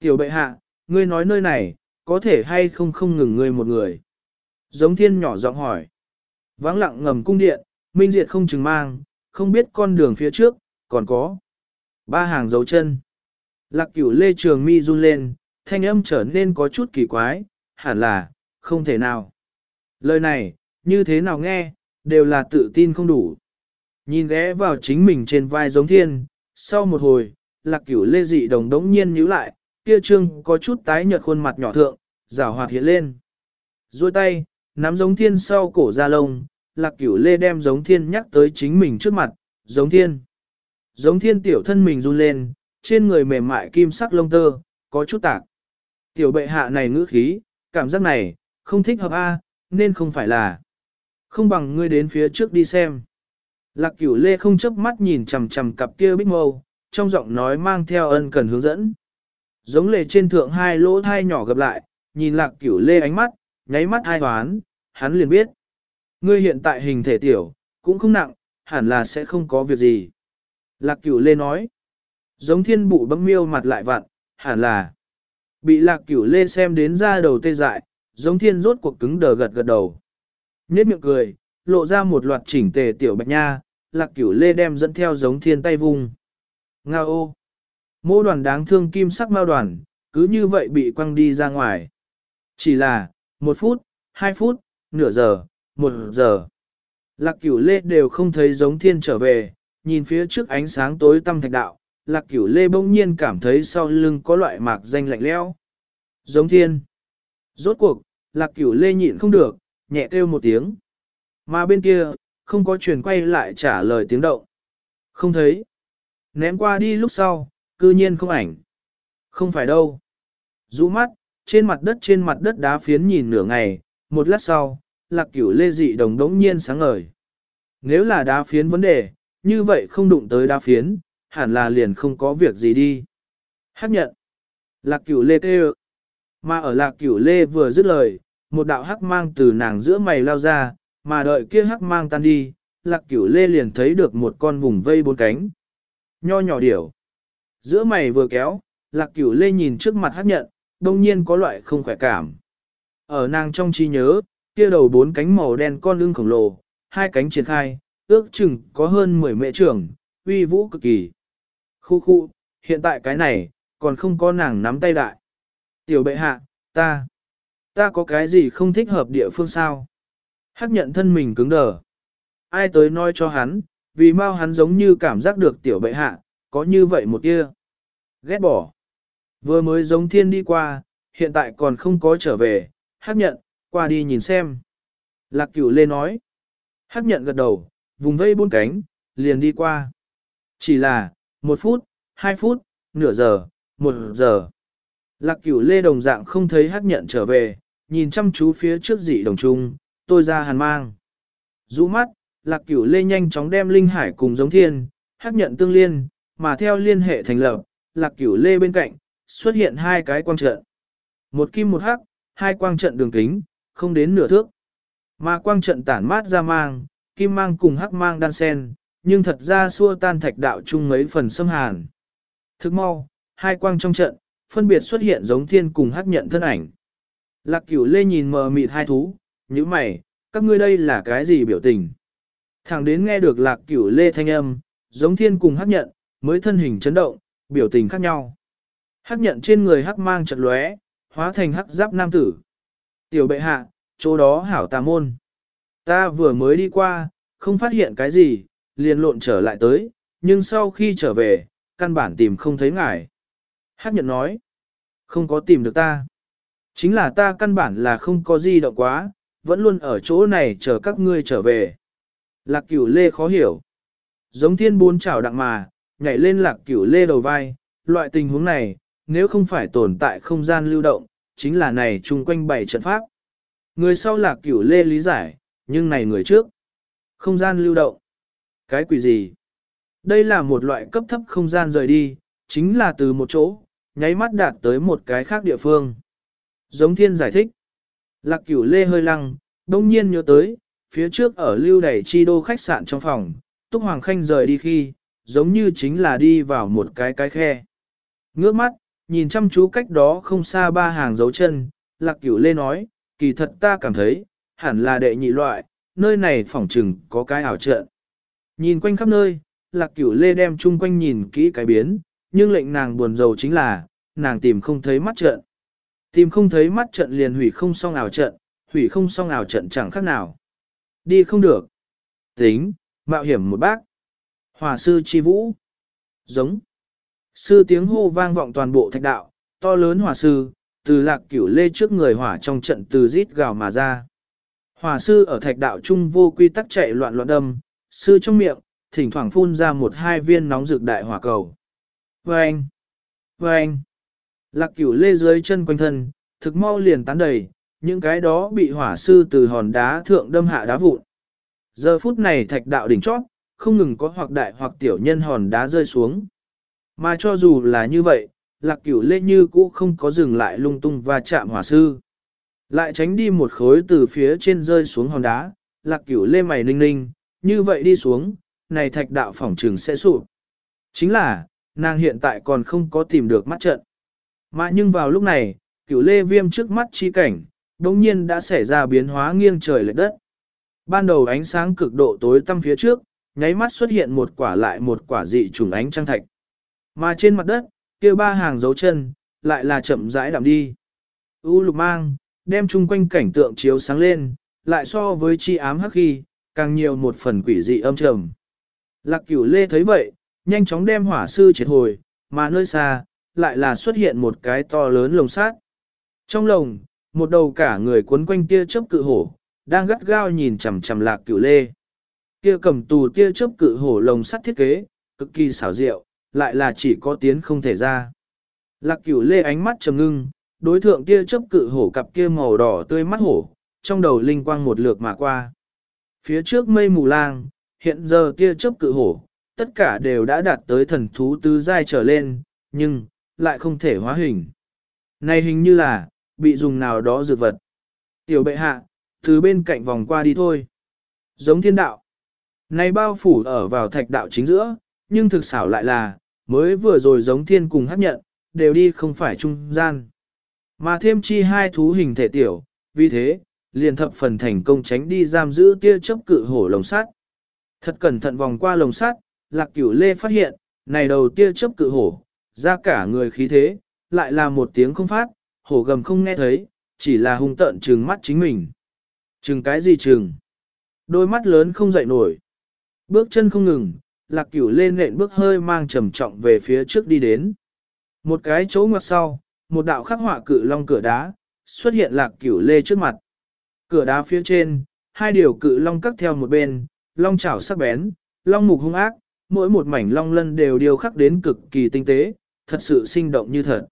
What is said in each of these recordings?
Tiểu bệ hạ, ngươi nói nơi này, có thể hay không không ngừng ngươi một người. Giống thiên nhỏ giọng hỏi. Vắng lặng ngầm cung điện, minh diệt không chừng mang, không biết con đường phía trước, còn có. Ba hàng dấu chân. Lạc cửu lê trường mi run lên, thanh âm trở nên có chút kỳ quái, hẳn là, không thể nào. Lời này, như thế nào nghe, đều là tự tin không đủ. Nhìn ghé vào chính mình trên vai giống thiên, sau một hồi, lạc cửu lê dị đồng đống nhiên nhíu lại, kia trương có chút tái nhợt khuôn mặt nhỏ thượng, rào hoạt hiện lên. Rồi tay, nắm giống thiên sau cổ ra lông, lạc cửu lê đem giống thiên nhắc tới chính mình trước mặt, giống thiên. Giống thiên tiểu thân mình run lên, trên người mềm mại kim sắc lông tơ, có chút tạc. Tiểu bệ hạ này ngữ khí, cảm giác này, không thích hợp a, nên không phải là. Không bằng ngươi đến phía trước đi xem. Lạc cửu lê không chớp mắt nhìn chằm chằm cặp kia bích mâu, trong giọng nói mang theo ân cần hướng dẫn. Giống lệ trên thượng hai lỗ thai nhỏ gặp lại, nhìn lạc cửu lê ánh mắt, nháy mắt hai hoán, hắn liền biết. Ngươi hiện tại hình thể tiểu, cũng không nặng, hẳn là sẽ không có việc gì. Lạc cửu lê nói. Giống thiên bụ bấm miêu mặt lại vặn, hẳn là. Bị lạc cửu lê xem đến ra đầu tê dại, giống thiên rốt cuộc cứng đờ gật gật đầu. Nhết miệng cười, lộ ra một loạt chỉnh tề tiểu bạch nha, lạc cửu lê đem dẫn theo giống thiên tay vung. Nga ô! Mô đoàn đáng thương kim sắc mao đoàn, cứ như vậy bị quăng đi ra ngoài. Chỉ là, một phút, hai phút, nửa giờ, một giờ. Lạc cửu lê đều không thấy giống thiên trở về, nhìn phía trước ánh sáng tối tăm thạch đạo, lạc cửu lê bỗng nhiên cảm thấy sau lưng có loại mạc danh lạnh lẽo. Giống thiên. Rốt cuộc, lạc cửu lê nhịn không được, nhẹ kêu một tiếng. Mà bên kia, không có truyền quay lại trả lời tiếng động. Không thấy. Ném qua đi lúc sau, cư nhiên không ảnh. Không phải đâu. Rũ mắt, trên mặt đất trên mặt đất đá phiến nhìn nửa ngày, một lát sau, lạc cửu lê dị đồng đống nhiên sáng ngời. Nếu là đá phiến vấn đề, như vậy không đụng tới đá phiến, hẳn là liền không có việc gì đi. Hắc nhận. Lạc cửu lê kêu. Mà ở lạc cửu lê vừa dứt lời, một đạo hắc mang từ nàng giữa mày lao ra, mà đợi kia hắc mang tan đi, lạc cửu lê liền thấy được một con vùng vây bốn cánh. Nho nhỏ điểu. Giữa mày vừa kéo, lạc cửu lê nhìn trước mặt hắc nhận, đông nhiên có loại không khỏe cảm. Ở nàng trong trí nhớ, kia đầu bốn cánh màu đen con lưng khổng lồ, hai cánh triển khai, ước chừng có hơn 10 mệ trưởng, uy vũ cực kỳ. Khu khu, hiện tại cái này, còn không có nàng nắm tay đại. Tiểu bệ hạ, ta, ta có cái gì không thích hợp địa phương sao? Hắc nhận thân mình cứng đờ. Ai tới nói cho hắn, vì mau hắn giống như cảm giác được tiểu bệ hạ, có như vậy một tia. Ghét bỏ. Vừa mới giống thiên đi qua, hiện tại còn không có trở về, hắc nhận, qua đi nhìn xem. Lạc cửu lê nói. Hắc nhận gật đầu, vùng vây buôn cánh, liền đi qua. Chỉ là, một phút, hai phút, nửa giờ, một giờ. Lạc cửu lê đồng dạng không thấy hắc nhận trở về, nhìn chăm chú phía trước dị đồng trung, tôi ra hàn mang. Rũ mắt, lạc cửu lê nhanh chóng đem linh hải cùng giống thiên, hắc nhận tương liên, mà theo liên hệ thành lập, lạc cửu lê bên cạnh, xuất hiện hai cái quang trận. Một kim một hắc, hai quang trận đường kính, không đến nửa thước. Mà quang trận tản mát ra mang, kim mang cùng hắc mang đan sen, nhưng thật ra xua tan thạch đạo chung mấy phần xâm hàn. Thức mau, hai quang trong trận, phân biệt xuất hiện giống thiên cùng hắc nhận thân ảnh. Lạc cửu lê nhìn mờ mịt hai thú, như mày, các ngươi đây là cái gì biểu tình? Thẳng đến nghe được lạc cửu lê thanh âm, giống thiên cùng hắc nhận, mới thân hình chấn động, biểu tình khác nhau. Hắc nhận trên người hắc mang chật lóe, hóa thành hắc giáp nam tử. Tiểu bệ hạ, chỗ đó hảo tà môn. Ta vừa mới đi qua, không phát hiện cái gì, liền lộn trở lại tới, nhưng sau khi trở về, căn bản tìm không thấy ngài. Hắc nhận nói, không có tìm được ta. Chính là ta căn bản là không có gì động quá, vẫn luôn ở chỗ này chờ các ngươi trở về. Lạc cửu lê khó hiểu. Giống thiên bốn chảo đặng mà, nhảy lên lạc cửu lê đầu vai, loại tình huống này, nếu không phải tồn tại không gian lưu động, chính là này chung quanh bảy trận pháp. Người sau lạc cửu lê lý giải, nhưng này người trước. Không gian lưu động. Cái quỷ gì? Đây là một loại cấp thấp không gian rời đi, chính là từ một chỗ, nháy mắt đạt tới một cái khác địa phương. Giống thiên giải thích. Lạc cửu lê hơi lăng, đông nhiên nhớ tới, phía trước ở lưu đẩy chi đô khách sạn trong phòng, Túc Hoàng Khanh rời đi khi, giống như chính là đi vào một cái cái khe. Ngước mắt, Nhìn chăm chú cách đó không xa ba hàng dấu chân, lạc cửu lê nói, kỳ thật ta cảm thấy, hẳn là đệ nhị loại, nơi này phỏng chừng có cái ảo trận. Nhìn quanh khắp nơi, lạc cửu lê đem chung quanh nhìn kỹ cái biến, nhưng lệnh nàng buồn rầu chính là, nàng tìm không thấy mắt trận. Tìm không thấy mắt trận liền hủy không xong ảo trận, hủy không xong ảo trận chẳng khác nào. Đi không được. Tính, mạo hiểm một bác. Hòa sư chi vũ. Giống. Sư tiếng hô vang vọng toàn bộ thạch đạo, to lớn hòa sư, từ lạc cửu lê trước người hỏa trong trận từ rít gào mà ra. Hòa sư ở thạch đạo trung vô quy tắc chạy loạn loạn đâm, sư trong miệng, thỉnh thoảng phun ra một hai viên nóng rực đại hỏa cầu. Vâng! Vâng! Lạc cửu lê dưới chân quanh thân, thực mau liền tán đầy, những cái đó bị hỏa sư từ hòn đá thượng đâm hạ đá vụn. Giờ phút này thạch đạo đỉnh chót, không ngừng có hoặc đại hoặc tiểu nhân hòn đá rơi xuống. Mà cho dù là như vậy, lạc cửu lê như cũ không có dừng lại lung tung và chạm hỏa sư. Lại tránh đi một khối từ phía trên rơi xuống hòn đá, lạc cửu lê mày ninh ninh, như vậy đi xuống, này thạch đạo phỏng trừng sẽ sụp. Chính là, nàng hiện tại còn không có tìm được mắt trận. Mà nhưng vào lúc này, cửu lê viêm trước mắt chi cảnh, đồng nhiên đã xảy ra biến hóa nghiêng trời lệch đất. Ban đầu ánh sáng cực độ tối tăm phía trước, nháy mắt xuất hiện một quả lại một quả dị trùng ánh trăng thạch. Mà trên mặt đất, kia ba hàng dấu chân, lại là chậm rãi đạm đi. U lục mang, đem chung quanh cảnh tượng chiếu sáng lên, lại so với chi ám hắc khi, càng nhiều một phần quỷ dị âm trầm. Lạc cửu lê thấy vậy, nhanh chóng đem hỏa sư triệt hồi, mà nơi xa, lại là xuất hiện một cái to lớn lồng sát. Trong lồng, một đầu cả người cuốn quanh tia chớp cự hổ, đang gắt gao nhìn chằm chằm lạc cửu lê. Kia cầm tù tia chớp cự hổ lồng sắt thiết kế, cực kỳ xảo diệu, lại là chỉ có tiến không thể ra. Lạc cửu lê ánh mắt trầm ngưng, đối thượng tia chớp cự hổ cặp kia màu đỏ tươi mắt hổ, trong đầu linh quang một lượt mà qua. Phía trước mây mù lang, hiện giờ tia chớp cự hổ, tất cả đều đã đạt tới thần thú tứ giai trở lên, nhưng, lại không thể hóa hình. Này hình như là, bị dùng nào đó dược vật. Tiểu bệ hạ, từ bên cạnh vòng qua đi thôi. Giống thiên đạo. Này bao phủ ở vào thạch đạo chính giữa, nhưng thực xảo lại là, mới vừa rồi giống thiên cùng hấp nhận, đều đi không phải trung gian. Mà thêm chi hai thú hình thể tiểu, vì thế, liền thập phần thành công tránh đi giam giữ tia chớp cự hổ lồng sắt. Thật cẩn thận vòng qua lồng sắt, lạc cửu lê phát hiện, này đầu tia chớp cự hổ, ra cả người khí thế, lại là một tiếng không phát, hổ gầm không nghe thấy, chỉ là hung tợn trừng mắt chính mình. Trừng cái gì trừng? Đôi mắt lớn không dậy nổi. Bước chân không ngừng, lạc cửu lên nện bước hơi mang trầm trọng về phía trước đi đến. Một cái chỗ ngoặt sau, một đạo khắc họa cự long cửa đá, xuất hiện lạc cửu lê trước mặt. Cửa đá phía trên, hai điều cự long cắt theo một bên, long chảo sắc bén, long mục hung ác, mỗi một mảnh long lân đều điều khắc đến cực kỳ tinh tế, thật sự sinh động như thật.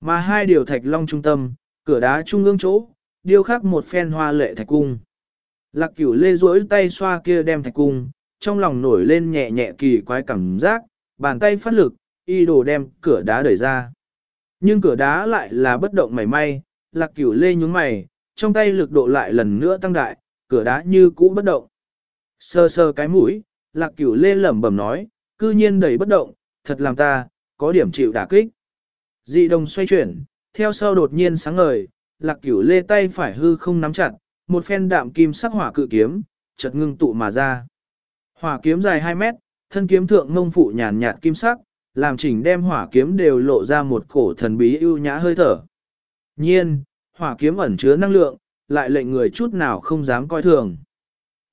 Mà hai điều thạch long trung tâm, cửa đá trung ương chỗ, điêu khắc một phen hoa lệ thạch cung. Lạc cửu lê duỗi tay xoa kia đem thạch cung, trong lòng nổi lên nhẹ nhẹ kỳ quái cảm giác, bàn tay phát lực, y đồ đem cửa đá đẩy ra. Nhưng cửa đá lại là bất động mảy may, lạc cửu lê nhúng mày, trong tay lực độ lại lần nữa tăng đại, cửa đá như cũ bất động. Sơ sơ cái mũi, lạc cửu lê lẩm bẩm nói, cư nhiên đẩy bất động, thật làm ta, có điểm chịu đả kích. Dị đồng xoay chuyển, theo sau đột nhiên sáng ngời, lạc cửu lê tay phải hư không nắm chặt, một phen đạm kim sắc hỏa cự kiếm, chợt ngưng tụ mà ra. Hỏa kiếm dài 2 mét, thân kiếm thượng ngông phụ nhàn nhạt kim sắc, làm chỉnh đem hỏa kiếm đều lộ ra một cổ thần bí ưu nhã hơi thở. Nhiên, hỏa kiếm ẩn chứa năng lượng, lại lệnh người chút nào không dám coi thường.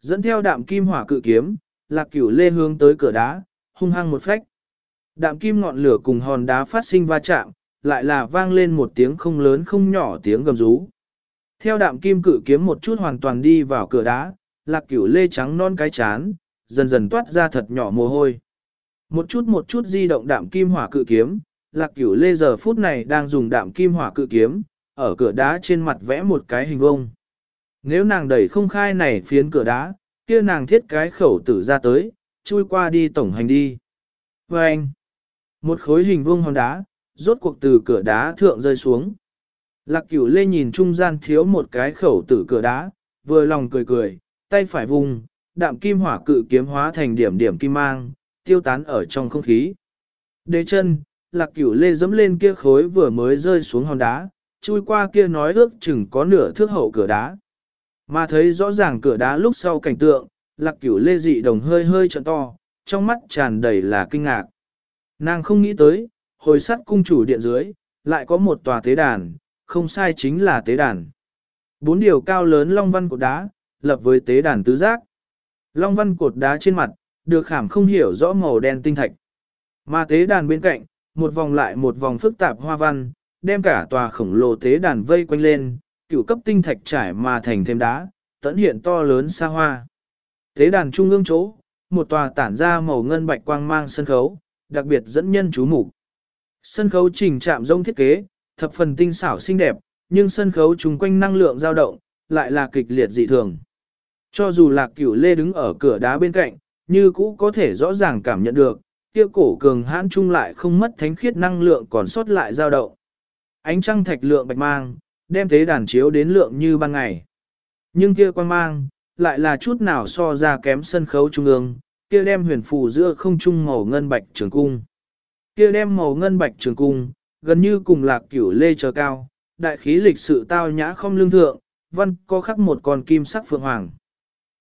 Dẫn theo đạm kim hỏa cự kiếm, lạc cửu lê hướng tới cửa đá, hung hăng một phách. Đạm kim ngọn lửa cùng hòn đá phát sinh va chạm, lại là vang lên một tiếng không lớn không nhỏ tiếng gầm rú. Theo đạm kim cự kiếm một chút hoàn toàn đi vào cửa đá, lạc cửu lê trắng non cái chán, dần dần toát ra thật nhỏ mồ hôi. Một chút một chút di động đạm kim hỏa cự kiếm, lạc cửu lê giờ phút này đang dùng đạm kim hỏa cự kiếm, ở cửa đá trên mặt vẽ một cái hình vông. Nếu nàng đẩy không khai này phiến cửa đá, kia nàng thiết cái khẩu tử ra tới, chui qua đi tổng hành đi. Và anh, một khối hình vuông hòn đá, rốt cuộc từ cửa đá thượng rơi xuống. Lạc cửu lê nhìn trung gian thiếu một cái khẩu tử cửa đá, vừa lòng cười cười, tay phải vùng, đạm kim hỏa cự kiếm hóa thành điểm điểm kim mang, tiêu tán ở trong không khí. Đế chân, lạc cửu lê dẫm lên kia khối vừa mới rơi xuống hòn đá, chui qua kia nói ước chừng có nửa thước hậu cửa đá. Mà thấy rõ ràng cửa đá lúc sau cảnh tượng, lạc cửu lê dị đồng hơi hơi trợn to, trong mắt tràn đầy là kinh ngạc. Nàng không nghĩ tới, hồi sắt cung chủ điện dưới, lại có một tòa tế đàn, không sai chính là tế đàn. Bốn điều cao lớn long văn của đá, lập với tế đàn tứ giác. Long văn cột đá trên mặt, được khảm không hiểu rõ màu đen tinh thạch. Mà tế đàn bên cạnh, một vòng lại một vòng phức tạp hoa văn, đem cả tòa khổng lồ tế đàn vây quanh lên, cửu cấp tinh thạch trải mà thành thêm đá, tận hiện to lớn xa hoa. Tế đàn trung ương chỗ, một tòa tản ra màu ngân bạch quang mang sân khấu, đặc biệt dẫn nhân chú mục. Sân khấu trình trạm rông thiết kế, thập phần tinh xảo xinh đẹp, nhưng sân khấu chung quanh năng lượng dao động, lại là kịch liệt dị thường. Cho dù lạc cửu lê đứng ở cửa đá bên cạnh, như cũ có thể rõ ràng cảm nhận được, kia cổ cường hãn chung lại không mất thánh khiết năng lượng còn sót lại dao động. Ánh trăng thạch lượng bạch mang, đem thế đàn chiếu đến lượng như ban ngày. Nhưng kia quan mang, lại là chút nào so ra kém sân khấu trung ương, kia đem huyền phù giữa không trung màu ngân bạch trường cung. Kia đem màu ngân bạch trường cung, gần như cùng lạc cửu lê chờ cao, đại khí lịch sự tao nhã không lương thượng, văn có khắc một con kim sắc phượng hoàng.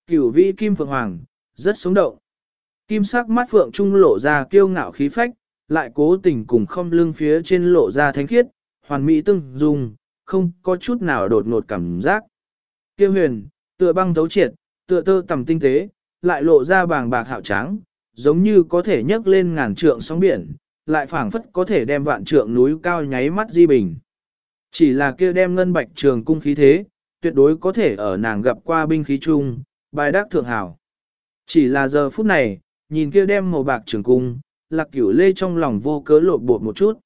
Cửu vĩ kim phượng hoàng, rất sống động. Kim sắc mắt phượng trung lộ ra kiêu ngạo khí phách, lại cố tình cùng không lưng phía trên lộ ra thánh khiết, hoàn mỹ tương dung, không có chút nào đột ngột cảm giác. Kiêu huyền, tựa băng thấu triệt, tựa tơ tầm tinh tế, lại lộ ra bàng bạc hạo tráng, giống như có thể nhấc lên ngàn trượng sóng biển, lại phảng phất có thể đem vạn trượng núi cao nháy mắt di bình. Chỉ là kia đem ngân bạch trường cung khí thế, tuyệt đối có thể ở nàng gặp qua binh khí chung, bài đắc thượng hảo. Chỉ là giờ phút này, nhìn kia đem màu bạc trường cung, lạc cửu lê trong lòng vô cớ lột bột một chút.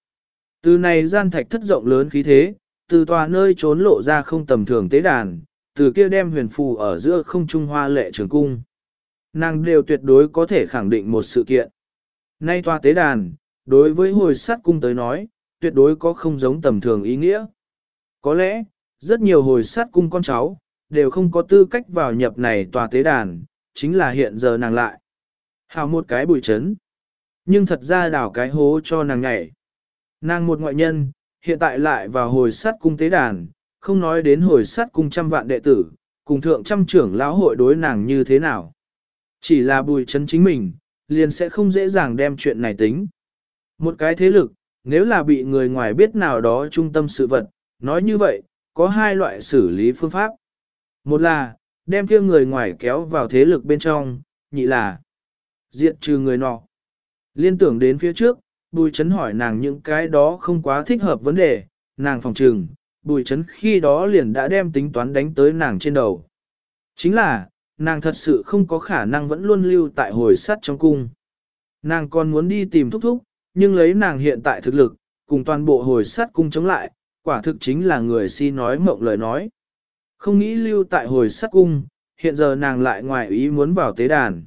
Từ này gian thạch thất rộng lớn khí thế, từ tòa nơi trốn lộ ra không tầm thường tế đàn, từ kia đem huyền phù ở giữa không trung hoa lệ trường cung. Nàng đều tuyệt đối có thể khẳng định một sự kiện. Nay tòa tế đàn, đối với hồi sát cung tới nói, tuyệt đối có không giống tầm thường ý nghĩa. Có lẽ, rất nhiều hồi sát cung con cháu, đều không có tư cách vào nhập này tòa tế đàn, chính là hiện giờ nàng lại. Hào một cái bụi chấn. Nhưng thật ra đảo cái hố cho nàng nhảy. Nàng một ngoại nhân, hiện tại lại vào hồi sát cung tế đàn, không nói đến hồi sát cung trăm vạn đệ tử, cùng thượng trăm trưởng lão hội đối nàng như thế nào. Chỉ là bùi chấn chính mình, liền sẽ không dễ dàng đem chuyện này tính. Một cái thế lực, nếu là bị người ngoài biết nào đó trung tâm sự vật, nói như vậy, có hai loại xử lý phương pháp. Một là, đem kia người ngoài kéo vào thế lực bên trong, nhị là, diệt trừ người nọ. Liên tưởng đến phía trước, bùi chấn hỏi nàng những cái đó không quá thích hợp vấn đề, nàng phòng trừng, bùi chấn khi đó liền đã đem tính toán đánh tới nàng trên đầu. Chính là, nàng thật sự không có khả năng vẫn luôn lưu tại hồi sắt trong cung. Nàng còn muốn đi tìm thúc thúc, nhưng lấy nàng hiện tại thực lực, cùng toàn bộ hồi sắt cung chống lại, quả thực chính là người si nói mộng lời nói. Không nghĩ lưu tại hồi sắc cung, hiện giờ nàng lại ngoài ý muốn vào tế đàn.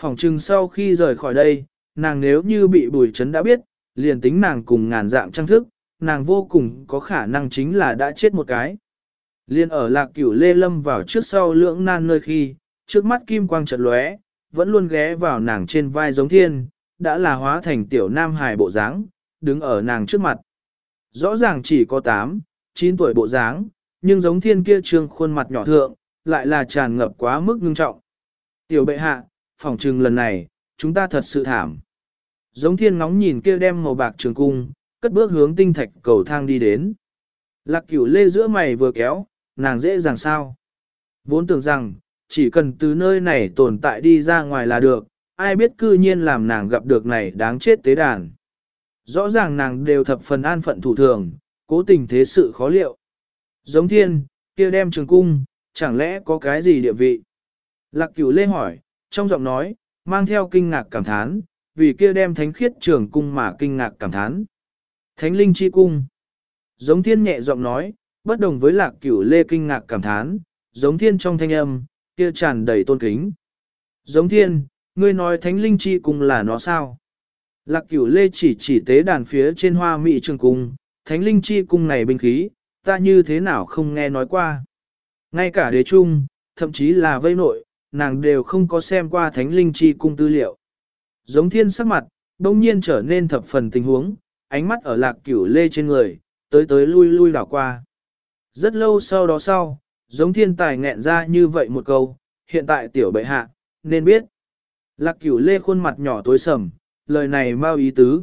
Phòng trừng sau khi rời khỏi đây, nàng nếu như bị bùi chấn đã biết, liền tính nàng cùng ngàn dạng trang thức, nàng vô cùng có khả năng chính là đã chết một cái. Liên ở lạc cửu lê lâm vào trước sau lưỡng nan nơi khi, trước mắt kim quang chợt lóe, vẫn luôn ghé vào nàng trên vai giống thiên, đã là hóa thành tiểu nam hài bộ dáng, đứng ở nàng trước mặt. Rõ ràng chỉ có 8, 9 tuổi bộ dáng, nhưng giống thiên kia trương khuôn mặt nhỏ thượng, lại là tràn ngập quá mức ngưng trọng. Tiểu bệ hạ, phỏng trừng lần này, chúng ta thật sự thảm. Giống thiên ngóng nhìn kia đem màu bạc trường cung, cất bước hướng tinh thạch cầu thang đi đến. Lạc cửu lê giữa mày vừa kéo, nàng dễ dàng sao. Vốn tưởng rằng, chỉ cần từ nơi này tồn tại đi ra ngoài là được, ai biết cư nhiên làm nàng gặp được này đáng chết tế đàn. Rõ ràng nàng đều thập phần an phận thủ thường, cố tình thế sự khó liệu. Giống thiên, kia đem trường cung, chẳng lẽ có cái gì địa vị? Lạc cửu lê hỏi, trong giọng nói, mang theo kinh ngạc cảm thán, vì kia đem thánh khiết trường cung mà kinh ngạc cảm thán. Thánh linh chi cung. Giống thiên nhẹ giọng nói, bất đồng với lạc cửu lê kinh ngạc cảm thán, giống thiên trong thanh âm, kia tràn đầy tôn kính. Giống thiên, ngươi nói thánh linh chi cung là nó sao? Lạc cửu lê chỉ chỉ tế đàn phía trên hoa mỹ trường cung, thánh linh chi cung này binh khí, ta như thế nào không nghe nói qua. Ngay cả đế trung, thậm chí là vây nội, nàng đều không có xem qua thánh linh chi cung tư liệu. Giống thiên sắc mặt, đông nhiên trở nên thập phần tình huống, ánh mắt ở lạc cửu lê trên người, tới tới lui lui đảo qua. Rất lâu sau đó sau, giống thiên tài nghẹn ra như vậy một câu, hiện tại tiểu bệ hạ, nên biết. Lạc cửu lê khuôn mặt nhỏ tối sầm, lời này mau ý tứ.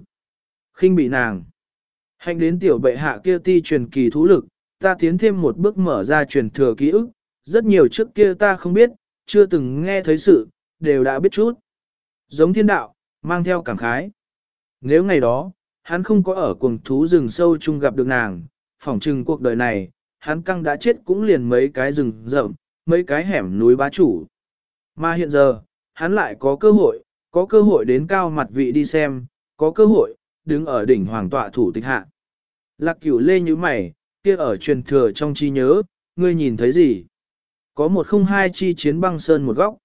khinh bị nàng. Hành đến tiểu bệ hạ kia ti truyền kỳ thú lực, ta tiến thêm một bước mở ra truyền thừa ký ức, rất nhiều trước kia ta không biết, chưa từng nghe thấy sự, đều đã biết chút. Giống thiên đạo, mang theo cảm khái. Nếu ngày đó, hắn không có ở cuồng thú rừng sâu chung gặp được nàng, phỏng trừng cuộc đời này, hắn căng đã chết cũng liền mấy cái rừng rậm, mấy cái hẻm núi bá chủ. Mà hiện giờ, hắn lại có cơ hội, có cơ hội đến cao mặt vị đi xem, có cơ hội, đứng ở đỉnh hoàng tọa thủ tịch hạ. Lạc cửu lê như mày, kia ở truyền thừa trong chi nhớ, ngươi nhìn thấy gì? Có một không hai chi chiến băng sơn một góc.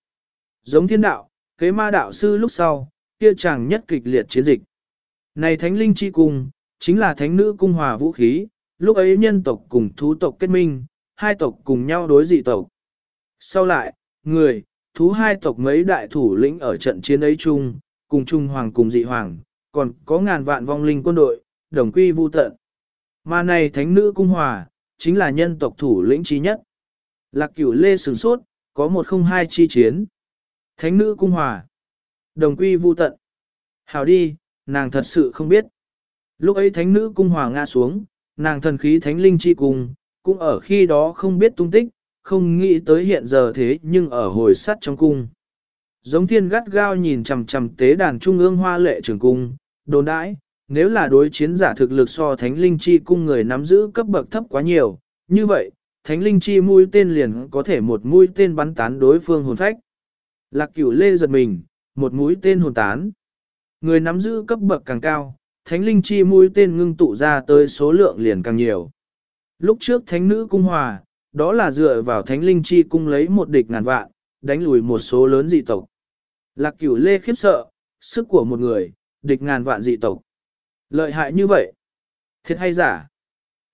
Giống thiên đạo, kế ma đạo sư lúc sau, kia chàng nhất kịch liệt chiến dịch. Này thánh linh chi cung, chính là thánh nữ cung hòa vũ khí, lúc ấy nhân tộc cùng thú tộc kết minh, hai tộc cùng nhau đối dị tộc. Sau lại, người, thú hai tộc mấy đại thủ lĩnh ở trận chiến ấy chung, cùng Trung Hoàng cùng dị Hoàng, còn có ngàn vạn vong linh quân đội, đồng quy vu tận. Mà này thánh nữ cung hòa, chính là nhân tộc thủ lĩnh trí nhất. Lạc cửu lê sửng sốt, có một không hai chi chiến. Thánh nữ cung hòa, đồng quy vu tận. Hảo đi, nàng thật sự không biết. Lúc ấy thánh nữ cung hòa ngã xuống, nàng thần khí thánh linh chi cùng cũng ở khi đó không biết tung tích, không nghĩ tới hiện giờ thế nhưng ở hồi sắt trong cung. Giống thiên gắt gao nhìn chằm chằm tế đàn trung ương hoa lệ trường cung, đồn đãi, nếu là đối chiến giả thực lực so thánh linh chi cung người nắm giữ cấp bậc thấp quá nhiều, như vậy, thánh linh chi mũi tên liền có thể một mũi tên bắn tán đối phương hồn phách. Lạc cửu lê giật mình, một mũi tên hồn tán. Người nắm giữ cấp bậc càng cao, thánh linh chi mũi tên ngưng tụ ra tới số lượng liền càng nhiều. Lúc trước thánh nữ cung hòa, đó là dựa vào thánh linh chi cung lấy một địch ngàn vạn, đánh lùi một số lớn dị tộc. Lạc cửu lê khiếp sợ, sức của một người, địch ngàn vạn dị tộc. Lợi hại như vậy. Thiệt hay giả?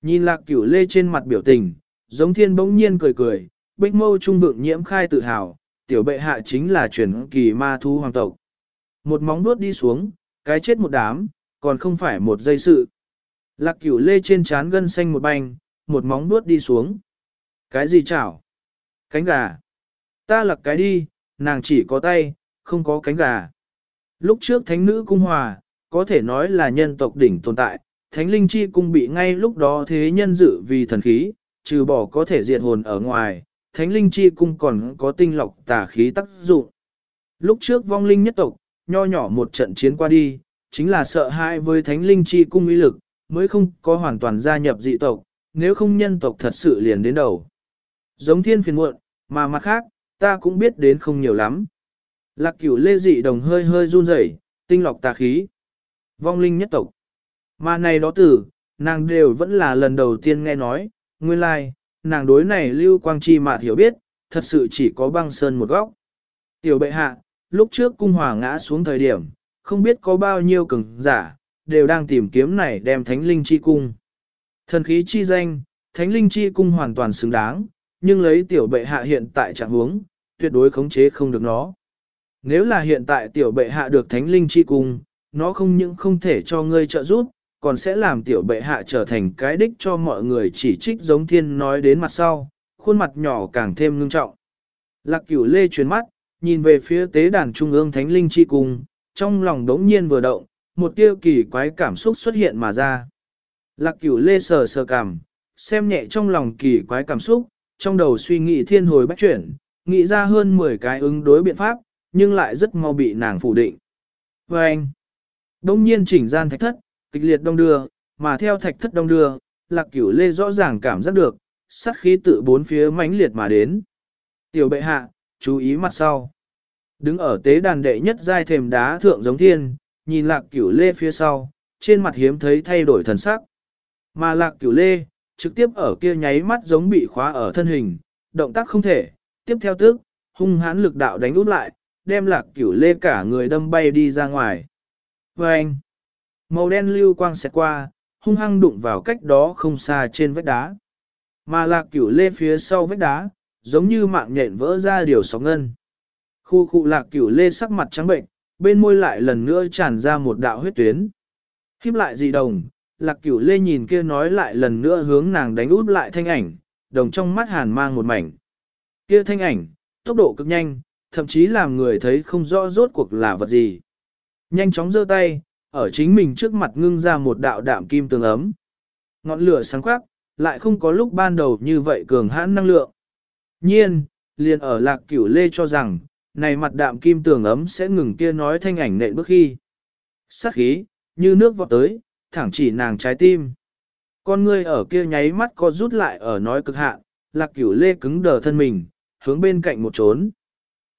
Nhìn lạc cửu lê trên mặt biểu tình, giống thiên bỗng nhiên cười cười, bích mâu trung vượng nhiễm khai tự hào, tiểu bệ hạ chính là truyền kỳ ma thú hoàng tộc. Một móng vuốt đi xuống, cái chết một đám, còn không phải một giây sự. Lạc cửu lê trên trán gân xanh một banh, một móng vuốt đi xuống. Cái gì chảo? Cánh gà. Ta lặc cái đi, nàng chỉ có tay, không có cánh gà. Lúc trước thánh nữ cung hòa, có thể nói là nhân tộc đỉnh tồn tại, thánh linh chi cung bị ngay lúc đó thế nhân dự vì thần khí, trừ bỏ có thể diệt hồn ở ngoài, thánh linh chi cung còn có tinh lọc tà khí tác dụng. Lúc trước vong linh nhất tộc, nho nhỏ một trận chiến qua đi, chính là sợ hãi với thánh linh chi cung uy lực, mới không có hoàn toàn gia nhập dị tộc, nếu không nhân tộc thật sự liền đến đầu. Giống thiên phiền muộn, mà mặt khác, ta cũng biết đến không nhiều lắm. Lạc cửu lê dị đồng hơi hơi run rẩy, tinh lọc tà khí. Vong linh nhất tộc. Mà này đó tử, nàng đều vẫn là lần đầu tiên nghe nói, nguyên lai, like, nàng đối này lưu quang chi mạt hiểu biết, thật sự chỉ có băng sơn một góc. Tiểu bệ hạ, lúc trước cung hòa ngã xuống thời điểm, không biết có bao nhiêu cường giả, đều đang tìm kiếm này đem thánh linh chi cung. Thần khí chi danh, thánh linh chi cung hoàn toàn xứng đáng, nhưng lấy tiểu bệ hạ hiện tại trạng huống, tuyệt đối khống chế không được nó. Nếu là hiện tại tiểu bệ hạ được thánh linh chi cung, nó không những không thể cho ngươi trợ giúp, còn sẽ làm tiểu bệ hạ trở thành cái đích cho mọi người chỉ trích giống thiên nói đến mặt sau, khuôn mặt nhỏ càng thêm ngưng trọng. Lạc cửu lê chuyển mắt, nhìn về phía tế đàn trung ương thánh linh chi cung, trong lòng đống nhiên vừa động, một tiêu kỳ quái cảm xúc xuất hiện mà ra. Lạc cửu lê sờ sờ cảm, xem nhẹ trong lòng kỳ quái cảm xúc, trong đầu suy nghĩ thiên hồi bách chuyển, nghĩ ra hơn 10 cái ứng đối biện pháp, nhưng lại rất mau bị nàng phủ định. Và anh, đông nhiên chỉnh gian thạch thất, kịch liệt đông đưa, mà theo thạch thất đông đưa, lạc cửu lê rõ ràng cảm giác được, sát khí tự bốn phía mãnh liệt mà đến. Tiểu bệ hạ, chú ý mặt sau. Đứng ở tế đàn đệ nhất giai thềm đá thượng giống thiên, nhìn lạc cửu lê phía sau, trên mặt hiếm thấy thay đổi thần sắc. Mà lạc cửu lê, trực tiếp ở kia nháy mắt giống bị khóa ở thân hình, động tác không thể, tiếp theo tức, hung hãn lực đạo đánh út lại, đem lạc cửu lê cả người đâm bay đi ra ngoài. Và anh, màu đen lưu quang xẹt qua, hung hăng đụng vào cách đó không xa trên vách đá. Mà lạc cửu lê phía sau vách đá, giống như mạng nhện vỡ ra điều sóng ngân. Khu khu lạc cửu lê sắc mặt trắng bệnh, bên môi lại lần nữa tràn ra một đạo huyết tuyến. Khiếp lại dị đồng, lạc cửu lê nhìn kia nói lại lần nữa hướng nàng đánh út lại thanh ảnh, đồng trong mắt hàn mang một mảnh. Kia thanh ảnh, tốc độ cực nhanh, thậm chí làm người thấy không rõ rốt cuộc là vật gì. Nhanh chóng giơ tay, ở chính mình trước mặt ngưng ra một đạo đạm kim tường ấm. Ngọn lửa sáng khoác, lại không có lúc ban đầu như vậy cường hãn năng lượng. Nhiên, liền ở lạc cửu lê cho rằng, này mặt đạm kim tường ấm sẽ ngừng kia nói thanh ảnh nện bước khi. Sát khí, như nước vọt tới, thẳng chỉ nàng trái tim. Con ngươi ở kia nháy mắt có rút lại ở nói cực hạn, lạc cửu lê cứng đờ thân mình, hướng bên cạnh một trốn.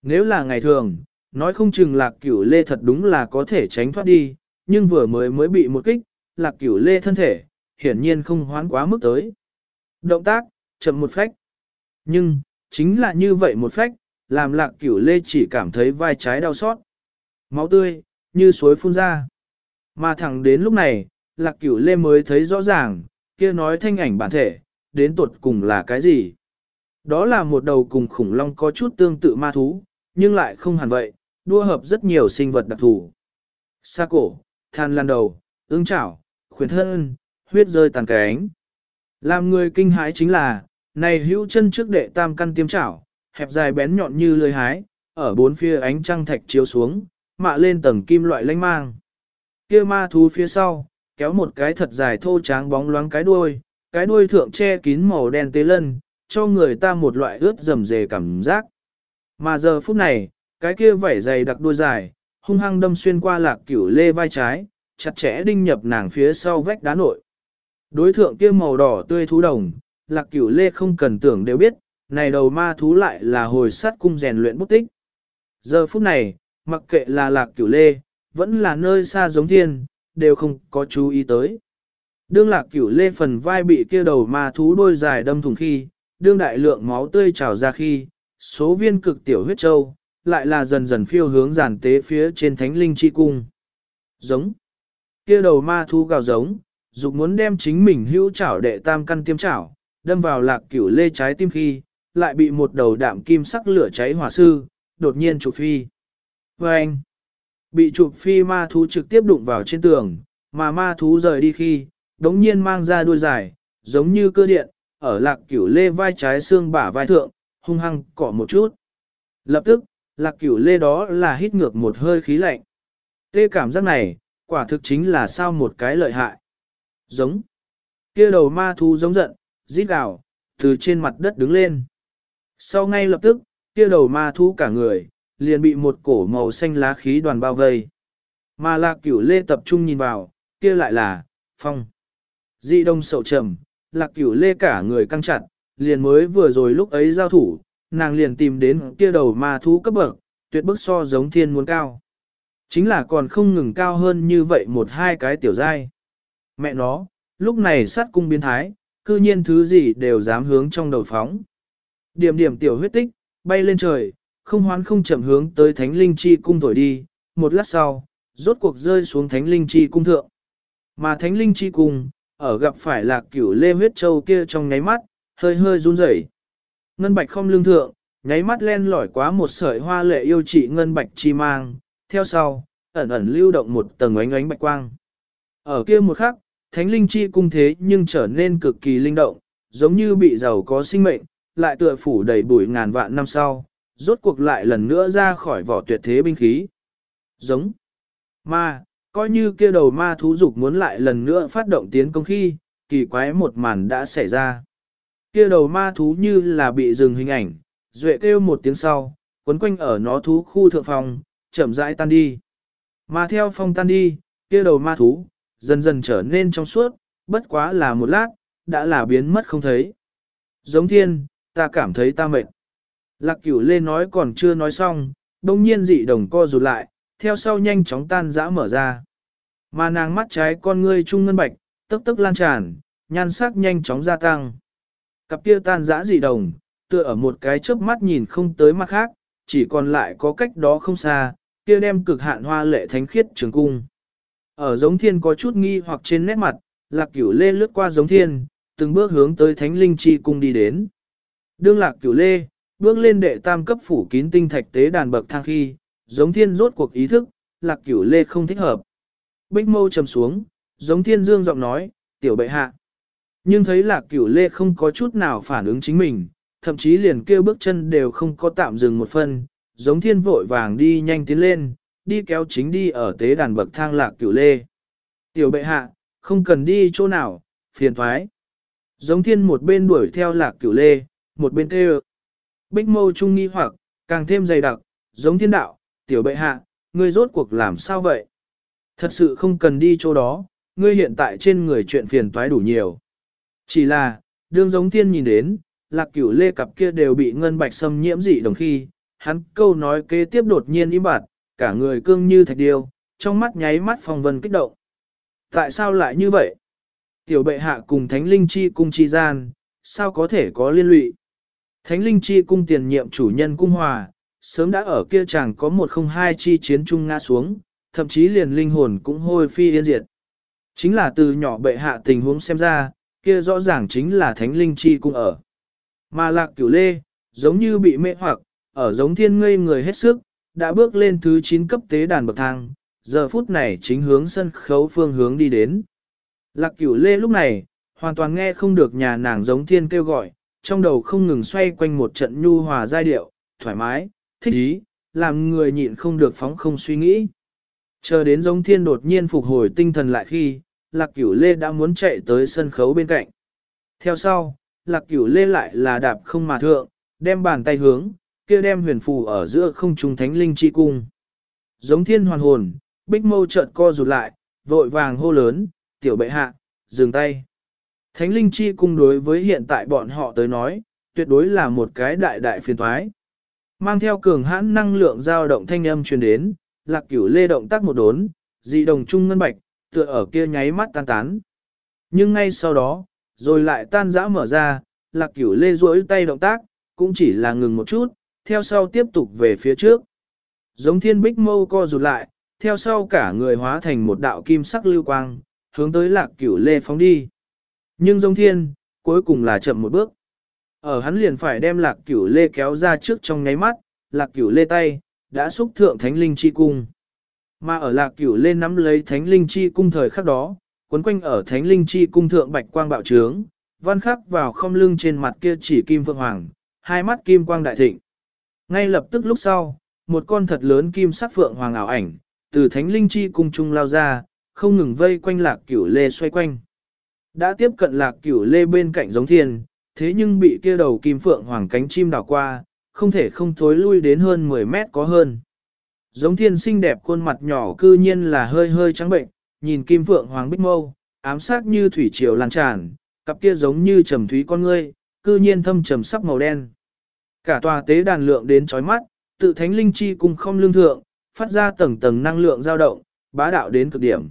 Nếu là ngày thường, nói không chừng lạc cửu lê thật đúng là có thể tránh thoát đi, nhưng vừa mới mới bị một kích, lạc cửu lê thân thể, hiển nhiên không hoán quá mức tới. Động tác, chậm một phách. Nhưng, chính là như vậy một phách, làm lạc cửu lê chỉ cảm thấy vai trái đau xót. Máu tươi, như suối phun ra. Mà thẳng đến lúc này, lạc cửu lê mới thấy rõ ràng, kia nói thanh ảnh bản thể, đến tuột cùng là cái gì. Đó là một đầu cùng khủng long có chút tương tự ma thú, nhưng lại không hẳn vậy, đua hợp rất nhiều sinh vật đặc thù. Sa cổ, than lan đầu, ương chảo, khuyến thân, huyết rơi tàn cánh. Làm người kinh hãi chính là, này hữu chân trước đệ tam căn tiêm chảo, hẹp dài bén nhọn như lưỡi hái, ở bốn phía ánh trăng thạch chiếu xuống, mạ lên tầng kim loại lanh mang. Kia ma thú phía sau, kéo một cái thật dài thô tráng bóng loáng cái đuôi, cái đuôi thượng che kín màu đen tế lân, cho người ta một loại ướt rầm rề cảm giác. Mà giờ phút này, cái kia vảy dày đặc đuôi dài, hung hăng đâm xuyên qua lạc cửu lê vai trái, chặt chẽ đinh nhập nàng phía sau vách đá nội. Đối thượng kia màu đỏ tươi thú đồng, lạc cửu lê không cần tưởng đều biết, này đầu ma thú lại là hồi sát cung rèn luyện bút tích. Giờ phút này, mặc kệ là lạc cửu lê, vẫn là nơi xa giống thiên, đều không có chú ý tới. Đương lạc cửu lê phần vai bị kia đầu ma thú đôi dài đâm thủng khi, đương đại lượng máu tươi trào ra khi, số viên cực tiểu huyết châu, lại là dần dần phiêu hướng giàn tế phía trên thánh linh chi cung. Giống. Kia đầu ma thú gào giống, dục muốn đem chính mình hữu chảo đệ tam căn tiêm chảo, đâm vào lạc cửu lê trái tim khi, lại bị một đầu đạm kim sắc lửa cháy hỏa sư, đột nhiên chụp phi. Và anh, bị chụp phi ma thú trực tiếp đụng vào trên tường, mà ma thú rời đi khi, đống nhiên mang ra đuôi dài, giống như cơ điện, ở lạc cửu lê vai trái xương bả vai thượng, hung hăng cọ một chút. Lập tức, lạc cửu lê đó là hít ngược một hơi khí lạnh. Tê cảm giác này, quả thực chính là sao một cái lợi hại. Giống. kia đầu ma thú giống giận, rít gào, từ trên mặt đất đứng lên. Sau ngay lập tức, kia đầu ma thú cả người, liền bị một cổ màu xanh lá khí đoàn bao vây. Mà lạc cửu lê tập trung nhìn vào, kia lại là, phong. Dị đông sậu trầm, lạc cửu lê cả người căng chặt, liền mới vừa rồi lúc ấy giao thủ, nàng liền tìm đến kia đầu ma thú cấp bậc, tuyệt bức so giống thiên muốn cao. Chính là còn không ngừng cao hơn như vậy một hai cái tiểu giai. Mẹ nó, lúc này sát cung biến thái, cư nhiên thứ gì đều dám hướng trong đầu phóng. Điểm điểm tiểu huyết tích, bay lên trời, không hoán không chậm hướng tới thánh linh chi cung thổi đi, một lát sau, rốt cuộc rơi xuống thánh linh chi cung thượng. Mà thánh linh chi cung, ở gặp phải lạc cửu lê huyết châu kia trong nháy mắt, hơi hơi run rẩy. Ngân bạch không lương thượng, nháy mắt len lỏi quá một sợi hoa lệ yêu trị ngân bạch chi mang, theo sau, ẩn ẩn lưu động một tầng ánh ánh bạch quang. Ở kia một khắc, thánh linh chi cung thế nhưng trở nên cực kỳ linh động, giống như bị giàu có sinh mệnh, lại tựa phủ đầy bụi ngàn vạn năm sau, rốt cuộc lại lần nữa ra khỏi vỏ tuyệt thế binh khí. Giống. Ma, coi như kia đầu ma thú dục muốn lại lần nữa phát động tiến công khi, kỳ quái một màn đã xảy ra. Kia đầu ma thú như là bị dừng hình ảnh, duệ kêu một tiếng sau, quấn quanh ở nó thú khu thượng phòng, chậm rãi tan đi. Mà theo phong tan đi, kia đầu ma thú, dần dần trở nên trong suốt, bất quá là một lát, đã là biến mất không thấy. Giống thiên, ta cảm thấy ta mệt. Lạc cửu lê nói còn chưa nói xong, đông nhiên dị đồng co rụt lại, theo sau nhanh chóng tan dã mở ra. Mà nàng mắt trái con ngươi trung ngân bạch, tức tức lan tràn, nhan sắc nhanh chóng gia tăng. Cặp kia tan dã dị đồng, tựa ở một cái chớp mắt nhìn không tới mắt khác, chỉ còn lại có cách đó không xa, kia đem cực hạn hoa lệ thánh khiết trường cung. Ở giống thiên có chút nghi hoặc trên nét mặt, lạc cửu lê lướt qua giống thiên, từng bước hướng tới thánh linh chi cung đi đến. Đương lạc cửu lê, bước lên đệ tam cấp phủ kín tinh thạch tế đàn bậc thang khi, giống thiên rốt cuộc ý thức, lạc cửu lê không thích hợp. Bích mâu trầm xuống, giống thiên dương giọng nói, tiểu bệ hạ. Nhưng thấy lạc cửu lê không có chút nào phản ứng chính mình, thậm chí liền kêu bước chân đều không có tạm dừng một phân, giống thiên vội vàng đi nhanh tiến lên, đi kéo chính đi ở tế đàn bậc thang lạc cửu lê. Tiểu bệ hạ, không cần đi chỗ nào, phiền thoái. Giống thiên một bên đuổi theo lạc cửu lê, một bên kêu. Bích mâu trung nghi hoặc, càng thêm dày đặc, giống thiên đạo, tiểu bệ hạ, ngươi rốt cuộc làm sao vậy? Thật sự không cần đi chỗ đó, ngươi hiện tại trên người chuyện phiền toái đủ nhiều. Chỉ là, đương giống tiên nhìn đến, lạc cửu lê cặp kia đều bị ngân bạch xâm nhiễm dị đồng khi, hắn câu nói kế tiếp đột nhiên im bặt, cả người cương như thạch điêu, trong mắt nháy mắt phong vân kích động. Tại sao lại như vậy? Tiểu bệ hạ cùng thánh linh chi cung chi gian, sao có thể có liên lụy? Thánh linh chi cung tiền nhiệm chủ nhân cung hòa, sớm đã ở kia chàng có một không hai chi chiến trung ngã xuống, thậm chí liền linh hồn cũng hôi phi yên diệt. Chính là từ nhỏ bệ hạ tình huống xem ra, kia rõ ràng chính là thánh linh chi cung ở. Mà lạc cửu lê, giống như bị mê hoặc, ở giống thiên ngây người hết sức, đã bước lên thứ 9 cấp tế đàn bậc thang, giờ phút này chính hướng sân khấu phương hướng đi đến. Lạc cửu lê lúc này, hoàn toàn nghe không được nhà nàng giống thiên kêu gọi, trong đầu không ngừng xoay quanh một trận nhu hòa giai điệu, thoải mái, thích ý, làm người nhịn không được phóng không suy nghĩ. Chờ đến giống thiên đột nhiên phục hồi tinh thần lại khi, lạc cửu lê đã muốn chạy tới sân khấu bên cạnh. Theo sau, lạc cửu lê lại là đạp không mà thượng, đem bàn tay hướng, kia đem huyền phù ở giữa không trung thánh linh chi cung. Giống thiên hoàn hồn, bích mâu chợt co rụt lại, vội vàng hô lớn, tiểu bệ hạ, dừng tay. Thánh linh chi cung đối với hiện tại bọn họ tới nói, tuyệt đối là một cái đại đại phiền thoái. Mang theo cường hãn năng lượng dao động thanh âm truyền đến, lạc cửu lê động tác một đốn, dị đồng trung ngân bạch, tựa ở kia nháy mắt tan tán. Nhưng ngay sau đó, rồi lại tan rã mở ra, lạc cửu lê duỗi tay động tác, cũng chỉ là ngừng một chút, theo sau tiếp tục về phía trước. Giống thiên bích mâu co rụt lại, theo sau cả người hóa thành một đạo kim sắc lưu quang, hướng tới lạc cửu lê phóng đi. Nhưng giống thiên, cuối cùng là chậm một bước. Ở hắn liền phải đem lạc cửu lê kéo ra trước trong nháy mắt, lạc cửu lê tay, đã xúc thượng thánh linh chi cung. Mà ở lạc cửu lê nắm lấy thánh linh chi cung thời khắc đó, quấn quanh ở thánh linh chi cung thượng bạch quang bạo trướng, văn khắc vào không lưng trên mặt kia chỉ kim phượng hoàng, hai mắt kim quang đại thịnh. Ngay lập tức lúc sau, một con thật lớn kim sắc phượng hoàng ảo ảnh, từ thánh linh chi cung trung lao ra, không ngừng vây quanh lạc cửu lê xoay quanh. Đã tiếp cận lạc cửu lê bên cạnh giống thiên, thế nhưng bị kia đầu kim phượng hoàng cánh chim đảo qua, không thể không thối lui đến hơn 10 mét có hơn. Giống thiên xinh đẹp khuôn mặt nhỏ cư nhiên là hơi hơi trắng bệnh, nhìn kim phượng hoàng bích mâu, ám sát như thủy triều lan tràn, cặp kia giống như trầm thúy con ngươi, cư nhiên thâm trầm sắc màu đen. Cả tòa tế đàn lượng đến chói mắt, tự thánh linh chi cùng không lương thượng, phát ra tầng tầng năng lượng dao động, bá đạo đến cực điểm.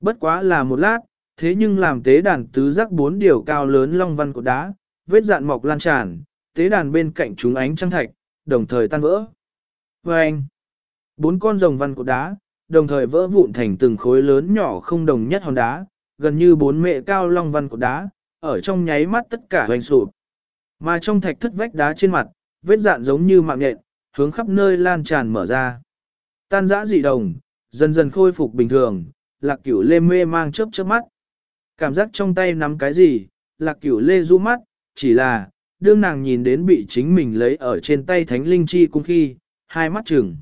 Bất quá là một lát, thế nhưng làm tế đàn tứ giác bốn điều cao lớn long văn của đá, vết dạn mọc lan tràn, tế đàn bên cạnh chúng ánh trăng thạch, đồng thời tan vỡ. Và anh, bốn con rồng văn cột đá, đồng thời vỡ vụn thành từng khối lớn nhỏ không đồng nhất hòn đá, gần như bốn mệ cao long văn cột đá, ở trong nháy mắt tất cả hoành sụp. Mà trong thạch thất vách đá trên mặt, vết dạn giống như mạng nhện, hướng khắp nơi lan tràn mở ra. Tan dã dị đồng, dần dần khôi phục bình thường, lạc cửu lê mê mang chớp chớp mắt. Cảm giác trong tay nắm cái gì, lạc cửu lê rũ mắt, chỉ là, đương nàng nhìn đến bị chính mình lấy ở trên tay thánh linh chi cung khi, hai mắt chừng.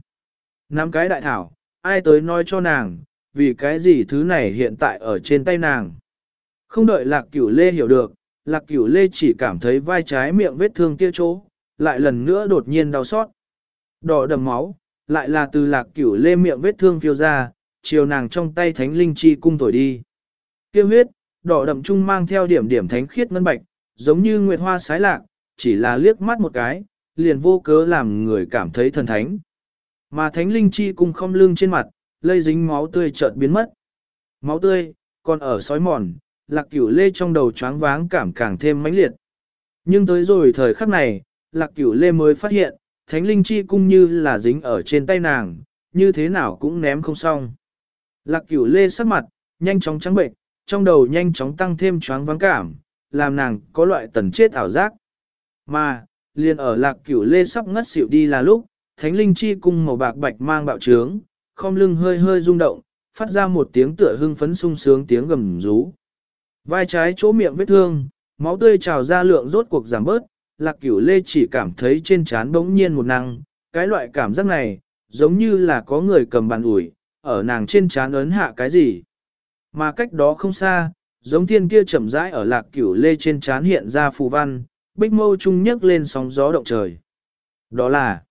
Nắm cái đại thảo, ai tới nói cho nàng, vì cái gì thứ này hiện tại ở trên tay nàng. Không đợi lạc cửu lê hiểu được, lạc cửu lê chỉ cảm thấy vai trái miệng vết thương kia chỗ, lại lần nữa đột nhiên đau xót. Đỏ đầm máu, lại là từ lạc cửu lê miệng vết thương phiêu ra, chiều nàng trong tay thánh linh chi cung thổi đi. Kia huyết, đỏ đậm trung mang theo điểm điểm thánh khiết ngân bạch, giống như nguyệt hoa sái lạc, chỉ là liếc mắt một cái, liền vô cớ làm người cảm thấy thần thánh. Mà thánh linh chi cung không lưng trên mặt, lây dính máu tươi chợt biến mất. Máu tươi, còn ở sói mòn, lạc cửu lê trong đầu choáng váng cảm càng thêm mãnh liệt. Nhưng tới rồi thời khắc này, lạc cửu lê mới phát hiện, thánh linh chi cung như là dính ở trên tay nàng, như thế nào cũng ném không xong. Lạc cửu lê sắc mặt, nhanh chóng trắng bệnh, trong đầu nhanh chóng tăng thêm choáng váng cảm, làm nàng có loại tần chết ảo giác. Mà, liền ở lạc cửu lê sắp ngất xỉu đi là lúc, thánh linh chi cung màu bạc bạch mang bạo trướng, khom lưng hơi hơi rung động, phát ra một tiếng tựa hưng phấn sung sướng tiếng gầm rú. Vai trái chỗ miệng vết thương, máu tươi trào ra lượng rốt cuộc giảm bớt, lạc cửu lê chỉ cảm thấy trên trán bỗng nhiên một năng, cái loại cảm giác này, giống như là có người cầm bàn ủi, ở nàng trên trán ấn hạ cái gì. Mà cách đó không xa, giống thiên kia chậm rãi ở lạc cửu lê trên trán hiện ra phù văn, bích mâu trung nhấc lên sóng gió động trời. Đó là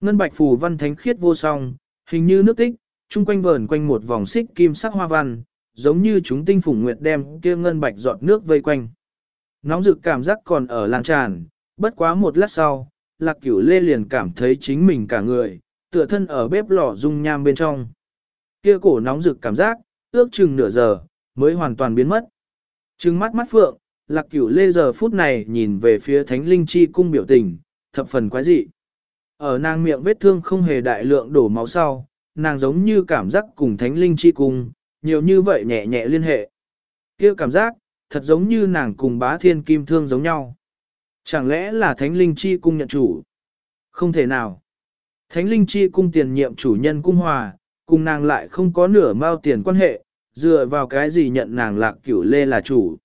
ngân bạch phù văn thánh khiết vô song, hình như nước tích, chung quanh vờn quanh một vòng xích kim sắc hoa văn, giống như chúng tinh phủ nguyệt đem kia ngân bạch giọt nước vây quanh. Nóng rực cảm giác còn ở lan tràn, bất quá một lát sau, lạc cửu lê liền cảm thấy chính mình cả người, tựa thân ở bếp lò dung nham bên trong. Kia cổ nóng rực cảm giác, ước chừng nửa giờ, mới hoàn toàn biến mất. Trừng mắt mắt phượng, lạc cửu lê giờ phút này nhìn về phía thánh linh chi cung biểu tình, thập phần quái dị. Ở nàng miệng vết thương không hề đại lượng đổ máu sau, nàng giống như cảm giác cùng thánh linh chi cung, nhiều như vậy nhẹ nhẹ liên hệ. kia cảm giác, thật giống như nàng cùng bá thiên kim thương giống nhau. Chẳng lẽ là thánh linh chi cung nhận chủ? Không thể nào. Thánh linh chi cung tiền nhiệm chủ nhân cung hòa, cùng nàng lại không có nửa mao tiền quan hệ, dựa vào cái gì nhận nàng lạc cửu lê là chủ.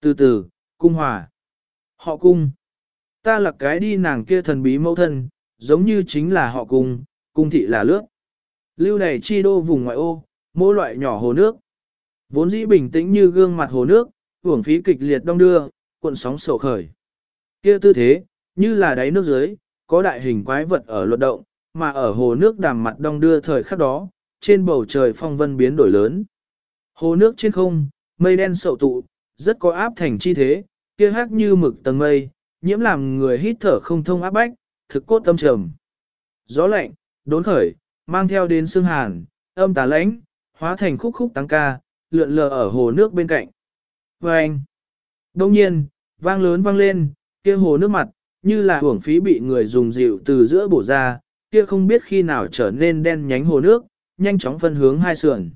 Từ từ, cung hòa. Họ cung. Ta là cái đi nàng kia thần bí mẫu thân, giống như chính là họ cung, cung thị là lước. Lưu này chi đô vùng ngoại ô, mỗi loại nhỏ hồ nước. Vốn dĩ bình tĩnh như gương mặt hồ nước, hưởng phí kịch liệt đông đưa, cuộn sóng sầu khởi. Kia tư thế, như là đáy nước dưới, có đại hình quái vật ở luật động, mà ở hồ nước đàm mặt đông đưa thời khắc đó, trên bầu trời phong vân biến đổi lớn. Hồ nước trên không, mây đen sậu tụ, rất có áp thành chi thế, kia hát như mực tầng mây, nhiễm làm người hít thở không thông áp bách, thực cốt tâm trầm. Gió lạnh, đốn khởi, mang theo đến xương hàn, âm tà lãnh, hóa thành khúc khúc tăng ca, lượn lờ ở hồ nước bên cạnh. Và anh, đông nhiên, vang lớn vang lên, kia hồ nước mặt, như là hưởng phí bị người dùng dịu từ giữa bổ ra, kia không biết khi nào trở nên đen nhánh hồ nước, nhanh chóng phân hướng hai sườn.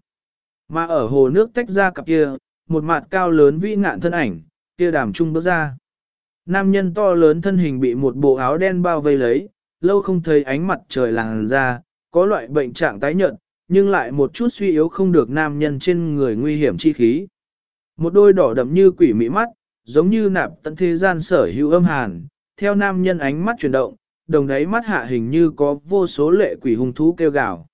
Mà ở hồ nước tách ra cặp kia, một mặt cao lớn vĩ ngạn thân ảnh, kia đàm trung bước ra. Nam nhân to lớn thân hình bị một bộ áo đen bao vây lấy, lâu không thấy ánh mặt trời làng ra, có loại bệnh trạng tái nhợt, nhưng lại một chút suy yếu không được nam nhân trên người nguy hiểm chi khí. Một đôi đỏ đậm như quỷ mỹ mắt, giống như nạp tận thế gian sở hữu âm hàn, theo nam nhân ánh mắt chuyển động, đồng đáy mắt hạ hình như có vô số lệ quỷ hung thú kêu gào.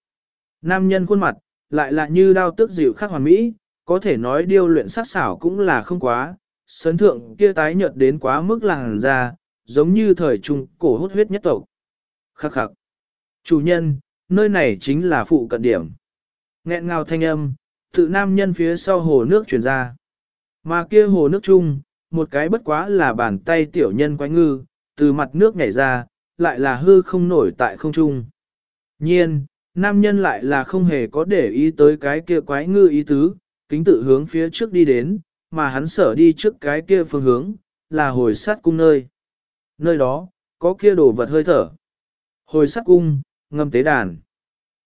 Nam nhân khuôn mặt, lại là như đao tức dịu khắc hoàn mỹ, có thể nói điêu luyện sắc xảo cũng là không quá, sấn thượng kia tái nhợt đến quá mức làng ra, giống như thời trung cổ hút huyết nhất tộc. Khắc khắc. Chủ nhân, nơi này chính là phụ cận điểm. Nghẹn ngào thanh âm, tự nam nhân phía sau hồ nước truyền ra. Mà kia hồ nước chung, một cái bất quá là bàn tay tiểu nhân quái ngư, từ mặt nước nhảy ra, lại là hư không nổi tại không trung. Nhiên, nam nhân lại là không hề có để ý tới cái kia quái ngư ý tứ, kính tự hướng phía trước đi đến, mà hắn sở đi trước cái kia phương hướng, là hồi sát cung nơi. Nơi đó, có kia đồ vật hơi thở. Hồi sát cung, ngâm tế đàn.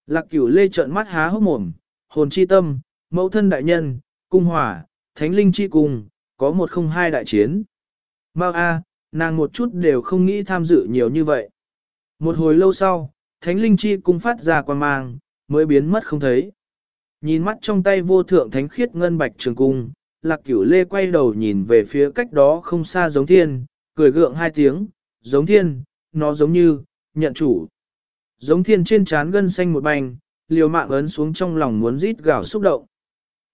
Lạc cửu lê trợn mắt há hốc mồm, hồn chi tâm, mẫu thân đại nhân, cung hỏa, thánh linh chi cung, có một không hai đại chiến. Mao A, nàng một chút đều không nghĩ tham dự nhiều như vậy. Một hồi lâu sau, thánh linh chi cung phát ra quan mang, mới biến mất không thấy. Nhìn mắt trong tay vô thượng thánh khiết ngân bạch trường cung, lạc cửu lê quay đầu nhìn về phía cách đó không xa giống thiên, cười gượng hai tiếng, giống thiên, nó giống như, nhận chủ. Giống thiên trên trán gân xanh một bành, liều mạng ấn xuống trong lòng muốn rít gào xúc động.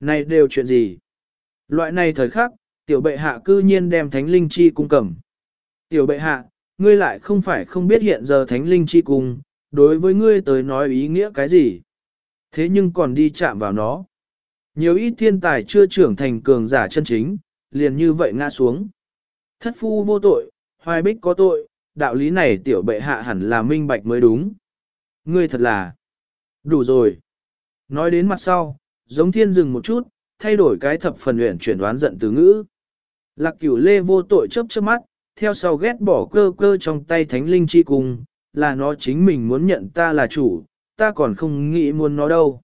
Này đều chuyện gì? Loại này thời khắc, tiểu bệ hạ cư nhiên đem thánh linh chi cung cầm. Tiểu bệ hạ, ngươi lại không phải không biết hiện giờ thánh linh chi cung, đối với ngươi tới nói ý nghĩa cái gì. Thế nhưng còn đi chạm vào nó. Nhiều ít thiên tài chưa trưởng thành cường giả chân chính, liền như vậy ngã xuống. Thất phu vô tội, hoài bích có tội, đạo lý này tiểu bệ hạ hẳn là minh bạch mới đúng. Ngươi thật là đủ rồi. Nói đến mặt sau, giống thiên dừng một chút, thay đổi cái thập phần luyện chuyển đoán giận từ ngữ. Lạc cửu lê vô tội chớp chớp mắt, theo sau ghét bỏ cơ cơ trong tay thánh linh chi cung, là nó chính mình muốn nhận ta là chủ, ta còn không nghĩ muốn nó đâu.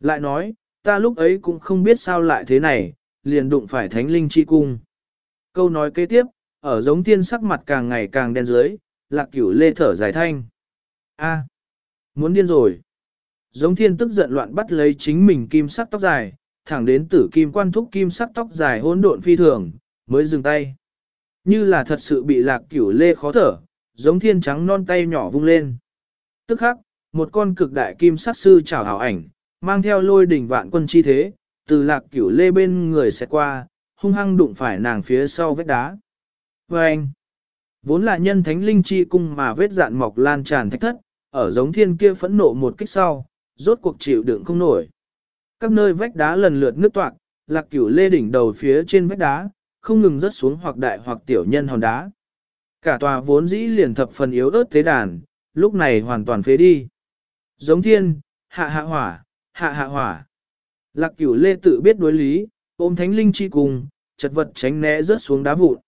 Lại nói, ta lúc ấy cũng không biết sao lại thế này, liền đụng phải thánh linh chi cung. Câu nói kế tiếp, ở giống tiên sắc mặt càng ngày càng đen dưới, lạc cửu lê thở dài thanh. A, muốn điên rồi. Giống thiên tức giận loạn bắt lấy chính mình kim sắc tóc dài, thẳng đến tử kim quan thúc kim sắc tóc dài hỗn độn phi thường, mới dừng tay. Như là thật sự bị lạc cửu lê khó thở, giống thiên trắng non tay nhỏ vung lên. Tức khắc, một con cực đại kim sắc sư chảo hảo ảnh, mang theo lôi đỉnh vạn quân chi thế, từ lạc cửu lê bên người sẽ qua, hung hăng đụng phải nàng phía sau vết đá. Và anh, vốn là nhân thánh linh chi cung mà vết dạn mọc lan tràn thách thất, ở giống thiên kia phẫn nộ một kích sau, rốt cuộc chịu đựng không nổi. Các nơi vách đá lần lượt nước toạc, lạc cửu lê đỉnh đầu phía trên vách đá, không ngừng rớt xuống hoặc đại hoặc tiểu nhân hòn đá. Cả tòa vốn dĩ liền thập phần yếu ớt tế đàn, lúc này hoàn toàn phế đi. Giống thiên, hạ hạ hỏa, hạ hạ hỏa. Lạc cửu lê tự biết đối lý, ôm thánh linh chi cùng, chật vật tránh né rớt xuống đá vụn.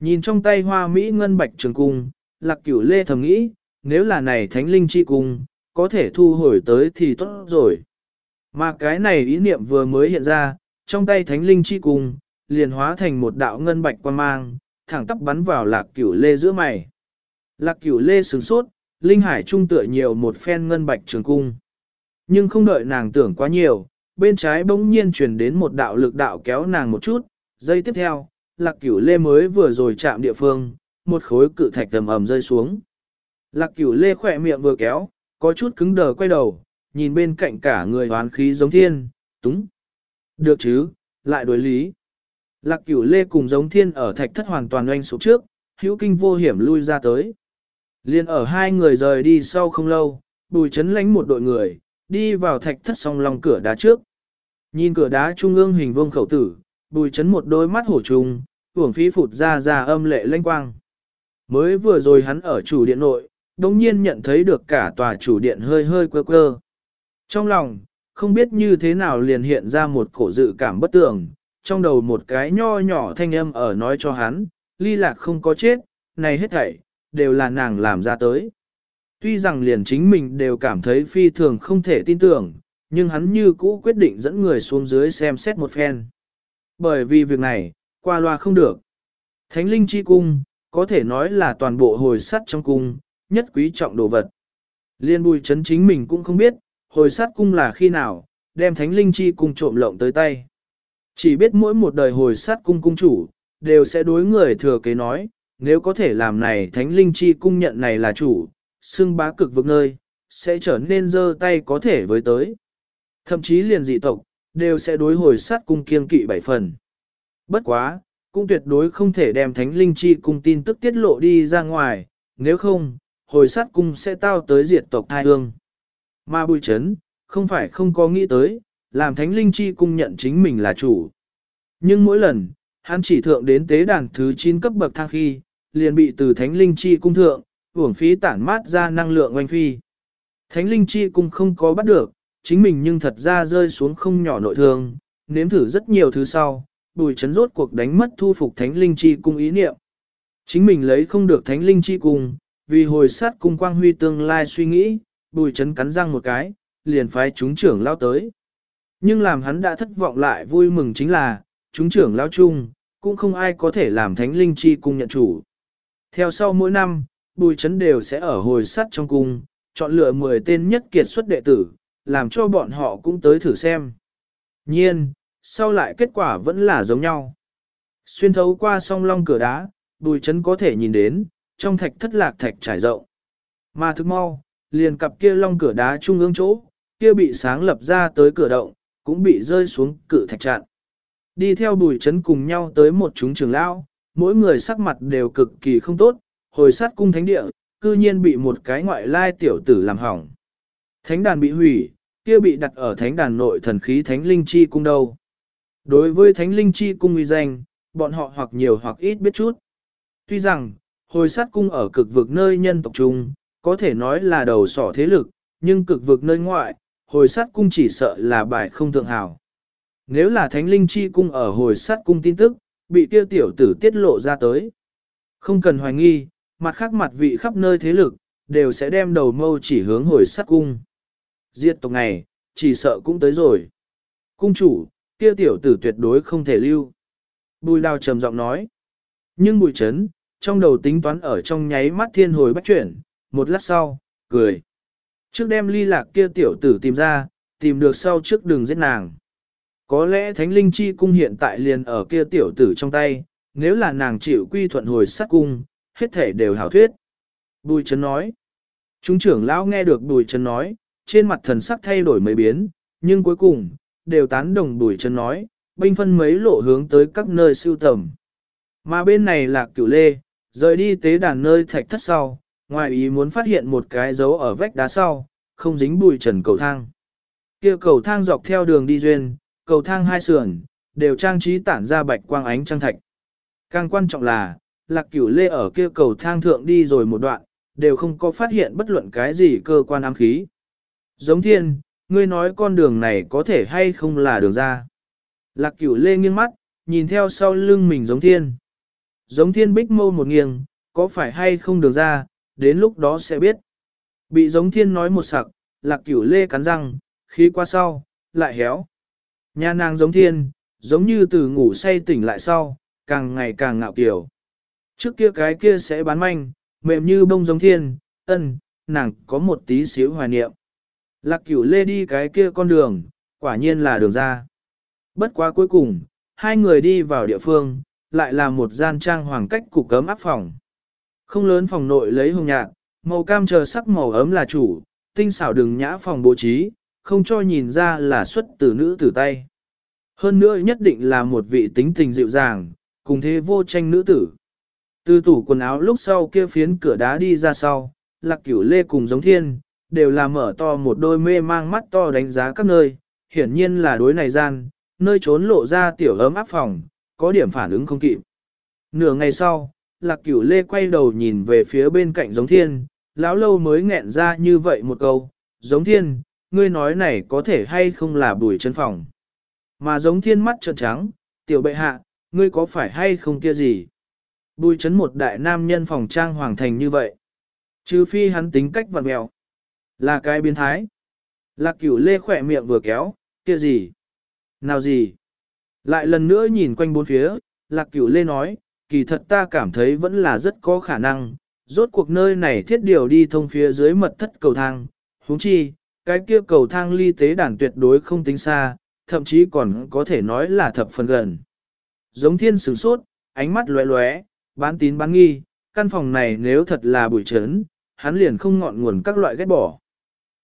Nhìn trong tay hoa Mỹ ngân bạch trường cung, lạc cửu lê thầm nghĩ, nếu là này thánh linh chi cung, có thể thu hồi tới thì tốt rồi. Mà cái này ý niệm vừa mới hiện ra, trong tay thánh linh chi cung, liền hóa thành một đạo ngân bạch quan mang, thẳng tắp bắn vào lạc cửu lê giữa mày. Lạc cửu lê sửng sốt, linh hải trung tựa nhiều một phen ngân bạch trường cung. Nhưng không đợi nàng tưởng quá nhiều, bên trái bỗng nhiên truyền đến một đạo lực đạo kéo nàng một chút, giây tiếp theo, lạc cửu lê mới vừa rồi chạm địa phương, một khối cự thạch tầm ầm rơi xuống. Lạc cửu lê khỏe miệng vừa kéo, có chút cứng đờ quay đầu, nhìn bên cạnh cả người hoán khí giống thiên, túng. Được chứ, lại đối lý. Lạc cửu lê cùng giống thiên ở thạch thất hoàn toàn oanh sụp trước, hữu kinh vô hiểm lui ra tới. Liên ở hai người rời đi sau không lâu, bùi chấn lánh một đội người, đi vào thạch thất song lòng cửa đá trước. Nhìn cửa đá trung ương hình vuông khẩu tử, bùi chấn một đôi mắt hổ trùng, uổng phí phụt ra ra âm lệ lanh quang. Mới vừa rồi hắn ở chủ điện nội, đồng nhiên nhận thấy được cả tòa chủ điện hơi hơi quơ quơ. Trong lòng, không biết như thế nào liền hiện ra một cổ dự cảm bất tường, trong đầu một cái nho nhỏ thanh âm ở nói cho hắn, ly lạc không có chết, này hết thảy, đều là nàng làm ra tới. Tuy rằng liền chính mình đều cảm thấy phi thường không thể tin tưởng, nhưng hắn như cũ quyết định dẫn người xuống dưới xem xét một phen. Bởi vì việc này, qua loa không được. Thánh linh chi cung, có thể nói là toàn bộ hồi sắt trong cung, nhất quý trọng đồ vật. Liên bùi chấn chính mình cũng không biết, hồi sắt cung là khi nào, đem thánh linh chi cung trộm lộng tới tay. Chỉ biết mỗi một đời hồi sát cung cung chủ, đều sẽ đối người thừa kế nói, nếu có thể làm này thánh linh chi cung nhận này là chủ, xưng bá cực vực nơi, sẽ trở nên dơ tay có thể với tới. Thậm chí liền dị tộc, đều sẽ đối hồi sát cung kiên kỵ bảy phần. Bất quá, cũng tuyệt đối không thể đem thánh linh chi cung tin tức tiết lộ đi ra ngoài, nếu không, hồi sát cung sẽ tao tới diệt tộc thai hương. Mà bùi chấn, không phải không có nghĩ tới, làm thánh linh chi cung nhận chính mình là chủ. Nhưng mỗi lần, hắn chỉ thượng đến tế đàn thứ 9 cấp bậc thang khi, liền bị từ thánh linh chi cung thượng, uổng phí tản mát ra năng lượng oanh phi. Thánh linh chi cung không có bắt được, chính mình nhưng thật ra rơi xuống không nhỏ nội thương, nếm thử rất nhiều thứ sau, bùi chấn rốt cuộc đánh mất thu phục thánh linh chi cung ý niệm. Chính mình lấy không được thánh linh chi cung, vì hồi sát cung quang huy tương lai suy nghĩ, bùi chấn cắn răng một cái, liền phái chúng trưởng lao tới. Nhưng làm hắn đã thất vọng lại vui mừng chính là, chúng trưởng lao chung, cũng không ai có thể làm thánh linh chi cung nhận chủ. Theo sau mỗi năm, bùi chấn đều sẽ ở hồi sắt trong cung, chọn lựa 10 tên nhất kiệt xuất đệ tử, làm cho bọn họ cũng tới thử xem. Nhiên, sau lại kết quả vẫn là giống nhau. Xuyên thấu qua song long cửa đá, bùi chấn có thể nhìn đến, trong thạch thất lạc thạch trải rộng. Mà thức mau, liền cặp kia long cửa đá trung ương chỗ, kia bị sáng lập ra tới cửa động, cũng bị rơi xuống cự thạch chặn. Đi theo bùi chấn cùng nhau tới một chúng trường lao, mỗi người sắc mặt đều cực kỳ không tốt, hồi sát cung thánh địa, cư nhiên bị một cái ngoại lai tiểu tử làm hỏng. Thánh đàn bị hủy, kia bị đặt ở thánh đàn nội thần khí thánh linh chi cung đâu. Đối với thánh linh chi cung uy danh, bọn họ hoặc nhiều hoặc ít biết chút. Tuy rằng, hồi sát cung ở cực vực nơi nhân tộc trung, có thể nói là đầu sỏ thế lực, nhưng cực vực nơi ngoại, hồi sát cung chỉ sợ là bài không thượng hảo. Nếu là thánh linh chi cung ở hồi sát cung tin tức, bị tiêu tiểu tử tiết lộ ra tới. Không cần hoài nghi, mặt khác mặt vị khắp nơi thế lực, đều sẽ đem đầu mâu chỉ hướng hồi sát cung. Diệt tộc này, chỉ sợ cũng tới rồi. Cung chủ, kia tiểu tử tuyệt đối không thể lưu. Bùi đào trầm giọng nói. Nhưng bùi chấn, trong đầu tính toán ở trong nháy mắt thiên hồi bắt chuyển, một lát sau, cười. Trước đem ly lạc kia tiểu tử tìm ra, tìm được sau trước đường giết nàng. Có lẽ thánh linh chi cung hiện tại liền ở kia tiểu tử trong tay, nếu là nàng chịu quy thuận hồi sát cung, hết thể đều hảo thuyết. Bùi Trấn nói. Trung trưởng lão nghe được Bùi Trấn nói, trên mặt thần sắc thay đổi mấy biến, nhưng cuối cùng, đều tán đồng Bùi Trấn nói, binh phân mấy lộ hướng tới các nơi siêu tầm. Mà bên này là cửu lê, rời đi tế đàn nơi thạch thất sau, ngoài ý muốn phát hiện một cái dấu ở vách đá sau, không dính bùi trần cầu thang. kia cầu thang dọc theo đường đi duyên, cầu thang hai sườn, đều trang trí tản ra bạch quang ánh trăng thạch. Càng quan trọng là, lạc cửu lê ở kia cầu thang thượng đi rồi một đoạn, đều không có phát hiện bất luận cái gì cơ quan ám khí. Giống thiên, ngươi nói con đường này có thể hay không là đường ra. Lạc cửu lê nghiêng mắt, nhìn theo sau lưng mình giống thiên. Giống thiên bích mâu một nghiêng, có phải hay không đường ra, đến lúc đó sẽ biết. Bị giống thiên nói một sặc, lạc cửu lê cắn răng, khí qua sau, lại héo. Nhà nàng giống thiên, giống như từ ngủ say tỉnh lại sau, càng ngày càng ngạo kiểu. Trước kia cái kia sẽ bán manh, mềm như bông giống thiên, ân, nàng có một tí xíu hoài niệm. Lạc cửu lê đi cái kia con đường, quả nhiên là đường ra. Bất quá cuối cùng, hai người đi vào địa phương, lại là một gian trang hoàng cách cục cấm áp phòng. Không lớn phòng nội lấy hồng nhạt, màu cam chờ sắc màu ấm là chủ, tinh xảo đừng nhã phòng bố trí, không cho nhìn ra là xuất từ nữ tử tay. Hơn nữa nhất định là một vị tính tình dịu dàng, cùng thế vô tranh nữ tử. Từ tủ quần áo lúc sau kia phiến cửa đá đi ra sau, lạc cửu lê cùng giống thiên, đều là mở to một đôi mê mang mắt to đánh giá các nơi, hiển nhiên là đối này gian, nơi trốn lộ ra tiểu ấm áp phòng, có điểm phản ứng không kịp. Nửa ngày sau, lạc cửu lê quay đầu nhìn về phía bên cạnh giống thiên, lão lâu mới nghẹn ra như vậy một câu, giống thiên, ngươi nói này có thể hay không là bùi chân phòng. Mà giống thiên mắt trợn trắng, tiểu bệ hạ, ngươi có phải hay không kia gì? Bùi chấn một đại nam nhân phòng trang hoàng thành như vậy. Trừ phi hắn tính cách vật mèo. Là cái biến thái. Lạc cửu lê khỏe miệng vừa kéo, kia gì? Nào gì? Lại lần nữa nhìn quanh bốn phía, lạc cửu lê nói, kỳ thật ta cảm thấy vẫn là rất có khả năng, rốt cuộc nơi này thiết điều đi thông phía dưới mật thất cầu thang, huống chi, cái kia cầu thang ly tế đàn tuyệt đối không tính xa, thậm chí còn có thể nói là thập phần gần. Giống thiên sử sốt, ánh mắt lóe lóe, bán tín bán nghi, căn phòng này nếu thật là bụi trấn, hắn liền không ngọn nguồn các loại ghét bỏ.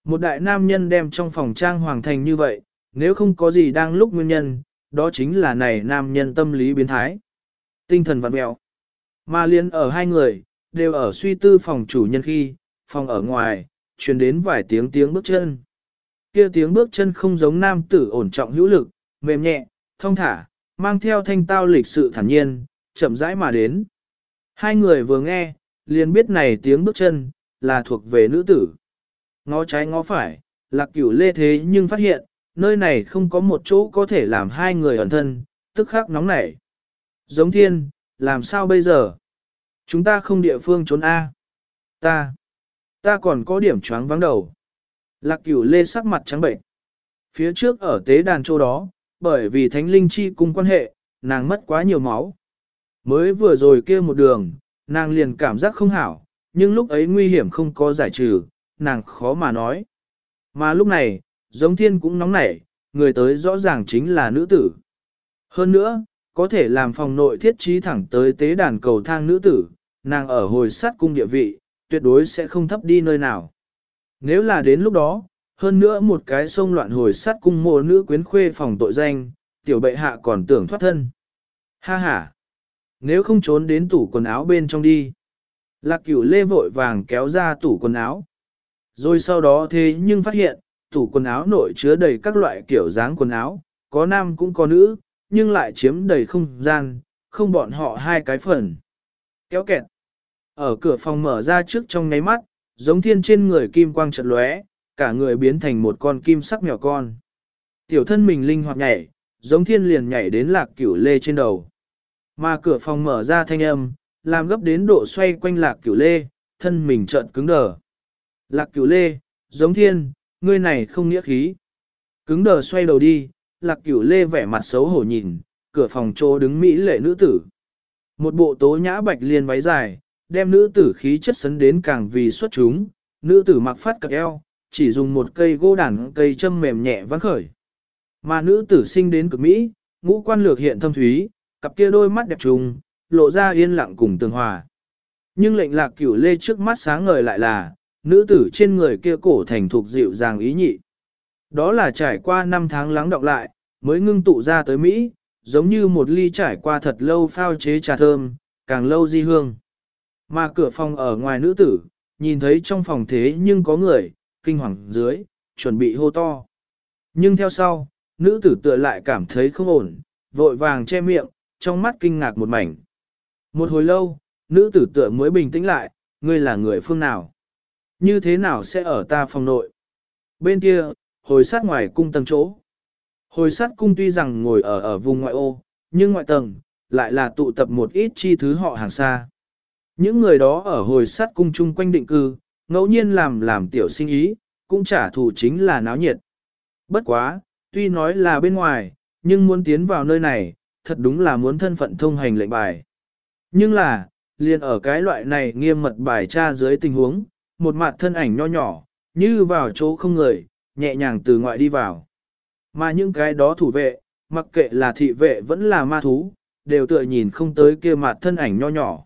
Một đại nam nhân đem trong phòng trang hoàng thành như vậy, nếu không có gì đang lúc nguyên nhân, đó chính là này nam nhân tâm lý biến thái. Tinh thần vặn mẹo. Mà liên ở hai người, đều ở suy tư phòng chủ nhân khi, phòng ở ngoài, truyền đến vài tiếng tiếng bước chân. Kia tiếng bước chân không giống nam tử ổn trọng hữu lực, mềm nhẹ, thông thả, mang theo thanh tao lịch sự thản nhiên, chậm rãi mà đến. Hai người vừa nghe, liền biết này tiếng bước chân, là thuộc về nữ tử. Ngó trái ngó phải, lạc cửu lê thế nhưng phát hiện, nơi này không có một chỗ có thể làm hai người ẩn thân, tức khắc nóng nảy. Giống thiên, làm sao bây giờ? Chúng ta không địa phương trốn A. Ta, ta còn có điểm choáng vắng đầu. Lạc cửu lê sắc mặt trắng bệnh. Phía trước ở tế đàn châu đó, bởi vì thánh linh chi cung quan hệ, nàng mất quá nhiều máu. Mới vừa rồi kia một đường, nàng liền cảm giác không hảo, nhưng lúc ấy nguy hiểm không có giải trừ, nàng khó mà nói. Mà lúc này, giống thiên cũng nóng nảy, người tới rõ ràng chính là nữ tử. Hơn nữa, có thể làm phòng nội thiết trí thẳng tới tế đàn cầu thang nữ tử, nàng ở hồi sát cung địa vị, tuyệt đối sẽ không thấp đi nơi nào. Nếu là đến lúc đó, hơn nữa một cái sông loạn hồi sát cung mộ nữ quyến khuê phòng tội danh, tiểu bệ hạ còn tưởng thoát thân. Ha ha! Nếu không trốn đến tủ quần áo bên trong đi. Lạc cửu lê vội vàng kéo ra tủ quần áo. Rồi sau đó thế nhưng phát hiện, tủ quần áo nội chứa đầy các loại kiểu dáng quần áo, có nam cũng có nữ, nhưng lại chiếm đầy không gian, không bọn họ hai cái phần. Kéo kẹt. Ở cửa phòng mở ra trước trong ngáy mắt, giống thiên trên người kim quang chợt lóe, cả người biến thành một con kim sắc mèo con. Tiểu thân mình linh hoạt nhảy, giống thiên liền nhảy đến lạc cửu lê trên đầu. Mà cửa phòng mở ra thanh âm, làm gấp đến độ xoay quanh lạc cửu lê, thân mình trợn cứng đờ. Lạc cửu lê, giống thiên, ngươi này không nghĩa khí. Cứng đờ xoay đầu đi, lạc cửu lê vẻ mặt xấu hổ nhìn, cửa phòng chỗ đứng mỹ lệ nữ tử. Một bộ tố nhã bạch liên váy dài, đem nữ tử khí chất sấn đến càng vì xuất chúng, nữ tử mặc phát cặp eo, chỉ dùng một cây gỗ đàn cây châm mềm nhẹ vắng khởi. Mà nữ tử sinh đến cực Mỹ, ngũ quan lược hiện thâm thúy, cặp kia đôi mắt đẹp trùng, lộ ra yên lặng cùng tường hòa. Nhưng lệnh lạc cửu lê trước mắt sáng ngời lại là, nữ tử trên người kia cổ thành thục dịu dàng ý nhị. Đó là trải qua năm tháng lắng đọng lại, mới ngưng tụ ra tới Mỹ, giống như một ly trải qua thật lâu phao chế trà thơm, càng lâu di hương. Mà cửa phòng ở ngoài nữ tử, nhìn thấy trong phòng thế nhưng có người, kinh hoàng dưới, chuẩn bị hô to. Nhưng theo sau, nữ tử tựa lại cảm thấy không ổn, vội vàng che miệng, trong mắt kinh ngạc một mảnh. Một hồi lâu, nữ tử tựa mới bình tĩnh lại, ngươi là người phương nào? Như thế nào sẽ ở ta phòng nội? Bên kia, hồi sát ngoài cung tầng chỗ. Hồi sát cung tuy rằng ngồi ở ở vùng ngoại ô, nhưng ngoại tầng, lại là tụ tập một ít chi thứ họ hàng xa. Những người đó ở hồi sát cung chung quanh định cư, ngẫu nhiên làm làm tiểu sinh ý, cũng trả thù chính là náo nhiệt. Bất quá, tuy nói là bên ngoài, nhưng muốn tiến vào nơi này, thật đúng là muốn thân phận thông hành lệnh bài. Nhưng là, liền ở cái loại này nghiêm mật bài tra dưới tình huống, một mặt thân ảnh nho nhỏ, như vào chỗ không người, nhẹ nhàng từ ngoại đi vào. Mà những cái đó thủ vệ, mặc kệ là thị vệ vẫn là ma thú, đều tựa nhìn không tới kia mặt thân ảnh nho nhỏ.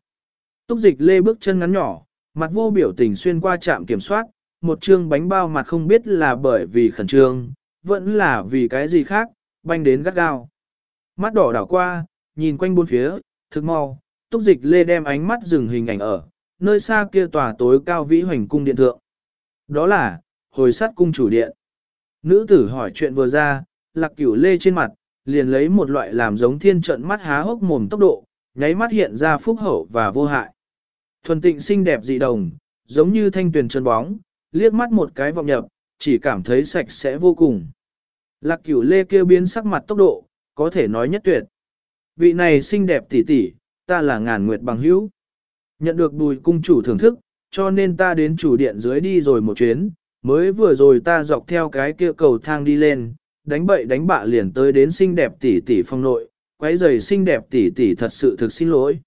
Túc dịch lê bước chân ngắn nhỏ, mặt vô biểu tình xuyên qua trạm kiểm soát, một chương bánh bao mặt không biết là bởi vì khẩn trương, vẫn là vì cái gì khác, banh đến gắt gao. Mắt đỏ đảo qua, nhìn quanh bốn phía, thực mau, túc dịch lê đem ánh mắt dừng hình ảnh ở, nơi xa kia tòa tối cao vĩ hoành cung điện thượng. Đó là, hồi sát cung chủ điện. Nữ tử hỏi chuyện vừa ra, lạc cửu lê trên mặt, liền lấy một loại làm giống thiên trận mắt há hốc mồm tốc độ, nháy mắt hiện ra phúc hậu và vô hại. Thuần tịnh xinh đẹp dị đồng, giống như thanh tuyền chân bóng, liếc mắt một cái vọng nhập, chỉ cảm thấy sạch sẽ vô cùng. Lạc cửu lê kêu biến sắc mặt tốc độ, có thể nói nhất tuyệt. Vị này xinh đẹp tỷ tỷ, ta là ngàn nguyệt bằng hữu. Nhận được bùi cung chủ thưởng thức, cho nên ta đến chủ điện dưới đi rồi một chuyến, mới vừa rồi ta dọc theo cái kia cầu thang đi lên, đánh bậy đánh bạ liền tới đến xinh đẹp tỷ tỷ phong nội, quấy giày xinh đẹp tỷ tỷ thật sự thực xin lỗi.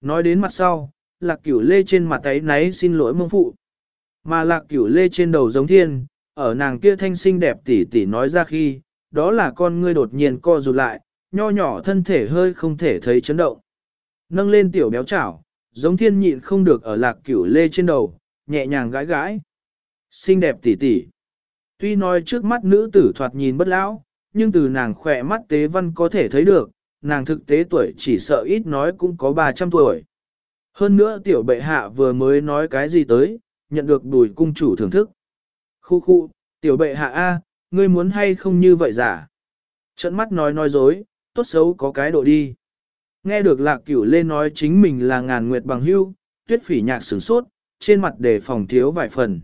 Nói đến mặt sau, lạc cửu lê trên mặt ấy náy xin lỗi mông phụ. Mà lạc cửu lê trên đầu giống thiên, ở nàng kia thanh xinh đẹp tỷ tỷ nói ra khi, đó là con ngươi đột nhiên co rụt lại, nho nhỏ thân thể hơi không thể thấy chấn động. Nâng lên tiểu béo chảo, giống thiên nhịn không được ở lạc cửu lê trên đầu, nhẹ nhàng gãi gãi. Xinh đẹp tỷ tỷ. Tuy nói trước mắt nữ tử thoạt nhìn bất lão, nhưng từ nàng khỏe mắt tế văn có thể thấy được, nàng thực tế tuổi chỉ sợ ít nói cũng có 300 tuổi. Hơn nữa tiểu bệ hạ vừa mới nói cái gì tới, nhận được đùi cung chủ thưởng thức. Khu khu, tiểu bệ hạ A, ngươi muốn hay không như vậy giả? Trận mắt nói nói dối, tốt xấu có cái độ đi. Nghe được lạc cửu lên nói chính mình là ngàn nguyệt bằng hưu, tuyết phỉ nhạc sửng sốt, trên mặt để phòng thiếu vài phần.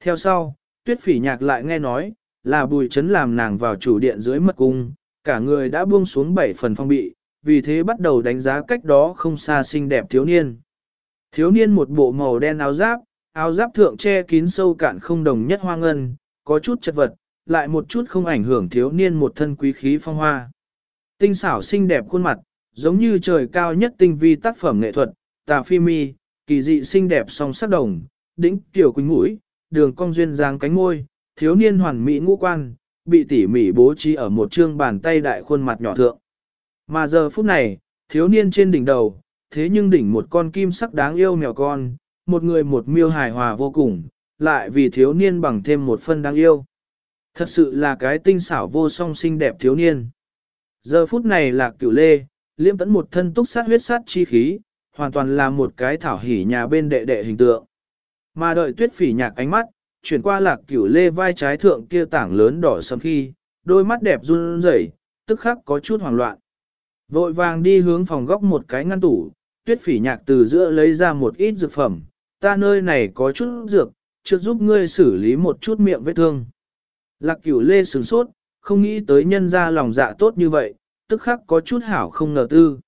Theo sau, tuyết phỉ nhạc lại nghe nói, là bùi chấn làm nàng vào chủ điện dưới mật cung, cả người đã buông xuống bảy phần phong bị, vì thế bắt đầu đánh giá cách đó không xa xinh đẹp thiếu niên. Thiếu niên một bộ màu đen áo giáp, áo giáp thượng che kín sâu cạn không đồng nhất hoa ngân, có chút chật vật, lại một chút không ảnh hưởng thiếu niên một thân quý khí phong hoa. Tinh xảo xinh đẹp khuôn mặt, giống như trời cao nhất tinh vi tác phẩm nghệ thuật, tà phi mi, kỳ dị xinh đẹp song sắc đồng, đỉnh tiểu quỳnh mũi, đường cong duyên dáng cánh môi, thiếu niên hoàn mỹ ngũ quan, bị tỉ mỉ bố trí ở một trương bàn tay đại khuôn mặt nhỏ thượng. Mà giờ phút này, thiếu niên trên đỉnh đầu, thế nhưng đỉnh một con kim sắc đáng yêu mèo con, một người một miêu hài hòa vô cùng, lại vì thiếu niên bằng thêm một phân đáng yêu. Thật sự là cái tinh xảo vô song xinh đẹp thiếu niên. Giờ phút này là cửu lê, liêm tẫn một thân túc sát huyết sát chi khí, hoàn toàn là một cái thảo hỉ nhà bên đệ đệ hình tượng. Mà đợi tuyết phỉ nhạc ánh mắt, chuyển qua lạc cửu lê vai trái thượng kia tảng lớn đỏ sầm khi, đôi mắt đẹp run rẩy, tức khắc có chút hoảng loạn. Vội vàng đi hướng phòng góc một cái ngăn tủ, tuyết phỉ nhạc từ giữa lấy ra một ít dược phẩm, ta nơi này có chút dược, trước giúp ngươi xử lý một chút miệng vết thương. Lạc cửu lê sửng sốt, không nghĩ tới nhân ra lòng dạ tốt như vậy, tức khắc có chút hảo không ngờ tư.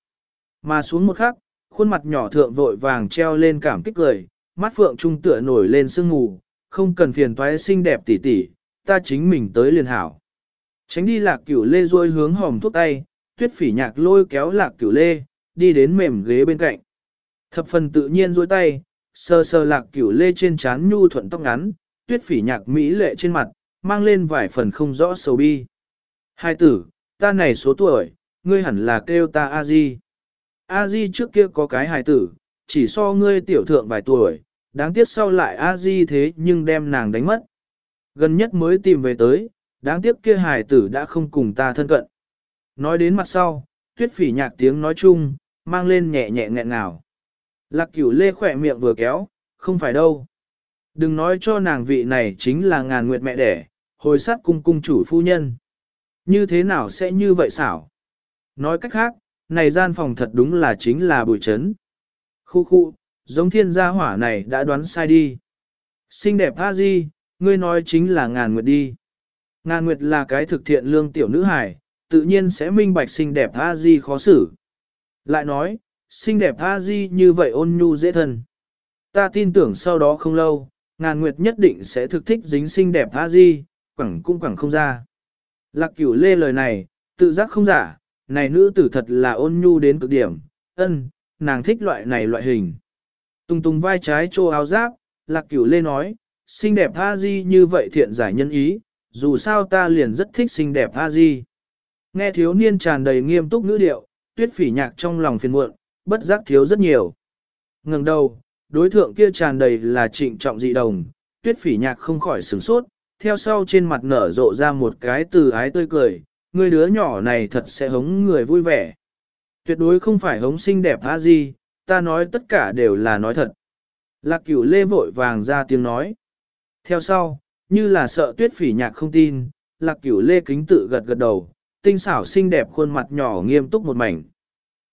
Mà xuống một khắc, khuôn mặt nhỏ thượng vội vàng treo lên cảm kích cười, mắt phượng trung tựa nổi lên sương ngủ, không cần phiền toái xinh đẹp tỉ tỉ, ta chính mình tới liền hảo. Tránh đi lạc cửu lê rôi hướng hòm thuốc tay, tuyết phỉ nhạc lôi kéo lạc cửu lê, đi đến mềm ghế bên cạnh. Thập phần tự nhiên rôi tay, sờ sờ lạc cửu lê trên trán nhu thuận tóc ngắn, tuyết phỉ nhạc mỹ lệ trên mặt, mang lên vài phần không rõ sầu bi. Hai tử, ta này số tuổi, ngươi hẳn là kêu ta A-di. A-di trước kia có cái hài tử, chỉ so ngươi tiểu thượng vài tuổi, đáng tiếc sau lại A-di thế nhưng đem nàng đánh mất. Gần nhất mới tìm về tới, đáng tiếc kia hài tử đã không cùng ta thân cận. Nói đến mặt sau, tuyết phỉ nhạc tiếng nói chung, mang lên nhẹ nhẹ nghẹn ngào. Lạc cửu lê khỏe miệng vừa kéo, không phải đâu. Đừng nói cho nàng vị này chính là ngàn nguyệt mẹ đẻ, hồi sát cung cung chủ phu nhân. Như thế nào sẽ như vậy xảo? Nói cách khác, này gian phòng thật đúng là chính là bùi chấn. Khu khu, giống thiên gia hỏa này đã đoán sai đi. Xinh đẹp tha di, ngươi nói chính là ngàn nguyệt đi. Ngàn nguyệt là cái thực thiện lương tiểu nữ hài, tự nhiên sẽ minh bạch xinh đẹp tha di khó xử. Lại nói, xinh đẹp tha di như vậy ôn nhu dễ thân. Ta tin tưởng sau đó không lâu, ngàn nguyệt nhất định sẽ thực thích dính xinh đẹp tha di, quẳng cũng quẳng không ra. Lạc cửu lê lời này, tự giác không giả, này nữ tử thật là ôn nhu đến cực điểm, ân, nàng thích loại này loại hình. Tùng tùng vai trái trô áo giáp, lạc cửu lê nói, xinh đẹp tha di như vậy thiện giải nhân ý, dù sao ta liền rất thích xinh đẹp tha di. Nghe thiếu niên tràn đầy nghiêm túc ngữ điệu, tuyết phỉ nhạc trong lòng phiền muộn, bất giác thiếu rất nhiều. Ngừng đầu, đối thượng kia tràn đầy là trịnh trọng dị đồng, tuyết phỉ nhạc không khỏi sửng sốt, theo sau trên mặt nở rộ ra một cái từ ái tươi cười, người đứa nhỏ này thật sẽ hống người vui vẻ. Tuyệt đối không phải hống xinh đẹp a gì, ta nói tất cả đều là nói thật. Lạc cửu lê vội vàng ra tiếng nói. Theo sau, như là sợ tuyết phỉ nhạc không tin, lạc cửu lê kính tự gật gật đầu, tinh xảo xinh đẹp khuôn mặt nhỏ nghiêm túc một mảnh.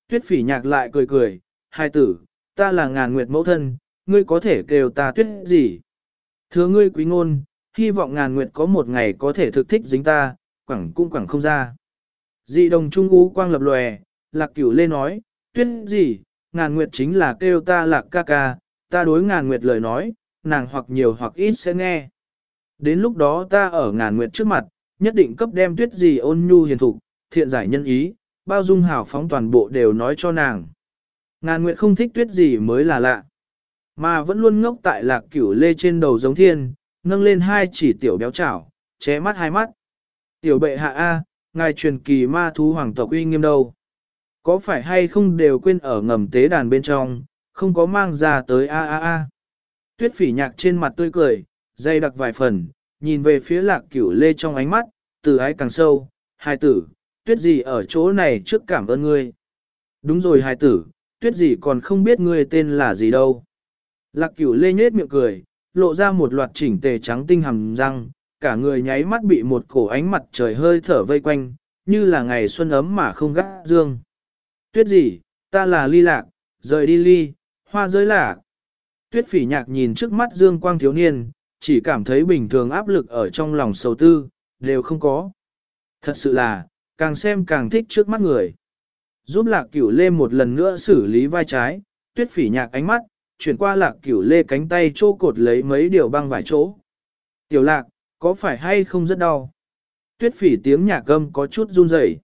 Tuyết phỉ nhạc lại cười cười, hai tử, ta là ngàn nguyệt mẫu thân, ngươi có thể kêu ta tuyết gì? Thưa ngươi quý ngôn, hy vọng ngàn nguyệt có một ngày có thể thực thích dính ta, quẳng cũng quẳng không ra. Dị đồng trung ú quang lập lòe, lạc cửu lê nói, tuyết gì, ngàn nguyệt chính là kêu ta lạc ca ca, ta đối ngàn nguyệt lời nói, nàng hoặc nhiều hoặc ít sẽ nghe. Đến lúc đó ta ở ngàn nguyệt trước mặt, nhất định cấp đem tuyết gì ôn nhu hiền thục, thiện giải nhân ý, bao dung hào phóng toàn bộ đều nói cho nàng. Ngàn nguyệt không thích tuyết gì mới là lạ, mà vẫn luôn ngốc tại lạc cửu lê trên đầu giống thiên, nâng lên hai chỉ tiểu béo chảo, ché mắt hai mắt. Tiểu bệ hạ A, ngài truyền kỳ ma thú hoàng tộc uy nghiêm đâu. Có phải hay không đều quên ở ngầm tế đàn bên trong, không có mang ra tới A A A. Tuyết phỉ nhạc trên mặt tươi cười, dây đặc vài phần, nhìn về phía lạc cửu lê trong ánh mắt, từ ái càng sâu, hai tử, tuyết gì ở chỗ này trước cảm ơn ngươi. Đúng rồi hai tử, tuyết gì còn không biết ngươi tên là gì đâu. Lạc cửu lê nhết miệng cười, lộ ra một loạt chỉnh tề trắng tinh hầm răng, cả người nháy mắt bị một cổ ánh mặt trời hơi thở vây quanh, như là ngày xuân ấm mà không gắt dương. Tuyết gì, ta là ly lạc, rời đi ly, hoa giới lạc. Tuyết phỉ nhạc nhìn trước mắt dương quang thiếu niên, chỉ cảm thấy bình thường áp lực ở trong lòng sầu tư, đều không có. Thật sự là, càng xem càng thích trước mắt người. Giúp lạc cửu lê một lần nữa xử lý vai trái, tuyết phỉ nhạc ánh mắt, chuyển qua lạc cửu lê cánh tay chỗ cột lấy mấy điều băng vài chỗ. Tiểu lạc, có phải hay không rất đau? Tuyết phỉ tiếng nhạc gâm có chút run rẩy.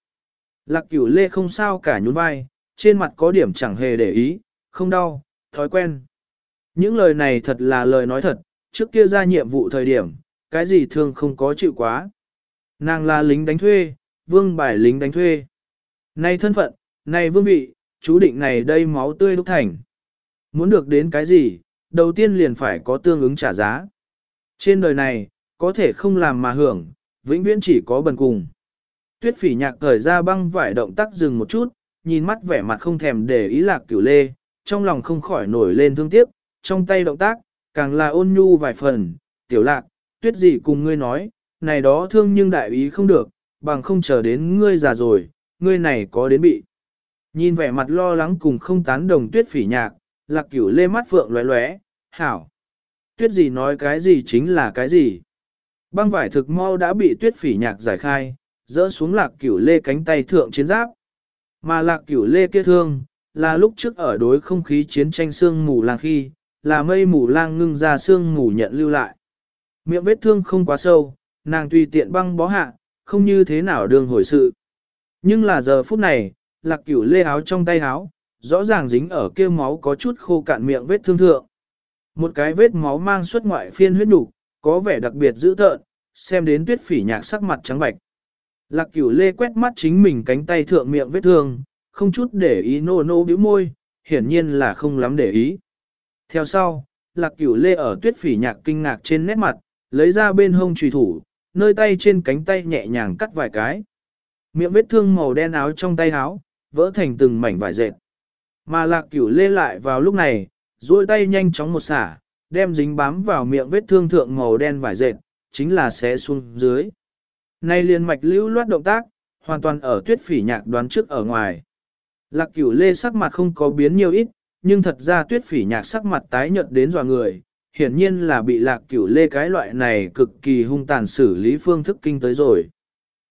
Lạc cửu lê không sao cả nhún vai, trên mặt có điểm chẳng hề để ý, không đau, thói quen. Những lời này thật là lời nói thật, trước kia ra nhiệm vụ thời điểm, cái gì thường không có chịu quá. Nàng là lính đánh thuê, vương bài lính đánh thuê. Này thân phận, này vương vị, chú định này đây máu tươi đúc thành. Muốn được đến cái gì, đầu tiên liền phải có tương ứng trả giá. Trên đời này, có thể không làm mà hưởng, vĩnh viễn chỉ có bần cùng. Tuyết phỉ nhạc thời ra băng vải động tác dừng một chút, nhìn mắt vẻ mặt không thèm để ý lạc cửu lê, trong lòng không khỏi nổi lên thương tiếc, trong tay động tác, càng là ôn nhu vài phần, tiểu lạc, tuyết gì cùng ngươi nói, này đó thương nhưng đại ý không được, bằng không chờ đến ngươi già rồi, ngươi này có đến bị. Nhìn vẻ mặt lo lắng cùng không tán đồng tuyết phỉ nhạc, lạc cửu lê mắt phượng lóe lóe, hảo. Tuyết gì nói cái gì chính là cái gì. Băng vải thực mau đã bị tuyết phỉ nhạc giải khai, dỡ xuống lạc cửu lê cánh tay thượng chiến giáp. Mà lạc cửu lê kia thương, là lúc trước ở đối không khí chiến tranh xương mù lang khi, là mây mù lang ngưng ra xương mù nhận lưu lại. Miệng vết thương không quá sâu, nàng tùy tiện băng bó hạ, không như thế nào đương hồi sự. Nhưng là giờ phút này, lạc cửu lê áo trong tay áo, rõ ràng dính ở kia máu có chút khô cạn miệng vết thương thượng. Một cái vết máu mang xuất ngoại phiên huyết đủ, có vẻ đặc biệt dữ tợn, xem đến tuyết phỉ nhạc sắc mặt trắng bạch. Lạc cửu lê quét mắt chính mình cánh tay thượng miệng vết thương, không chút để ý nô nô bĩu môi, hiển nhiên là không lắm để ý. Theo sau, lạc cửu lê ở tuyết phỉ nhạc kinh ngạc trên nét mặt, lấy ra bên hông trùy thủ, nơi tay trên cánh tay nhẹ nhàng cắt vài cái. Miệng vết thương màu đen áo trong tay áo, vỡ thành từng mảnh vải dệt. Mà lạc cửu lê lại vào lúc này, duỗi tay nhanh chóng một xả, đem dính bám vào miệng vết thương thượng màu đen vải dệt, chính là xé xuống dưới. Nay liền mạch lưu loát động tác, hoàn toàn ở tuyết phỉ nhạc đoán trước ở ngoài. Lạc cửu lê sắc mặt không có biến nhiều ít, nhưng thật ra tuyết phỉ nhạc sắc mặt tái nhợt đến dò người, hiển nhiên là bị lạc cửu lê cái loại này cực kỳ hung tàn xử lý phương thức kinh tới rồi.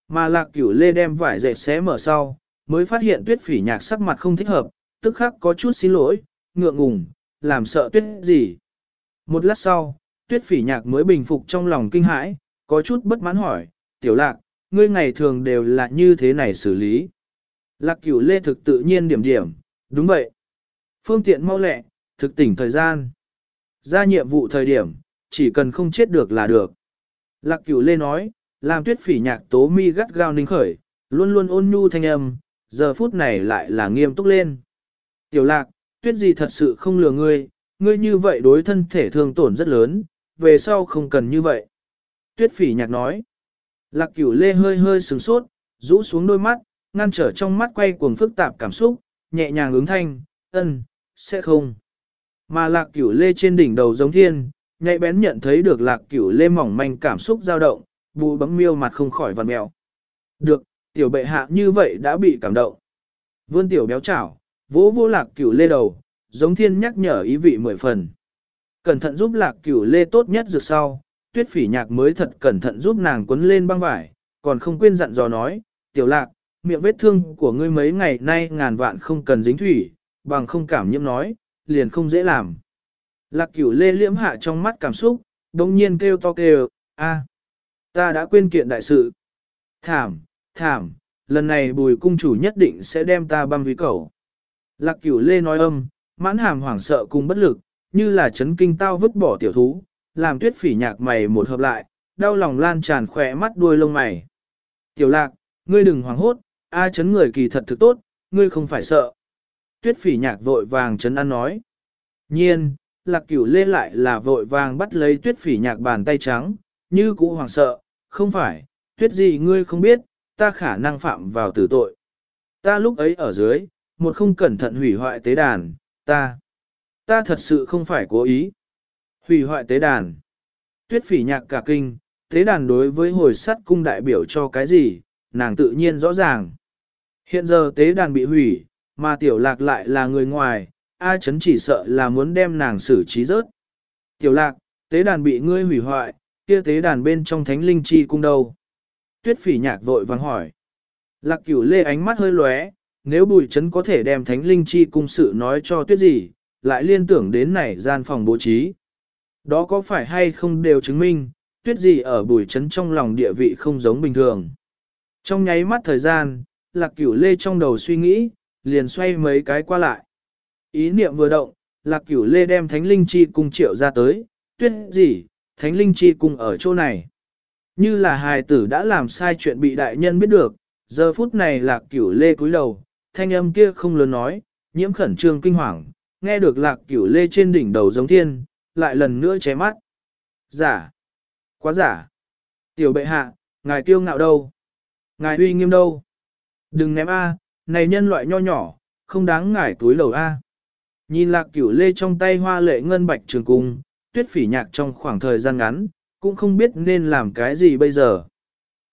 Mà lạc cửu lê đem vải dệt xé mở sau, mới phát hiện tuyết phỉ nhạc sắc mặt không thích hợp, tức khắc có chút xin lỗi, ngượng ngùng, làm sợ tuyết gì. Một lát sau, tuyết phỉ nhạc mới bình phục trong lòng kinh hãi, có chút bất mãn hỏi, tiểu lạc, ngươi ngày thường đều là như thế này xử lý. Lạc cửu lê thực tự nhiên điểm điểm, đúng vậy. Phương tiện mau lẹ, thực tỉnh thời gian. Ra nhiệm vụ thời điểm, chỉ cần không chết được là được. Lạc cửu lê nói, làm tuyết phỉ nhạc tố mi gắt gao ninh khởi, luôn luôn ôn nhu thanh âm, giờ phút này lại là nghiêm túc lên. Tiểu lạc, tuyết gì thật sự không lừa ngươi, ngươi như vậy đối thân thể thương tổn rất lớn, về sau không cần như vậy. Tuyết phỉ nhạc nói. Lạc cửu lê hơi hơi sừng sốt, rũ xuống đôi mắt, ngăn trở trong mắt quay cuồng phức tạp cảm xúc, nhẹ nhàng ứng thanh, ân, sẽ không. Mà lạc cửu lê trên đỉnh đầu giống thiên, nhạy bén nhận thấy được lạc cửu lê mỏng manh cảm xúc dao động, bù bấm miêu mặt không khỏi vằn mèo. Được, tiểu bệ hạ như vậy đã bị cảm động. Vươn tiểu béo chảo, vỗ vô lạc cửu lê đầu, giống thiên nhắc nhở ý vị mười phần. Cẩn thận giúp lạc cửu lê tốt nhất dược sau, tuyết phỉ nhạc mới thật cẩn thận giúp nàng quấn lên băng vải, còn không quên dặn dò nói, tiểu lạc, miệng vết thương của ngươi mấy ngày nay ngàn vạn không cần dính thủy, bằng không cảm nhiễm nói, liền không dễ làm. Lạc cửu lê liễm hạ trong mắt cảm xúc, đồng nhiên kêu to kêu, a, ta đã quên kiện đại sự. Thảm, thảm, lần này bùi cung chủ nhất định sẽ đem ta băm vì cầu. Lạc cửu lê nói âm, mãn hàm hoảng sợ cùng bất lực, như là chấn kinh tao vứt bỏ tiểu thú, làm tuyết phỉ nhạc mày một hợp lại, đau lòng lan tràn khỏe mắt đuôi lông mày. Tiểu lạc, ngươi đừng hoảng hốt, a chấn người kỳ thật thực tốt, ngươi không phải sợ. Tuyết phỉ nhạc vội vàng chấn an nói. Nhiên, lạc cửu lê lại là vội vàng bắt lấy tuyết phỉ nhạc bàn tay trắng, như cũ hoàng sợ, không phải, tuyết gì ngươi không biết, ta khả năng phạm vào tử tội. Ta lúc ấy ở dưới, một không cẩn thận hủy hoại tế đàn, ta, ta thật sự không phải cố ý. Hủy hoại tế đàn. Tuyết phỉ nhạc cả kinh, tế đàn đối với hồi sắt cung đại biểu cho cái gì, nàng tự nhiên rõ ràng. Hiện giờ tế đàn bị hủy, mà tiểu lạc lại là người ngoài, A chấn chỉ sợ là muốn đem nàng xử trí rớt. Tiểu lạc, tế đàn bị ngươi hủy hoại, kia tế đàn bên trong thánh linh chi cung đâu? Tuyết phỉ nhạc vội vàng hỏi. Lạc cửu lê ánh mắt hơi lóe, nếu bùi chấn có thể đem thánh linh chi cung sự nói cho tuyết gì, lại liên tưởng đến này gian phòng bố trí. Đó có phải hay không đều chứng minh, tuyết gì ở bùi chấn trong lòng địa vị không giống bình thường. Trong nháy mắt thời gian, lạc cửu lê trong đầu suy nghĩ, liền xoay mấy cái qua lại. Ý niệm vừa động, lạc cửu lê đem thánh linh chi cung triệu ra tới, tuyết gì, thánh linh chi cung ở chỗ này. Như là hài tử đã làm sai chuyện bị đại nhân biết được, giờ phút này lạc cửu lê cúi đầu, thanh âm kia không lớn nói, nhiễm khẩn trương kinh hoàng, nghe được lạc cửu lê trên đỉnh đầu giống thiên, lại lần nữa ché mắt. Giả! Quá giả! Tiểu bệ hạ, ngài kiêu ngạo đâu? Ngài uy nghiêm đâu? Đừng ném A, này nhân loại nho nhỏ, không đáng ngài túi lầu A. Nhìn lạc cửu lê trong tay hoa lệ ngân bạch trường cung, tuyết phỉ nhạc trong khoảng thời gian ngắn, cũng không biết nên làm cái gì bây giờ.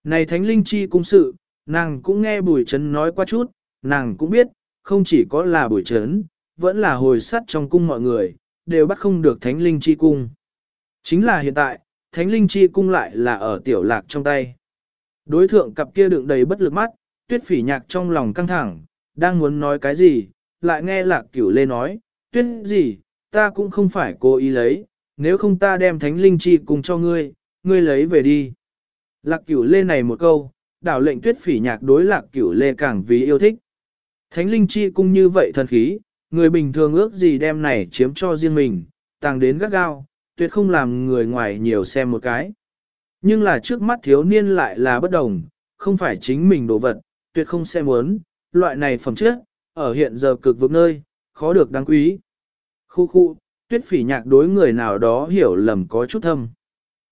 Này thánh linh chi cung sự, nàng cũng nghe bùi chấn nói qua chút, nàng cũng biết, không chỉ có là buổi chấn, vẫn là hồi sắt trong cung mọi người, đều bắt không được thánh linh chi cung. Chính là hiện tại, thánh linh chi cung lại là ở tiểu lạc trong tay. Đối thượng cặp kia đựng đầy bất lực mắt, tuyết phỉ nhạc trong lòng căng thẳng, đang muốn nói cái gì, lại nghe lạc cửu lê nói, tuyết gì, ta cũng không phải cố ý lấy, nếu không ta đem thánh linh chi cung cho ngươi, ngươi lấy về đi. Lạc cửu lê này một câu, đảo lệnh tuyết phỉ nhạc đối lạc cửu lê càng vì yêu thích. Thánh linh chi cung như vậy thần khí, người bình thường ước gì đem này chiếm cho riêng mình, tàng đến gắt gao, tuyệt không làm người ngoài nhiều xem một cái. Nhưng là trước mắt thiếu niên lại là bất đồng, không phải chính mình đồ vật, tuyệt không xem muốn, loại này phẩm chất, ở hiện giờ cực vực nơi, khó được đáng quý. Khu khu, tuyết phỉ nhạc đối người nào đó hiểu lầm có chút thâm.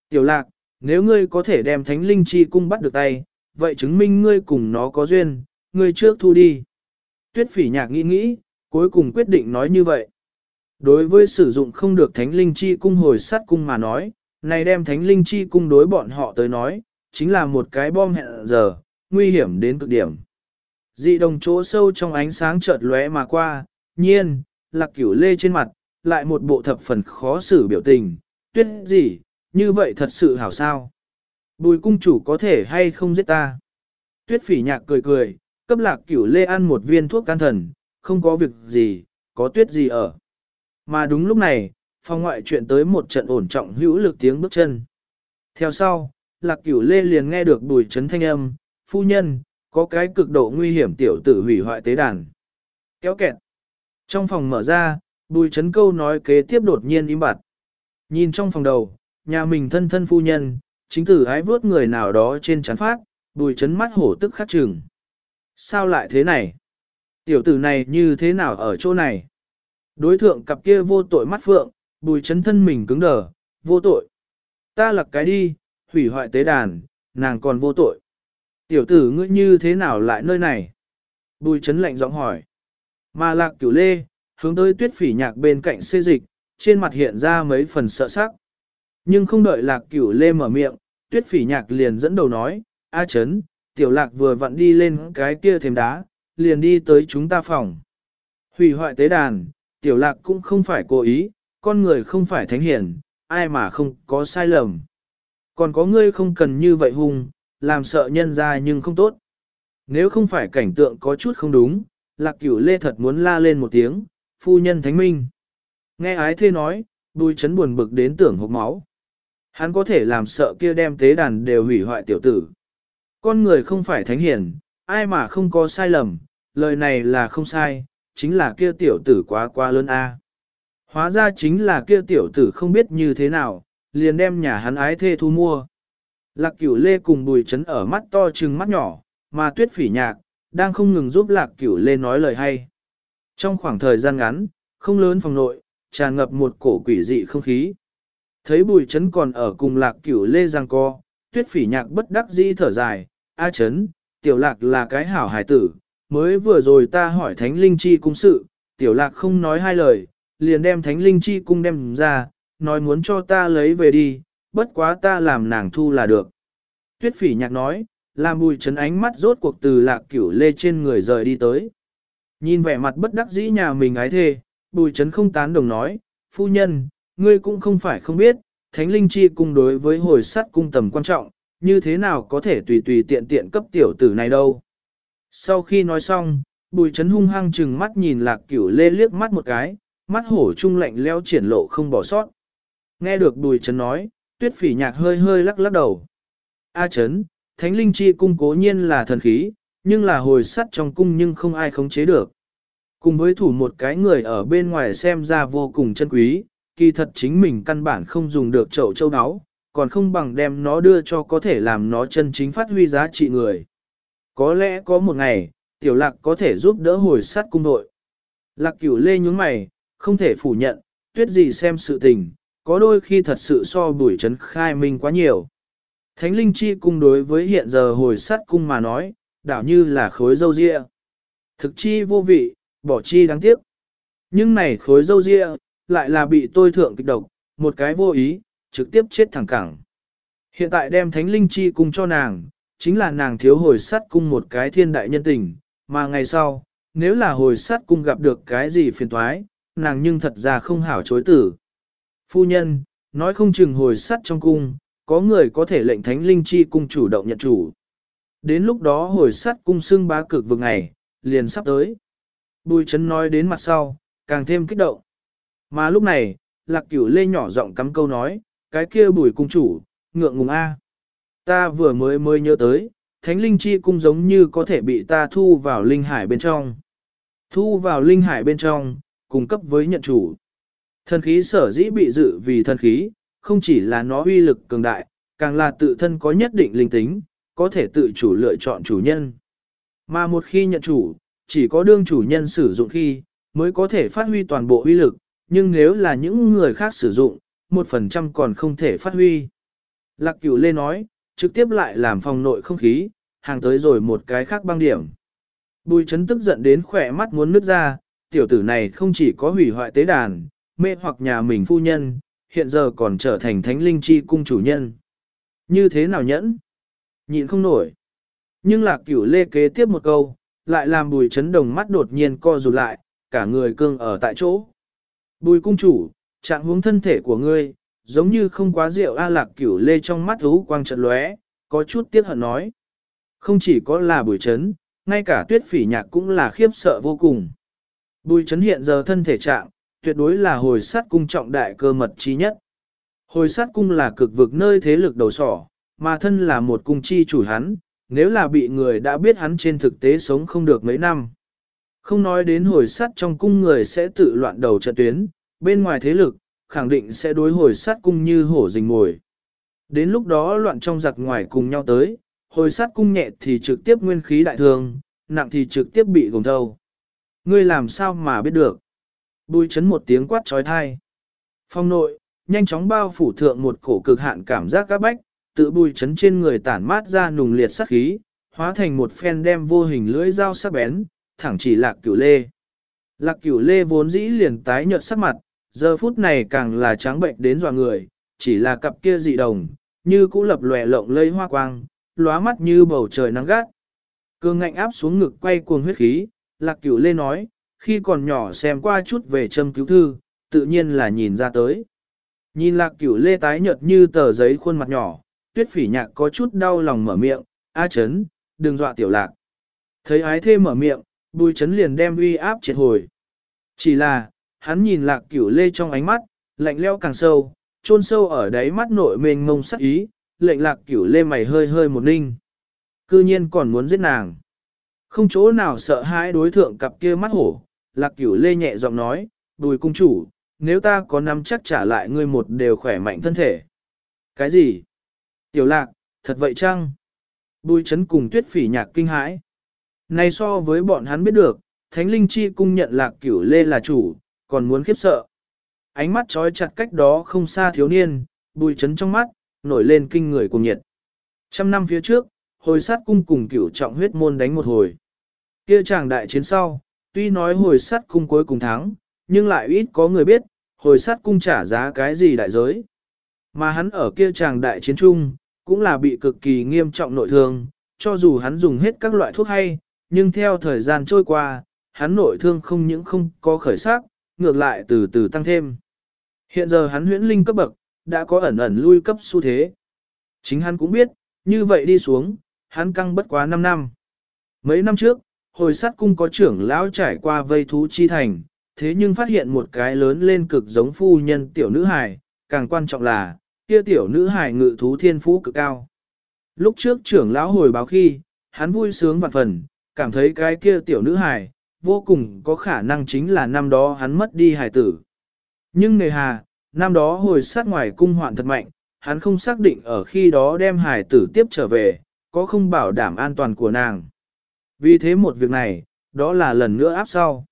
Tiểu lạc, nếu ngươi có thể đem thánh linh chi cung bắt được tay, vậy chứng minh ngươi cùng nó có duyên, ngươi trước thu đi. Tuyết phỉ nhạc nghĩ nghĩ, cuối cùng quyết định nói như vậy. Đối với sử dụng không được thánh linh chi cung hồi sát cung mà nói, này đem thánh linh chi cung đối bọn họ tới nói, chính là một cái bom hẹn giờ, nguy hiểm đến cực điểm. Dị đồng chỗ sâu trong ánh sáng chợt lóe mà qua, nhiên, lạc cửu lê trên mặt, lại một bộ thập phần khó xử biểu tình, tuyết gì, như vậy thật sự hảo sao. Bùi cung chủ có thể hay không giết ta. Tuyết phỉ nhạc cười cười, cấp lạc cửu lê ăn một viên thuốc can thần, không có việc gì, có tuyết gì ở. Mà đúng lúc này, phòng ngoại chuyện tới một trận ổn trọng hữu lực tiếng bước chân. Theo sau, lạc cửu lê liền nghe được bùi chấn thanh âm, phu nhân, có cái cực độ nguy hiểm tiểu tử hủy hoại tế đàn. Kéo kẹt. Trong phòng mở ra, bùi chấn câu nói kế tiếp đột nhiên im bặt. Nhìn trong phòng đầu, nhà mình thân thân phu nhân, chính tử ái vớt người nào đó trên chán phát, bùi chấn mắt hổ tức khắc trừng. Sao lại thế này? Tiểu tử này như thế nào ở chỗ này? Đối thượng cặp kia vô tội mắt phượng, bùi chấn thân mình cứng đờ, vô tội. Ta lặc cái đi, hủy hoại tế đàn, nàng còn vô tội. Tiểu tử ngươi như thế nào lại nơi này? Bùi chấn lạnh giọng hỏi. Mà lạc cửu lê, hướng tới tuyết phỉ nhạc bên cạnh xê dịch, trên mặt hiện ra mấy phần sợ sắc. Nhưng không đợi lạc cửu lê mở miệng, tuyết phỉ nhạc liền dẫn đầu nói, A chấn, tiểu lạc vừa vặn đi lên cái kia thềm đá, liền đi tới chúng ta phòng. Hủy hoại tế đàn, tiểu lạc cũng không phải cố ý, con người không phải thánh hiển, ai mà không có sai lầm. Còn có ngươi không cần như vậy hung, làm sợ nhân ra nhưng không tốt. Nếu không phải cảnh tượng có chút không đúng, lạc cửu lê thật muốn la lên một tiếng, phu nhân thánh minh. Nghe ái thê nói, đuôi chấn buồn bực đến tưởng hộp máu. Hắn có thể làm sợ kia đem tế đàn đều hủy hoại tiểu tử. Con người không phải thánh hiển, ai mà không có sai lầm, lời này là không sai, chính là kia tiểu tử quá quá lớn a. Hóa ra chính là kia tiểu tử không biết như thế nào, liền đem nhà hắn ái thê thu mua. Lạc cửu lê cùng bùi chấn ở mắt to trừng mắt nhỏ, mà tuyết phỉ nhạc, đang không ngừng giúp lạc cửu lê nói lời hay. Trong khoảng thời gian ngắn, không lớn phòng nội, tràn ngập một cổ quỷ dị không khí. Thấy bùi chấn còn ở cùng lạc cửu lê giang co, tuyết phỉ nhạc bất đắc dĩ thở dài, A chấn, tiểu lạc là cái hảo hải tử, mới vừa rồi ta hỏi thánh linh chi cung sự, tiểu lạc không nói hai lời, liền đem thánh linh chi cung đem ra, nói muốn cho ta lấy về đi, bất quá ta làm nàng thu là được. Tuyết phỉ nhạc nói, làm bùi chấn ánh mắt rốt cuộc từ lạc cửu lê trên người rời đi tới. Nhìn vẻ mặt bất đắc dĩ nhà mình ái thê, bùi chấn không tán đồng nói, phu nhân, ngươi cũng không phải không biết, thánh linh chi cung đối với hồi sắt cung tầm quan trọng, như thế nào có thể tùy tùy tiện tiện cấp tiểu tử này đâu. Sau khi nói xong, bùi chấn hung hăng chừng mắt nhìn lạc cửu lê liếc mắt một cái, mắt hổ trung lạnh leo triển lộ không bỏ sót. Nghe được bùi chấn nói, tuyết phỉ nhạc hơi hơi lắc lắc đầu. A chấn, thánh linh chi cung cố nhiên là thần khí, nhưng là hồi sắt trong cung nhưng không ai khống chế được. Cùng với thủ một cái người ở bên ngoài xem ra vô cùng chân quý, kỳ thật chính mình căn bản không dùng được chậu châu áo, còn không bằng đem nó đưa cho có thể làm nó chân chính phát huy giá trị người. Có lẽ có một ngày, tiểu lạc có thể giúp đỡ hồi sát cung đội. Lạc cửu lê nhúng mày, không thể phủ nhận, tuyết gì xem sự tình, có đôi khi thật sự so bùi trấn khai minh quá nhiều. Thánh linh chi cung đối với hiện giờ hồi sát cung mà nói, đảo như là khối dâu ria. Thực chi vô vị, bỏ chi đáng tiếc. Nhưng này khối dâu ria, lại là bị tôi thượng kịch độc, một cái vô ý, trực tiếp chết thẳng cẳng. Hiện tại đem thánh linh chi cung cho nàng, chính là nàng thiếu hồi sắt cung một cái thiên đại nhân tình, mà ngày sau, nếu là hồi sắt cung gặp được cái gì phiền toái, nàng nhưng thật ra không hảo chối tử. Phu nhân, nói không chừng hồi sắt trong cung, có người có thể lệnh thánh linh chi cung chủ động nhận chủ. Đến lúc đó hồi sắt cung xưng bá cực vực ngày, liền sắp tới. Bùi chấn nói đến mặt sau, càng thêm kích động. Mà lúc này, lạc cửu lê nhỏ giọng cắm câu nói, cái kia bùi cung chủ, ngượng ngùng A. Ta vừa mới mới nhớ tới, thánh linh chi cung giống như có thể bị ta thu vào linh hải bên trong. Thu vào linh hải bên trong, cung cấp với nhận chủ. Thần khí sở dĩ bị dự vì thần khí, không chỉ là nó uy lực cường đại, càng là tự thân có nhất định linh tính, có thể tự chủ lựa chọn chủ nhân. Mà một khi nhận chủ, chỉ có đương chủ nhân sử dụng khi, mới có thể phát huy toàn bộ uy lực, nhưng nếu là những người khác sử dụng, một phần trăm còn không thể phát huy. Lạc cửu lê nói, trực tiếp lại làm phòng nội không khí, hàng tới rồi một cái khác băng điểm. Bùi chấn tức giận đến khỏe mắt muốn nứt ra, tiểu tử này không chỉ có hủy hoại tế đàn, mê hoặc nhà mình phu nhân, hiện giờ còn trở thành thánh linh chi cung chủ nhân. Như thế nào nhẫn? Nhịn không nổi. Nhưng lạc cửu lê kế tiếp một câu, lại làm bùi chấn đồng mắt đột nhiên co rụt lại, cả người cương ở tại chỗ. Bùi cung chủ, trạng huống thân thể của ngươi, giống như không quá rượu A lạc cửu lê trong mắt rú quang trận lóe, có chút tiếc hận nói. Không chỉ có là bùi chấn, ngay cả tuyết phỉ nhạc cũng là khiếp sợ vô cùng. Bùi chấn hiện giờ thân thể trạng, tuyệt đối là hồi sát cung trọng đại cơ mật trí nhất. Hồi sát cung là cực vực nơi thế lực đầu sỏ, mà thân là một cung chi chủ hắn, nếu là bị người đã biết hắn trên thực tế sống không được mấy năm. Không nói đến hồi sát trong cung người sẽ tự loạn đầu trận tuyến, bên ngoài thế lực, khẳng định sẽ đối hồi sát cung như hổ rình ngồi. Đến lúc đó loạn trong giặc ngoài cùng nhau tới, hồi sát cung nhẹ thì trực tiếp nguyên khí đại thương, nặng thì trực tiếp bị gồng thâu. Ngươi làm sao mà biết được? Bùi chấn một tiếng quát trói thai. Phong nội, nhanh chóng bao phủ thượng một cổ cực hạn cảm giác các bách, tự bùi chấn trên người tản mát ra nùng liệt sắc khí, hóa thành một phen đem vô hình lưỡi dao sắc bén, thẳng chỉ lạc cửu lê. Lạc cửu lê vốn dĩ liền tái nhợt sắc mặt, giờ phút này càng là trắng bệnh đến dọa người, chỉ là cặp kia dị đồng, như cũ lập lòe lộng lây hoa quang, lóa mắt như bầu trời nắng gắt. Cương ngạnh áp xuống ngực quay cuồng huyết khí, lạc cửu lê nói, khi còn nhỏ xem qua chút về châm cứu thư, tự nhiên là nhìn ra tới. Nhìn lạc cửu lê tái nhợt như tờ giấy khuôn mặt nhỏ, tuyết phỉ nhạc có chút đau lòng mở miệng, A chấn, đừng dọa tiểu lạc. Thấy ái thê mở miệng, bùi chấn liền đem uy áp triệt hồi. Chỉ là, hắn nhìn lạc cửu lê trong ánh mắt, lạnh leo càng sâu, chôn sâu ở đáy mắt nội mênh ngông sắc ý, lệnh lạc cửu lê mày hơi hơi một ninh. Cư nhiên còn muốn giết nàng. Không chỗ nào sợ hãi đối thượng cặp kia mắt hổ, lạc cửu lê nhẹ giọng nói, bùi cung chủ, nếu ta có nắm chắc trả lại ngươi một đều khỏe mạnh thân thể. Cái gì? Tiểu lạc, thật vậy chăng? Bùi chấn cùng tuyết phỉ nhạc kinh hãi. Này so với bọn hắn biết được, Thánh Linh Chi cung nhận lạc cửu lê là chủ, còn muốn khiếp sợ. Ánh mắt trói chặt cách đó không xa thiếu niên, bùi chấn trong mắt, nổi lên kinh người cùng nhiệt. Trăm năm phía trước, hồi sát cung cùng cửu trọng huyết môn đánh một hồi. Kia chàng đại chiến sau, tuy nói hồi sát cung cuối cùng thắng, nhưng lại ít có người biết, hồi sát cung trả giá cái gì đại giới. Mà hắn ở kia chàng đại chiến trung, cũng là bị cực kỳ nghiêm trọng nội thương, cho dù hắn dùng hết các loại thuốc hay, nhưng theo thời gian trôi qua, hắn nội thương không những không có khởi sắc, ngược lại từ từ tăng thêm. Hiện giờ hắn huyễn linh cấp bậc, đã có ẩn ẩn lui cấp xu thế. Chính hắn cũng biết, như vậy đi xuống, hắn căng bất quá 5 năm. Mấy năm trước, hồi sát cung có trưởng lão trải qua vây thú chi thành, thế nhưng phát hiện một cái lớn lên cực giống phu nhân tiểu nữ hài, càng quan trọng là, kia tiểu nữ hài ngự thú thiên phú cực cao. Lúc trước trưởng lão hồi báo khi, hắn vui sướng vạn phần, cảm thấy cái kia tiểu nữ hài, vô cùng có khả năng chính là năm đó hắn mất đi hài tử. Nhưng nề hà, năm đó hồi sát ngoài cung hoạn thật mạnh, hắn không xác định ở khi đó đem hài tử tiếp trở về, có không bảo đảm an toàn của nàng. Vì thế một việc này, đó là lần nữa áp sau.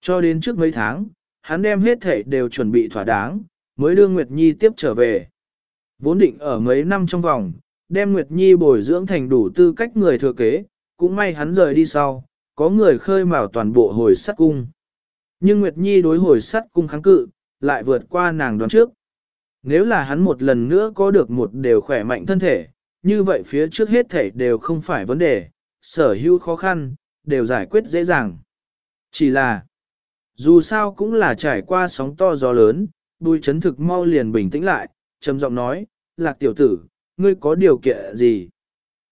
Cho đến trước mấy tháng, hắn đem hết thể đều chuẩn bị thỏa đáng, mới đưa Nguyệt Nhi tiếp trở về. Vốn định ở mấy năm trong vòng, đem Nguyệt Nhi bồi dưỡng thành đủ tư cách người thừa kế, cũng may hắn rời đi sau, có người khơi mào toàn bộ hồi sắt cung. Nhưng Nguyệt Nhi đối hồi sắt cung kháng cự, lại vượt qua nàng đoán trước. Nếu là hắn một lần nữa có được một đều khỏe mạnh thân thể, như vậy phía trước hết thể đều không phải vấn đề, sở hữu khó khăn, đều giải quyết dễ dàng. Chỉ là, dù sao cũng là trải qua sóng to gió lớn, bùi chấn thực mau liền bình tĩnh lại, trầm giọng nói, lạc tiểu tử, ngươi có điều kiện gì?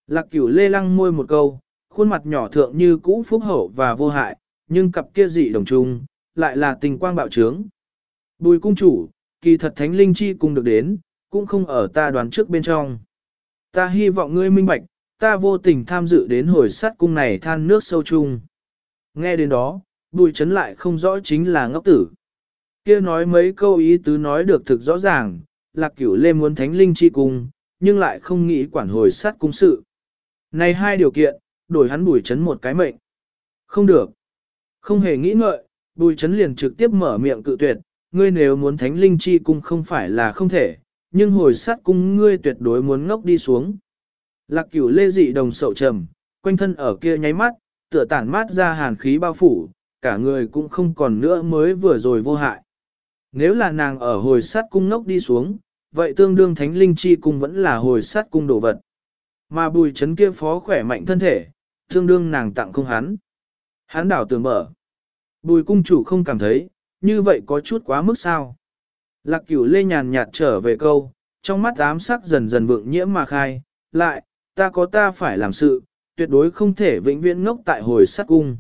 Lạc cửu lê lăng môi một câu, khuôn mặt nhỏ thượng như cũ phúc hậu và vô hại, nhưng cặp kia dị đồng trung, lại là tình quang bạo trướng. Bùi cung chủ, kỳ thật thánh linh chi cung được đến, cũng không ở ta đoán trước bên trong. Ta hy vọng ngươi minh bạch, ta vô tình tham dự đến hồi sát cung này than nước sâu chung. Nghe đến đó, bùi chấn lại không rõ chính là ngốc tử. Kia nói mấy câu ý tứ nói được thực rõ ràng, lạc cửu lê muốn thánh linh chi cung, nhưng lại không nghĩ quản hồi sát cung sự. Này hai điều kiện, đổi hắn bùi chấn một cái mệnh. Không được. Không hề nghĩ ngợi, bùi chấn liền trực tiếp mở miệng cự tuyệt, ngươi nếu muốn thánh linh chi cung không phải là không thể, nhưng hồi sát cung ngươi tuyệt đối muốn ngốc đi xuống. Lạc cửu lê dị đồng sậu trầm, quanh thân ở kia nháy mắt, tựa tản mát ra hàn khí bao phủ, cả người cũng không còn nữa mới vừa rồi vô hại. Nếu là nàng ở hồi sát cung ngốc đi xuống, vậy tương đương thánh linh chi cung vẫn là hồi sát cung đồ vật. Mà bùi chấn kia phó khỏe mạnh thân thể, tương đương nàng tặng không hắn. Hắn đảo tường mở. Bùi cung chủ không cảm thấy, như vậy có chút quá mức sao. Lạc cửu lê nhàn nhạt trở về câu, trong mắt ám sắc dần dần vượng nhiễm mà khai, lại, ta có ta phải làm sự, tuyệt đối không thể vĩnh viễn ngốc tại hồi sát cung.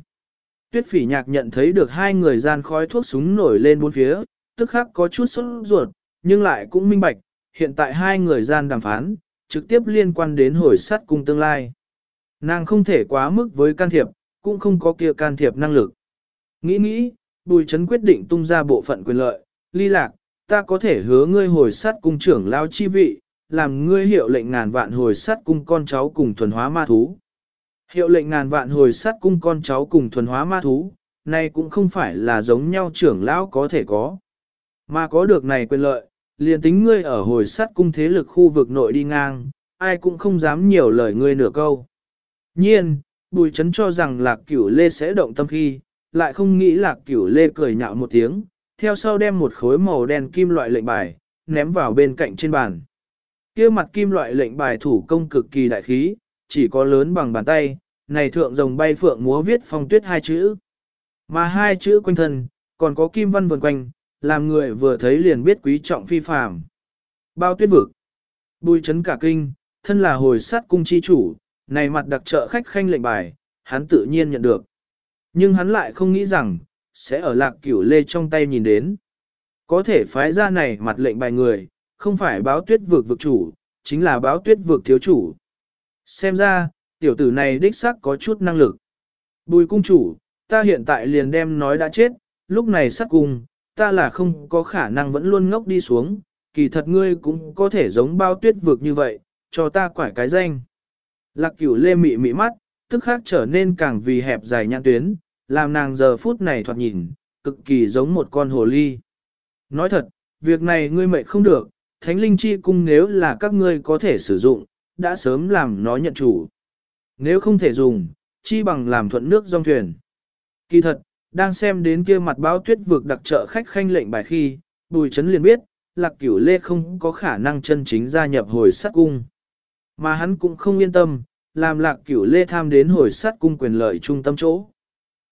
Tuyết phỉ nhạc nhận thấy được hai người gian khói thuốc súng nổi lên bốn phía, tức khắc có chút sốt ruột, nhưng lại cũng minh bạch, hiện tại hai người gian đàm phán, trực tiếp liên quan đến hồi sát cung tương lai. Nàng không thể quá mức với can thiệp, cũng không có kia can thiệp năng lực. Nghĩ nghĩ, Bùi Trấn quyết định tung ra bộ phận quyền lợi, ly lạc, ta có thể hứa ngươi hồi sát cung trưởng lao chi vị, làm ngươi hiệu lệnh ngàn vạn hồi sát cung con cháu cùng thuần hóa ma thú. Hiệu lệnh ngàn vạn hồi sát cung con cháu cùng thuần hóa ma thú, này cũng không phải là giống nhau trưởng lão có thể có. Mà có được này quyền lợi, liền tính ngươi ở hồi sát cung thế lực khu vực nội đi ngang, ai cũng không dám nhiều lời ngươi nửa câu. Nhiên, bùi chấn cho rằng lạc cửu lê sẽ động tâm khi, lại không nghĩ lạc cửu lê cười nhạo một tiếng, theo sau đem một khối màu đen kim loại lệnh bài, ném vào bên cạnh trên bàn. kia mặt kim loại lệnh bài thủ công cực kỳ đại khí, chỉ có lớn bằng bàn tay, này thượng rồng bay phượng múa viết phong tuyết hai chữ. Mà hai chữ quanh thân, còn có kim văn vần quanh, làm người vừa thấy liền biết quý trọng phi phàm. Bao tuyết vực. Bùi chấn cả kinh, thân là hồi sát cung chi chủ, này mặt đặc trợ khách khanh lệnh bài, hắn tự nhiên nhận được. Nhưng hắn lại không nghĩ rằng, sẽ ở lạc cửu lê trong tay nhìn đến. Có thể phái ra này mặt lệnh bài người, không phải báo tuyết vực vực chủ, chính là báo tuyết vực thiếu chủ. Xem ra, tiểu tử này đích xác có chút năng lực. Bùi cung chủ, ta hiện tại liền đem nói đã chết, lúc này sát cung, ta là không có khả năng vẫn luôn ngốc đi xuống, kỳ thật ngươi cũng có thể giống bao tuyết vực như vậy, cho ta quải cái danh. Lạc cửu lê mị mị mắt, tức khác trở nên càng vì hẹp dài nhãn tuyến, làm nàng giờ phút này thoạt nhìn, cực kỳ giống một con hồ ly. Nói thật, việc này ngươi mệnh không được, thánh linh chi cung nếu là các ngươi có thể sử dụng, đã sớm làm nó nhận chủ. Nếu không thể dùng, chi bằng làm thuận nước dòng thuyền. Kỳ thật, đang xem đến kia mặt báo tuyết vực đặc trợ khách khanh lệnh bài khi, bùi chấn liền biết, lạc cửu lê không có khả năng chân chính gia nhập hồi sát cung. Mà hắn cũng không yên tâm, làm lạc cửu lê tham đến hồi sát cung quyền lợi trung tâm chỗ.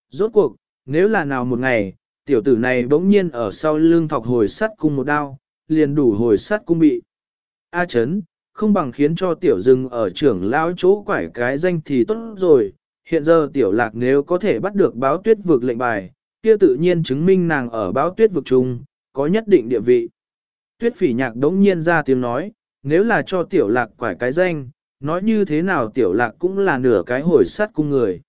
Rốt cuộc, nếu là nào một ngày, tiểu tử này bỗng nhiên ở sau lưng thọc hồi sát cung một đao, liền đủ hồi sát cung bị. A chấn, không bằng khiến cho tiểu dừng ở trưởng lão chỗ quải cái danh thì tốt rồi. Hiện giờ tiểu lạc nếu có thể bắt được báo tuyết vực lệnh bài, kia tự nhiên chứng minh nàng ở báo tuyết vực chung, có nhất định địa vị. Tuyết phỉ nhạc đống nhiên ra tiếng nói, nếu là cho tiểu lạc quải cái danh, nói như thế nào tiểu lạc cũng là nửa cái hồi sát cung người.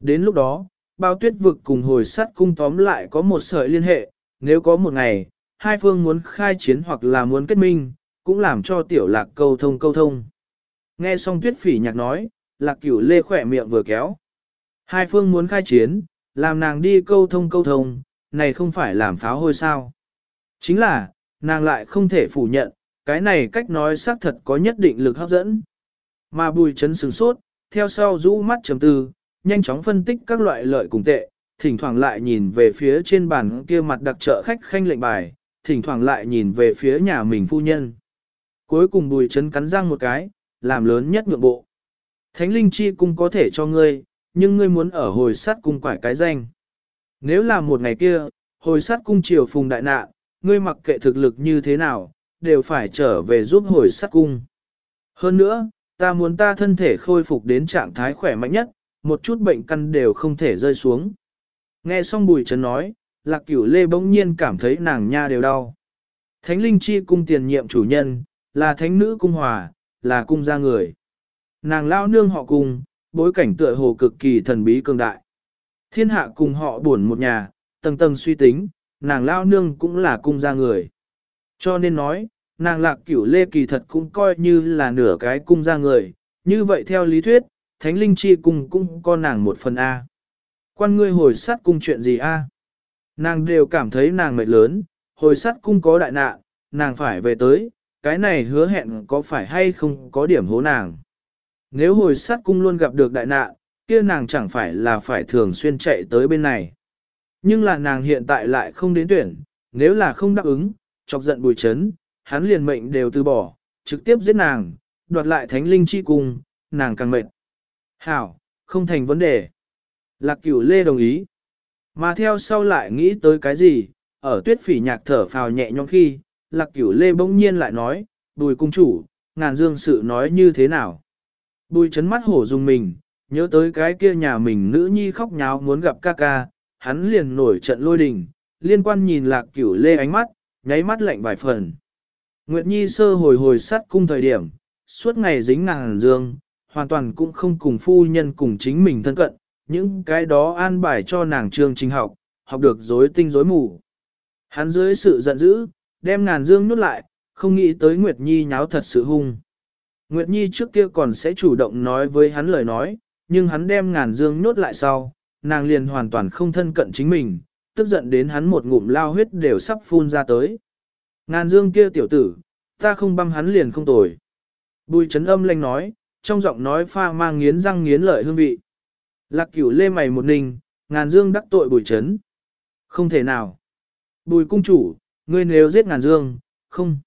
Đến lúc đó, bao tuyết vực cùng hồi sát cung tóm lại có một sợi liên hệ, nếu có một ngày, hai phương muốn khai chiến hoặc là muốn kết minh, cũng làm cho tiểu lạc câu thông câu thông. Nghe xong tuyết phỉ nhạc nói, lạc cửu lê khỏe miệng vừa kéo. Hai phương muốn khai chiến, làm nàng đi câu thông câu thông, này không phải làm pháo hôi sao. Chính là, nàng lại không thể phủ nhận, cái này cách nói xác thật có nhất định lực hấp dẫn. Mà bùi chấn sừng sốt, theo sau rũ mắt chấm tư, nhanh chóng phân tích các loại lợi cùng tệ, thỉnh thoảng lại nhìn về phía trên bàn kia mặt đặc trợ khách khanh lệnh bài, thỉnh thoảng lại nhìn về phía nhà mình phu nhân. Cuối cùng bùi chấn cắn răng một cái, làm lớn nhất ngược bộ. Thánh linh chi cung có thể cho ngươi, nhưng ngươi muốn ở hồi sát cung quải cái danh. Nếu là một ngày kia, hồi sát cung triều phùng đại nạn, ngươi mặc kệ thực lực như thế nào, đều phải trở về giúp hồi sát cung. Hơn nữa, ta muốn ta thân thể khôi phục đến trạng thái khỏe mạnh nhất, một chút bệnh căn đều không thể rơi xuống. Nghe xong bùi trấn nói, lạc cửu lê bỗng nhiên cảm thấy nàng nha đều đau. Thánh linh chi cung tiền nhiệm chủ nhân, là thánh nữ cung hòa, là cung gia người. Nàng lao nương họ cung, bối cảnh tựa hồ cực kỳ thần bí cường đại. Thiên hạ cùng họ buồn một nhà, tầng tầng suy tính, nàng lao nương cũng là cung gia người. Cho nên nói, nàng lạc cửu lê kỳ thật cũng coi như là nửa cái cung gia người, như vậy theo lý thuyết, thánh linh chi cung cũng có nàng một phần A. Quan ngươi hồi sát cung chuyện gì A? Nàng đều cảm thấy nàng mệt lớn, hồi sát cung có đại nạn, nàng phải về tới, cái này hứa hẹn có phải hay không có điểm hố nàng. Nếu hồi sát cung luôn gặp được đại nạn, kia nàng chẳng phải là phải thường xuyên chạy tới bên này. Nhưng là nàng hiện tại lại không đến tuyển, nếu là không đáp ứng, chọc giận bùi chấn, hắn liền mệnh đều từ bỏ, trực tiếp giết nàng, đoạt lại thánh linh chi cung, nàng càng mệt. Hảo, không thành vấn đề. Lạc cửu lê đồng ý. Mà theo sau lại nghĩ tới cái gì, ở tuyết phỉ nhạc thở phào nhẹ nhõm khi, lạc cửu lê bỗng nhiên lại nói, bùi cung chủ, ngàn dương sự nói như thế nào. Bùi chấn mắt hổ dùng mình, nhớ tới cái kia nhà mình nữ nhi khóc nháo muốn gặp ca ca, hắn liền nổi trận lôi đình, liên quan nhìn lạc cửu lê ánh mắt, nháy mắt lạnh vài phần. Nguyệt Nhi sơ hồi hồi sát cung thời điểm, suốt ngày dính ngàn dương, hoàn toàn cũng không cùng phu nhân cùng chính mình thân cận, những cái đó an bài cho nàng trương trình học, học được rối tinh rối mù. Hắn dưới sự giận dữ, đem ngàn dương nuốt lại, không nghĩ tới Nguyệt Nhi nháo thật sự hung. Nguyệt Nhi trước kia còn sẽ chủ động nói với hắn lời nói, nhưng hắn đem ngàn dương nhốt lại sau, nàng liền hoàn toàn không thân cận chính mình, tức giận đến hắn một ngụm lao huyết đều sắp phun ra tới. Ngàn dương kia tiểu tử, ta không băm hắn liền không tồi. Bùi chấn âm lanh nói, trong giọng nói pha mang nghiến răng nghiến lợi hương vị. Lạc cửu lê mày một ninh, ngàn dương đắc tội bùi chấn. Không thể nào. Bùi cung chủ, ngươi nếu giết ngàn dương, không.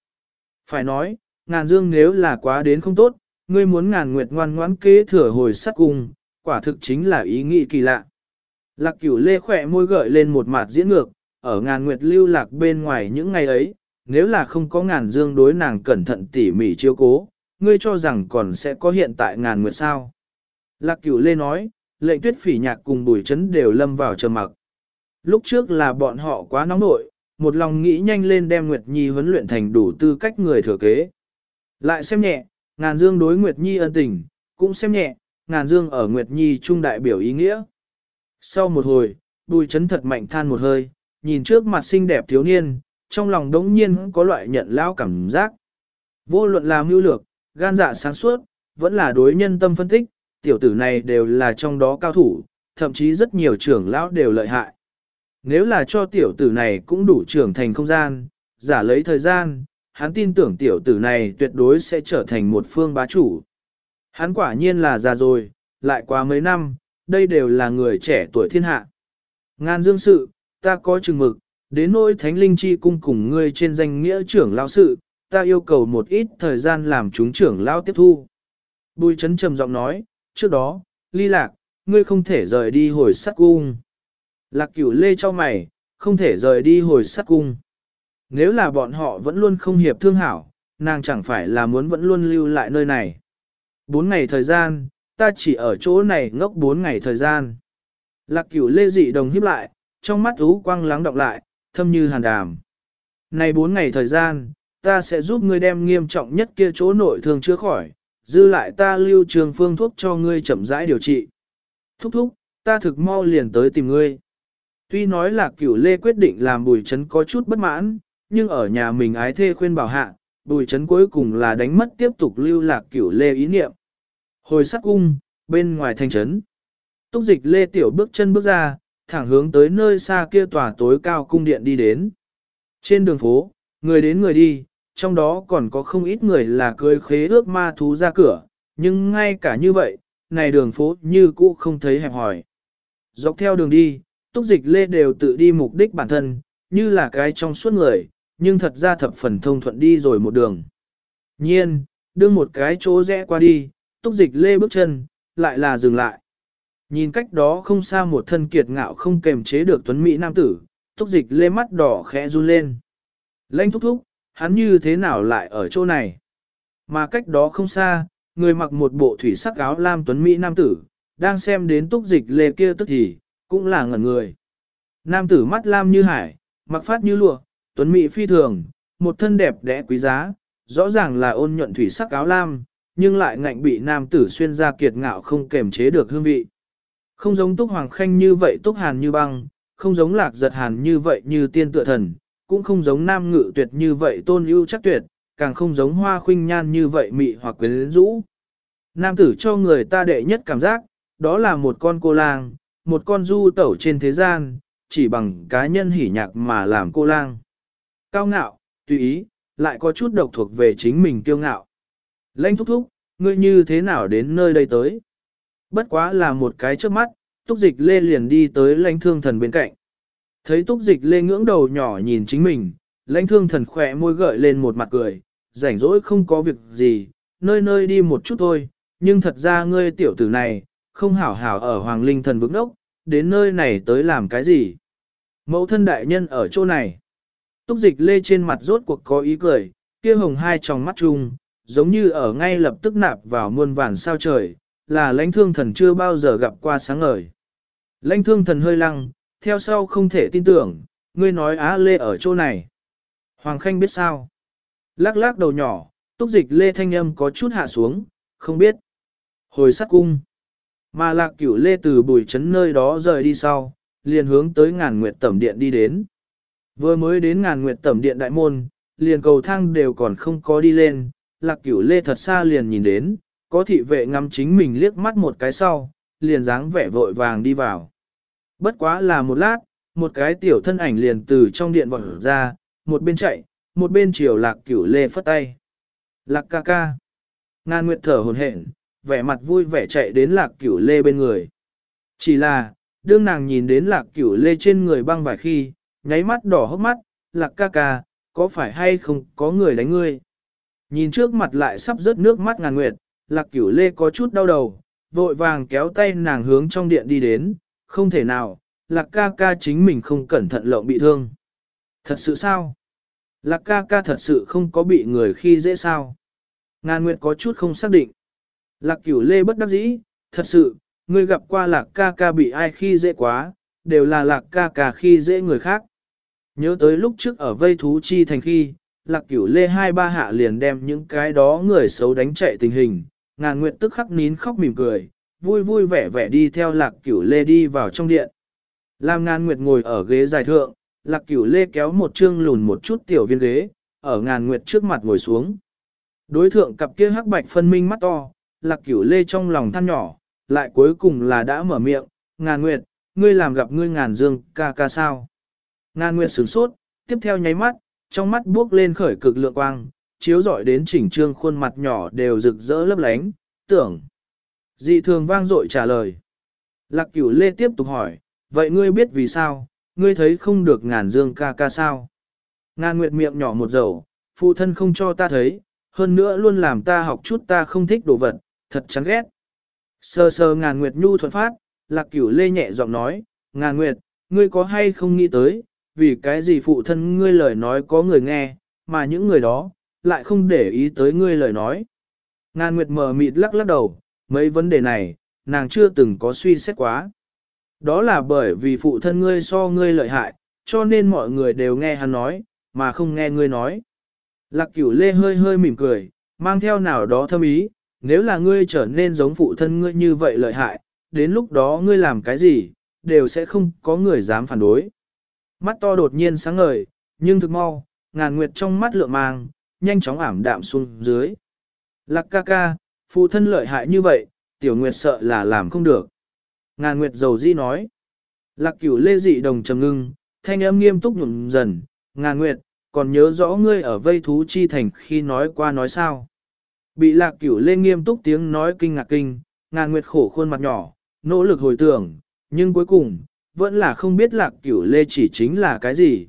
Phải nói, ngàn dương nếu là quá đến không tốt, ngươi muốn ngàn nguyệt ngoan ngoãn kế thừa hồi sát cung, quả thực chính là ý nghĩ kỳ lạ. Lạc cửu lê khỏe môi gợi lên một mặt diễn ngược, ở ngàn nguyệt lưu lạc bên ngoài những ngày ấy, nếu là không có ngàn dương đối nàng cẩn thận tỉ mỉ chiếu cố, ngươi cho rằng còn sẽ có hiện tại ngàn nguyệt sao. Lạc cửu lê nói, lệnh tuyết phỉ nhạc cùng bùi chấn đều lâm vào trầm mặc. Lúc trước là bọn họ quá nóng nội, một lòng nghĩ nhanh lên đem Nguyệt Nhi huấn luyện thành đủ tư cách người thừa kế. Lại xem nhẹ, ngàn dương đối Nguyệt Nhi ân tình, cũng xem nhẹ, ngàn dương ở Nguyệt Nhi trung đại biểu ý nghĩa. Sau một hồi, bùi chấn thật mạnh than một hơi, nhìn trước mặt xinh đẹp thiếu niên, trong lòng đống nhiên có loại nhận lao cảm giác. Vô luận là mưu lược, gan dạ sáng suốt, vẫn là đối nhân tâm phân tích, tiểu tử này đều là trong đó cao thủ, thậm chí rất nhiều trưởng lão đều lợi hại. Nếu là cho tiểu tử này cũng đủ trưởng thành không gian, giả lấy thời gian, hắn tin tưởng tiểu tử này tuyệt đối sẽ trở thành một phương bá chủ. Hắn quả nhiên là già rồi, lại qua mấy năm, đây đều là người trẻ tuổi thiên hạ. Ngan dương sự, ta có chừng mực, đến nỗi thánh linh chi cung cùng ngươi trên danh nghĩa trưởng lão sự, ta yêu cầu một ít thời gian làm chúng trưởng lão tiếp thu. Bùi chấn trầm giọng nói, trước đó, ly lạc, ngươi không thể rời đi hồi sát cung. Lạc cửu lê cho mày, không thể rời đi hồi sát cung. Nếu là bọn họ vẫn luôn không hiệp thương hảo, nàng chẳng phải là muốn vẫn luôn lưu lại nơi này. Bốn ngày thời gian, ta chỉ ở chỗ này ngốc bốn ngày thời gian. Lạc cửu lê dị đồng hiếp lại, trong mắt ú quang lắng đọng lại, thâm như hàn đàm. Này bốn ngày thời gian, ta sẽ giúp ngươi đem nghiêm trọng nhất kia chỗ nội thương chữa khỏi, dư lại ta lưu trường phương thuốc cho ngươi chậm rãi điều trị. Thúc thúc, ta thực mau liền tới tìm ngươi. Tuy nói là cửu lê quyết định làm bùi chấn có chút bất mãn, nhưng ở nhà mình ái thê khuyên bảo hạ, bùi chấn cuối cùng là đánh mất tiếp tục lưu lạc cửu lê ý niệm. Hồi sắc cung, bên ngoài thành trấn. Túc dịch lê tiểu bước chân bước ra, thẳng hướng tới nơi xa kia tòa tối cao cung điện đi đến. Trên đường phố, người đến người đi, trong đó còn có không ít người là cười khế ước ma thú ra cửa, nhưng ngay cả như vậy, này đường phố như cũ không thấy hẹp hỏi. Dọc theo đường đi, túc dịch lê đều tự đi mục đích bản thân, như là cái trong suốt người, nhưng thật ra thập phần thông thuận đi rồi một đường. Nhiên, đương một cái chỗ rẽ qua đi, túc dịch lê bước chân, lại là dừng lại. Nhìn cách đó không xa một thân kiệt ngạo không kềm chế được tuấn Mỹ nam tử, túc dịch lê mắt đỏ khẽ run lên. Lênh thúc thúc, hắn như thế nào lại ở chỗ này? Mà cách đó không xa, người mặc một bộ thủy sắc áo lam tuấn Mỹ nam tử, đang xem đến túc dịch lê kia tức thì, cũng là ngẩn người. Nam tử mắt lam như hải, mặc phát như lụa, tuấn Mỹ phi thường, một thân đẹp đẽ quý giá, rõ ràng là ôn nhuận thủy sắc áo lam, nhưng lại ngạnh bị nam tử xuyên ra kiệt ngạo không kềm chế được hương vị. Không giống túc hoàng khanh như vậy túc hàn như băng, không giống lạc giật hàn như vậy như tiên tựa thần, cũng không giống nam ngự tuyệt như vậy tôn ưu chắc tuyệt, càng không giống hoa khuynh nhan như vậy mị hoặc quyến rũ. Nam tử cho người ta đệ nhất cảm giác, đó là một con cô lang, một con du tẩu trên thế gian, chỉ bằng cá nhân hỉ nhạc mà làm cô lang. Cao ngạo, tùy ý, lại có chút độc thuộc về chính mình kiêu ngạo. Lanh thúc thúc, ngươi như thế nào đến nơi đây tới? Bất quá là một cái trước mắt, túc dịch lê liền đi tới lãnh thương thần bên cạnh. Thấy túc dịch lê ngưỡng đầu nhỏ nhìn chính mình, lãnh thương thần khỏe môi gợi lên một mặt cười, rảnh rỗi không có việc gì, nơi nơi đi một chút thôi, nhưng thật ra ngươi tiểu tử này, không hảo hảo ở hoàng linh thần vững đốc, đến nơi này tới làm cái gì? Mẫu thân đại nhân ở chỗ này. Túc dịch lê trên mặt rốt cuộc có ý cười, kia hồng hai tròng mắt chung, giống như ở ngay lập tức nạp vào muôn vàn sao trời, là lãnh thương thần chưa bao giờ gặp qua sáng ngời. Lãnh thương thần hơi lăng, theo sau không thể tin tưởng, ngươi nói Á Lê ở chỗ này. Hoàng Khanh biết sao? Lắc lắc đầu nhỏ, túc dịch Lê Thanh Âm có chút hạ xuống, không biết. Hồi sát cung. Mà lạc cửu Lê từ bùi trấn nơi đó rời đi sau, liền hướng tới ngàn nguyệt tẩm điện đi đến. Vừa mới đến ngàn nguyệt tẩm điện đại môn, liền cầu thang đều còn không có đi lên, lạc cửu Lê thật xa liền nhìn đến, có thị vệ ngắm chính mình liếc mắt một cái sau, liền dáng vẻ vội vàng đi vào. Bất quá là một lát, một cái tiểu thân ảnh liền từ trong điện vọt ra, một bên chạy, một bên chiều lạc cửu lê phất tay. Lạc ca ca. Ngan nguyệt thở hồn hển, vẻ mặt vui vẻ chạy đến lạc cửu lê bên người. Chỉ là, đương nàng nhìn đến lạc cửu lê trên người băng vài khi, nháy mắt đỏ hốc mắt, lạc ca ca, có phải hay không có người đánh ngươi? Nhìn trước mặt lại sắp rớt nước mắt ngàn nguyệt, lạc cửu lê có chút đau đầu, vội vàng kéo tay nàng hướng trong điện đi đến, không thể nào, lạc ca ca chính mình không cẩn thận lộng bị thương. Thật sự sao? Lạc ca ca thật sự không có bị người khi dễ sao? Ngàn Nguyệt có chút không xác định. Lạc cửu lê bất đắc dĩ, thật sự, ngươi gặp qua lạc ca ca bị ai khi dễ quá, đều là lạc ca ca khi dễ người khác. Nhớ tới lúc trước ở vây thú chi thành khi, lạc cửu lê hai ba hạ liền đem những cái đó người xấu đánh chạy tình hình, ngàn nguyệt tức khắc nín khóc mỉm cười, vui vui vẻ vẻ đi theo lạc cửu lê đi vào trong điện. Lam ngàn nguyệt ngồi ở ghế dài thượng, lạc cửu lê kéo một chương lùn một chút tiểu viên ghế, ở ngàn nguyệt trước mặt ngồi xuống. Đối thượng cặp kia hắc bạch phân minh mắt to, lạc cửu lê trong lòng than nhỏ, lại cuối cùng là đã mở miệng, ngàn nguyệt, ngươi làm gặp ngươi ngàn dương ca ca sao. Ngàn nguyệt sửng sốt, tiếp theo nháy mắt, trong mắt bước lên khởi cực lượng quang, chiếu rọi đến chỉnh trương khuôn mặt nhỏ đều rực rỡ lấp lánh, tưởng. Dị thường vang dội trả lời. Lạc cửu lê tiếp tục hỏi, vậy ngươi biết vì sao, ngươi thấy không được ngàn dương ca ca sao? Ngàn nguyệt miệng nhỏ một dầu, phụ thân không cho ta thấy, hơn nữa luôn làm ta học chút ta không thích đồ vật, thật chán ghét. Sơ sơ ngàn nguyệt nhu thuận phát, lạc cửu lê nhẹ giọng nói, ngàn nguyệt, ngươi có hay không nghĩ tới, vì cái gì phụ thân ngươi lời nói có người nghe, mà những người đó, lại không để ý tới ngươi lời nói. Ngàn nguyệt mờ mịt lắc lắc đầu, mấy vấn đề này, nàng chưa từng có suy xét quá. Đó là bởi vì phụ thân ngươi so ngươi lợi hại, cho nên mọi người đều nghe hắn nói, mà không nghe ngươi nói. Lạc cửu lê hơi hơi mỉm cười, mang theo nào đó thâm ý, nếu là ngươi trở nên giống phụ thân ngươi như vậy lợi hại, đến lúc đó ngươi làm cái gì, đều sẽ không có người dám phản đối. Mắt to đột nhiên sáng ngời, nhưng thực mau, ngàn nguyệt trong mắt lượng mang, nhanh chóng ảm đạm xuống dưới. Lạc ca ca, phụ thân lợi hại như vậy, tiểu nguyệt sợ là làm không được. Ngàn nguyệt dầu di nói. Lạc cửu lê dị đồng trầm ngưng, thanh âm nghiêm túc nhuận dần. Ngàn nguyệt, còn nhớ rõ ngươi ở vây thú chi thành khi nói qua nói sao. Bị lạc cửu lê nghiêm túc tiếng nói kinh ngạc kinh, ngàn nguyệt khổ khuôn mặt nhỏ, nỗ lực hồi tưởng, nhưng cuối cùng, vẫn là không biết lạc cửu lê chỉ chính là cái gì.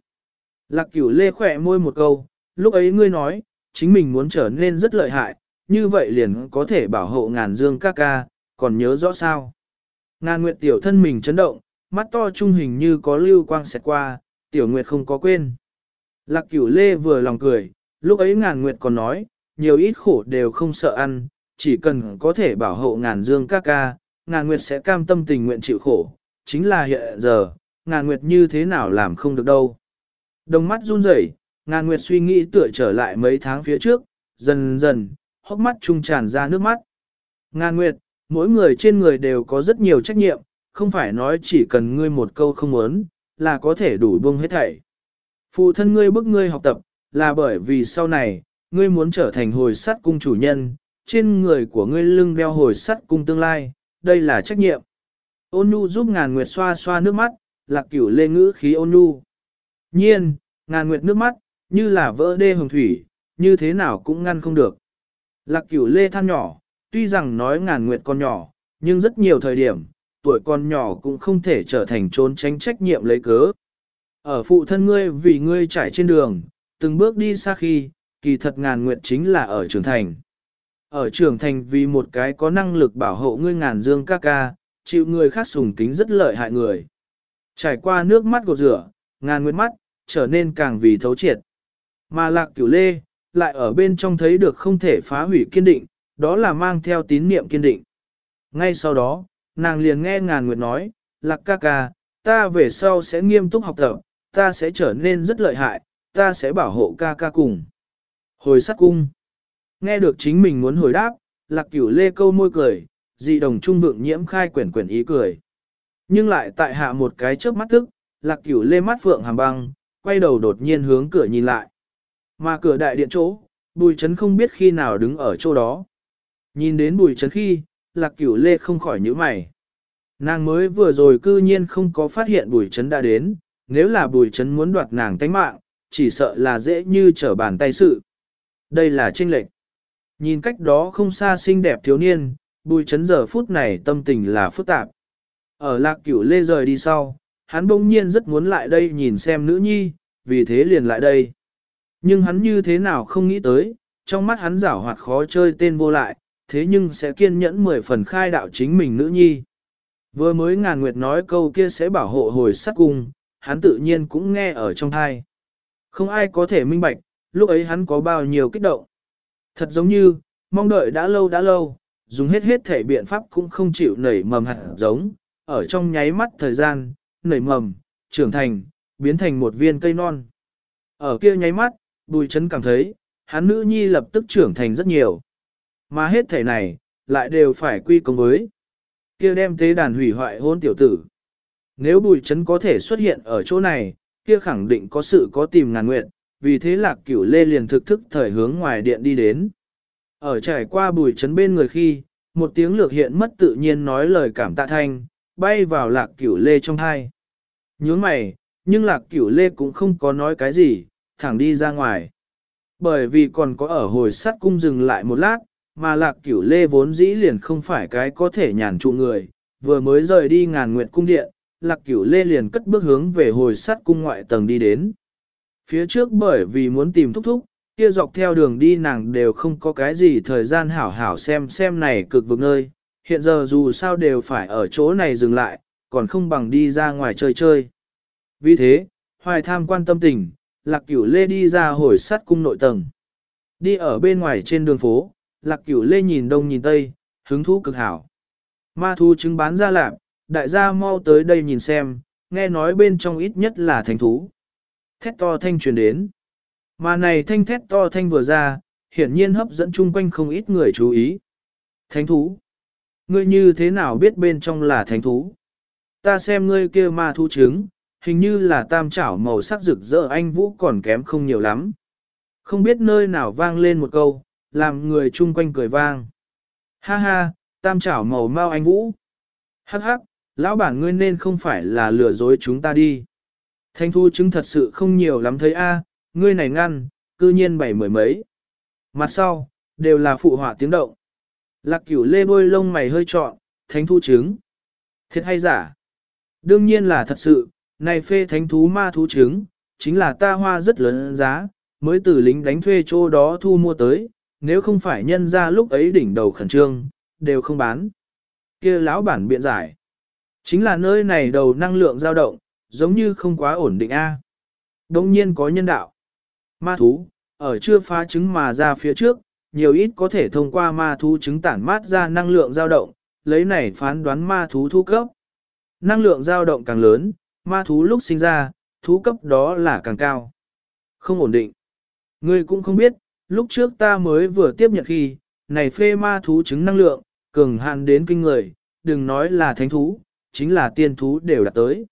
Lạc cửu lê khỏe môi một câu, lúc ấy ngươi nói, chính mình muốn trở nên rất lợi hại, như vậy liền có thể bảo hộ ngàn dương ca ca, còn nhớ rõ sao. Ngàn nguyệt tiểu thân mình chấn động, mắt to trung hình như có lưu quang xẹt qua, tiểu nguyệt không có quên. Lạc cửu lê vừa lòng cười, lúc ấy ngàn nguyệt còn nói, nhiều ít khổ đều không sợ ăn, chỉ cần có thể bảo hộ ngàn dương ca ca, ngàn nguyệt sẽ cam tâm tình nguyện chịu khổ, chính là hiện giờ, ngàn nguyệt như thế nào làm không được đâu. Đồng mắt run rẩy, ngàn nguyệt suy nghĩ tựa trở lại mấy tháng phía trước, dần dần, hốc mắt trung tràn ra nước mắt. Ngàn nguyệt, mỗi người trên người đều có rất nhiều trách nhiệm, không phải nói chỉ cần ngươi một câu không muốn, là có thể đủ buông hết thảy. Phụ thân ngươi bức ngươi học tập, là bởi vì sau này, ngươi muốn trở thành hồi sắt cung chủ nhân, trên người của ngươi lưng đeo hồi sắt cung tương lai, đây là trách nhiệm. Ôn nhu giúp ngàn nguyệt xoa xoa nước mắt, lạc cửu lê ngữ khí ôn nhu. Nhiên, ngàn nguyệt nước mắt, như là vỡ đê hồng thủy, như thế nào cũng ngăn không được. Lạc cửu lê than nhỏ, tuy rằng nói ngàn nguyệt còn nhỏ, nhưng rất nhiều thời điểm, tuổi con nhỏ cũng không thể trở thành trốn tránh trách nhiệm lấy cớ. Ở phụ thân ngươi vì ngươi trải trên đường, từng bước đi xa khi, kỳ thật ngàn nguyệt chính là ở trưởng thành. Ở trưởng thành vì một cái có năng lực bảo hộ ngươi ngàn dương ca ca, chịu người khác sùng kính rất lợi hại người. Trải qua nước mắt gột rửa, ngàn nguyệt mắt, trở nên càng vì thấu triệt. Mà lạc cửu lê, lại ở bên trong thấy được không thể phá hủy kiên định, đó là mang theo tín niệm kiên định. Ngay sau đó, nàng liền nghe ngàn nguyệt nói, lạc ca ca, ta về sau sẽ nghiêm túc học tập, ta sẽ trở nên rất lợi hại, ta sẽ bảo hộ ca ca cùng. Hồi sát cung. Nghe được chính mình muốn hồi đáp, lạc cửu lê câu môi cười, dị đồng trung vượng nhiễm khai quyển quyển ý cười. Nhưng lại tại hạ một cái chớp mắt tức, lạc cửu lê mắt phượng hàm băng, quay đầu đột nhiên hướng cửa nhìn lại. Mà cửa đại điện chỗ, bùi chấn không biết khi nào đứng ở chỗ đó. Nhìn đến bùi chấn khi, lạc cửu lê không khỏi nhíu mày. Nàng mới vừa rồi cư nhiên không có phát hiện bùi chấn đã đến, nếu là bùi chấn muốn đoạt nàng tánh mạng, chỉ sợ là dễ như trở bàn tay sự. Đây là tranh lệnh. Nhìn cách đó không xa xinh đẹp thiếu niên, bùi chấn giờ phút này tâm tình là phức tạp. Ở lạc cửu lê rời đi sau, hắn bỗng nhiên rất muốn lại đây nhìn xem nữ nhi, vì thế liền lại đây. Nhưng hắn như thế nào không nghĩ tới, trong mắt hắn giảo hoạt khó chơi tên vô lại, thế nhưng sẽ kiên nhẫn mười phần khai đạo chính mình nữ nhi. Vừa mới ngàn nguyệt nói câu kia sẽ bảo hộ hồi sát cung, hắn tự nhiên cũng nghe ở trong thai. Không ai có thể minh bạch, lúc ấy hắn có bao nhiêu kích động. Thật giống như, mong đợi đã lâu đã lâu, dùng hết hết thể biện pháp cũng không chịu nảy mầm hạt giống, ở trong nháy mắt thời gian, nảy mầm, trưởng thành, biến thành một viên cây non. Ở kia nháy mắt, bùi chấn cảm thấy, hắn nữ nhi lập tức trưởng thành rất nhiều. Mà hết thể này, lại đều phải quy công với. Kia đem tế đàn hủy hoại hôn tiểu tử. Nếu bùi chấn có thể xuất hiện ở chỗ này, kia khẳng định có sự có tìm ngàn nguyện, vì thế lạc cửu lê liền thực thức thời hướng ngoài điện đi đến. Ở trải qua bùi chấn bên người khi, một tiếng lược hiện mất tự nhiên nói lời cảm tạ thanh, bay vào lạc cửu lê trong hai. Nhướng mày, nhưng lạc cửu lê cũng không có nói cái gì, thẳng đi ra ngoài. Bởi vì còn có ở hồi sắt cung dừng lại một lát, mà lạc cửu lê vốn dĩ liền không phải cái có thể nhàn trụ người, vừa mới rời đi ngàn nguyện cung điện, lạc cửu lê liền cất bước hướng về hồi sắt cung ngoại tầng đi đến. Phía trước bởi vì muốn tìm thúc thúc, kia dọc theo đường đi nàng đều không có cái gì thời gian hảo hảo xem xem này cực vực nơi, hiện giờ dù sao đều phải ở chỗ này dừng lại, còn không bằng đi ra ngoài chơi chơi. Vì thế, hoài tham quan tâm tình, lạc cửu lê đi ra hồi sắt cung nội tầng. Đi ở bên ngoài trên đường phố, lạc cửu lê nhìn đông nhìn tây, hứng thú cực hảo. Ma thu chứng bán ra lạp, đại gia mau tới đây nhìn xem, nghe nói bên trong ít nhất là thánh thú. Thét to thanh truyền đến. Mà này thanh thét to thanh vừa ra, hiển nhiên hấp dẫn chung quanh không ít người chú ý. Thánh thú. Ngươi như thế nào biết bên trong là thánh thú? Ta xem ngươi kia ma thu trứng, hình như là tam chảo màu sắc rực rỡ anh Vũ còn kém không nhiều lắm. Không biết nơi nào vang lên một câu, làm người chung quanh cười vang. Ha ha, tam chảo màu mau anh Vũ. Hắc hắc, lão bản ngươi nên không phải là lừa dối chúng ta đi. Thanh thu chứng thật sự không nhiều lắm thấy a, ngươi này ngăn, cư nhiên bảy mười mấy. Mặt sau, đều là phụ họa tiếng động. Lạc cửu lê bôi lông mày hơi trọn, thánh thu trứng. Thiệt hay giả? Đương nhiên là thật sự, này phê thánh thú ma thú trứng, chính là ta hoa rất lớn giá, mới từ lính đánh thuê chỗ đó thu mua tới, nếu không phải nhân ra lúc ấy đỉnh đầu khẩn trương, đều không bán. kia lão bản biện giải. Chính là nơi này đầu năng lượng dao động, giống như không quá ổn định a. Đông nhiên có nhân đạo. Ma thú, ở chưa phá trứng mà ra phía trước, nhiều ít có thể thông qua ma thú trứng tản mát ra năng lượng dao động, lấy này phán đoán ma thú thu cấp. Năng lượng dao động càng lớn, ma thú lúc sinh ra, thú cấp đó là càng cao. Không ổn định. Ngươi cũng không biết, lúc trước ta mới vừa tiếp nhận khi, này phê ma thú trứng năng lượng, cường hạn đến kinh người, đừng nói là thánh thú, chính là tiên thú đều đạt tới.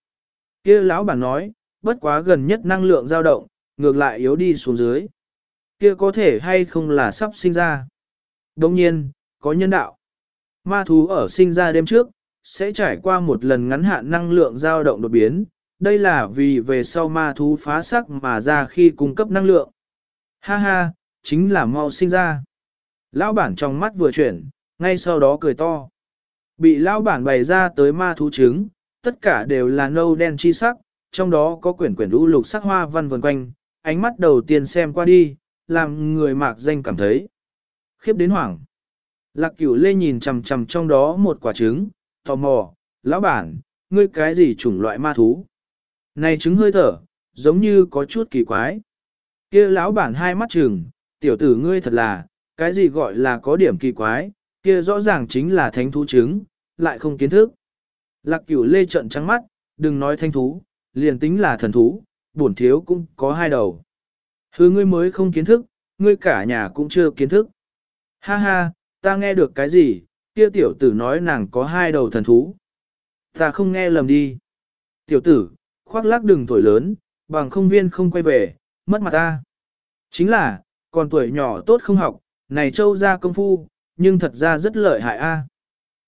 kia lão bản nói, bất quá gần nhất năng lượng dao động, ngược lại yếu đi xuống dưới. Kia có thể hay không là sắp sinh ra. Đồng nhiên, có nhân đạo. Ma thú ở sinh ra đêm trước, sẽ trải qua một lần ngắn hạn năng lượng dao động đột biến. Đây là vì về sau ma thú phá sắc mà ra khi cung cấp năng lượng. Ha ha, chính là mau sinh ra. Lão bản trong mắt vừa chuyển, ngay sau đó cười to. Bị lão bản bày ra tới ma thú trứng, tất cả đều là nâu đen chi sắc, trong đó có quyển quyển u lục sắc hoa văn vần quanh, ánh mắt đầu tiên xem qua đi, làm người mạc danh cảm thấy. Khiếp đến hoảng. Lạc cửu lê nhìn chằm chằm trong đó một quả trứng, tò mò, lão bản, ngươi cái gì chủng loại ma thú? Này trứng hơi thở, giống như có chút kỳ quái. kia lão bản hai mắt trừng, tiểu tử ngươi thật là, cái gì gọi là có điểm kỳ quái, kia rõ ràng chính là thánh thú trứng, lại không kiến thức. Lạc cửu lê trận trắng mắt, đừng nói thanh thú, liền tính là thần thú, bổn thiếu cũng có hai đầu. Hứ ngươi mới không kiến thức, ngươi cả nhà cũng chưa kiến thức. Ha ha, ta nghe được cái gì, kia tiểu tử nói nàng có hai đầu thần thú. Ta không nghe lầm đi. Tiểu tử, khoác lác đừng tuổi lớn, bằng không viên không quay về, mất mặt ta. Chính là, còn tuổi nhỏ tốt không học, này châu ra công phu, nhưng thật ra rất lợi hại a.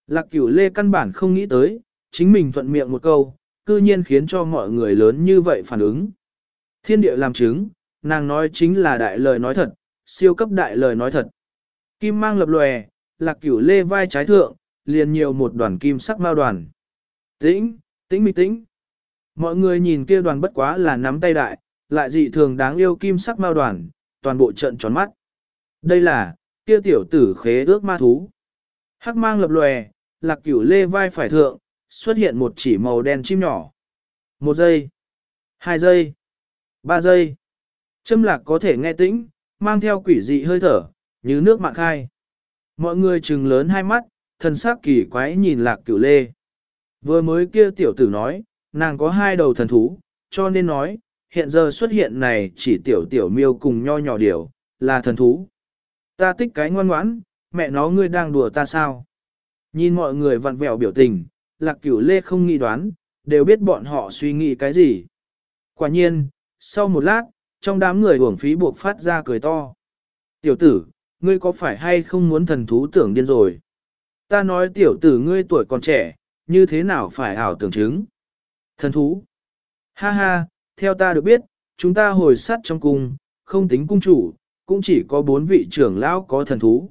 Lạc cửu lê căn bản không nghĩ tới, chính mình thuận miệng một câu, cư nhiên khiến cho mọi người lớn như vậy phản ứng. Thiên địa làm chứng, nàng nói chính là đại lời nói thật, siêu cấp đại lời nói thật. Kim mang lập lòe, lạc cửu lê vai trái thượng, liền nhiều một đoàn kim sắc mao đoàn. Tĩnh, tĩnh mịch tĩnh. Mọi người nhìn kia đoàn bất quá là nắm tay đại, lại dị thường đáng yêu kim sắc mao đoàn, toàn bộ trận tròn mắt. Đây là, kia tiểu tử khế ước ma thú. Hắc mang lập lòe, lạc cửu lê vai phải thượng, xuất hiện một chỉ màu đen chim nhỏ. Một giây, hai giây, ba giây. Châm lạc có thể nghe tĩnh, mang theo quỷ dị hơi thở, như nước mạng khai. Mọi người trừng lớn hai mắt, thân sắc kỳ quái nhìn lạc cửu lê. Vừa mới kia tiểu tử nói, nàng có hai đầu thần thú, cho nên nói, hiện giờ xuất hiện này chỉ tiểu tiểu miêu cùng nho nhỏ điều là thần thú. Ta tích cái ngoan ngoãn, mẹ nó ngươi đang đùa ta sao? Nhìn mọi người vặn vẹo biểu tình, lạc cửu lê không nghĩ đoán, đều biết bọn họ suy nghĩ cái gì. Quả nhiên, sau một lát, trong đám người uổng phí buộc phát ra cười to. Tiểu tử, ngươi có phải hay không muốn thần thú tưởng điên rồi? Ta nói tiểu tử ngươi tuổi còn trẻ, như thế nào phải ảo tưởng chứng? Thần thú. Ha ha, theo ta được biết, chúng ta hồi sắt trong cung, không tính cung chủ, cũng chỉ có bốn vị trưởng lão có thần thú.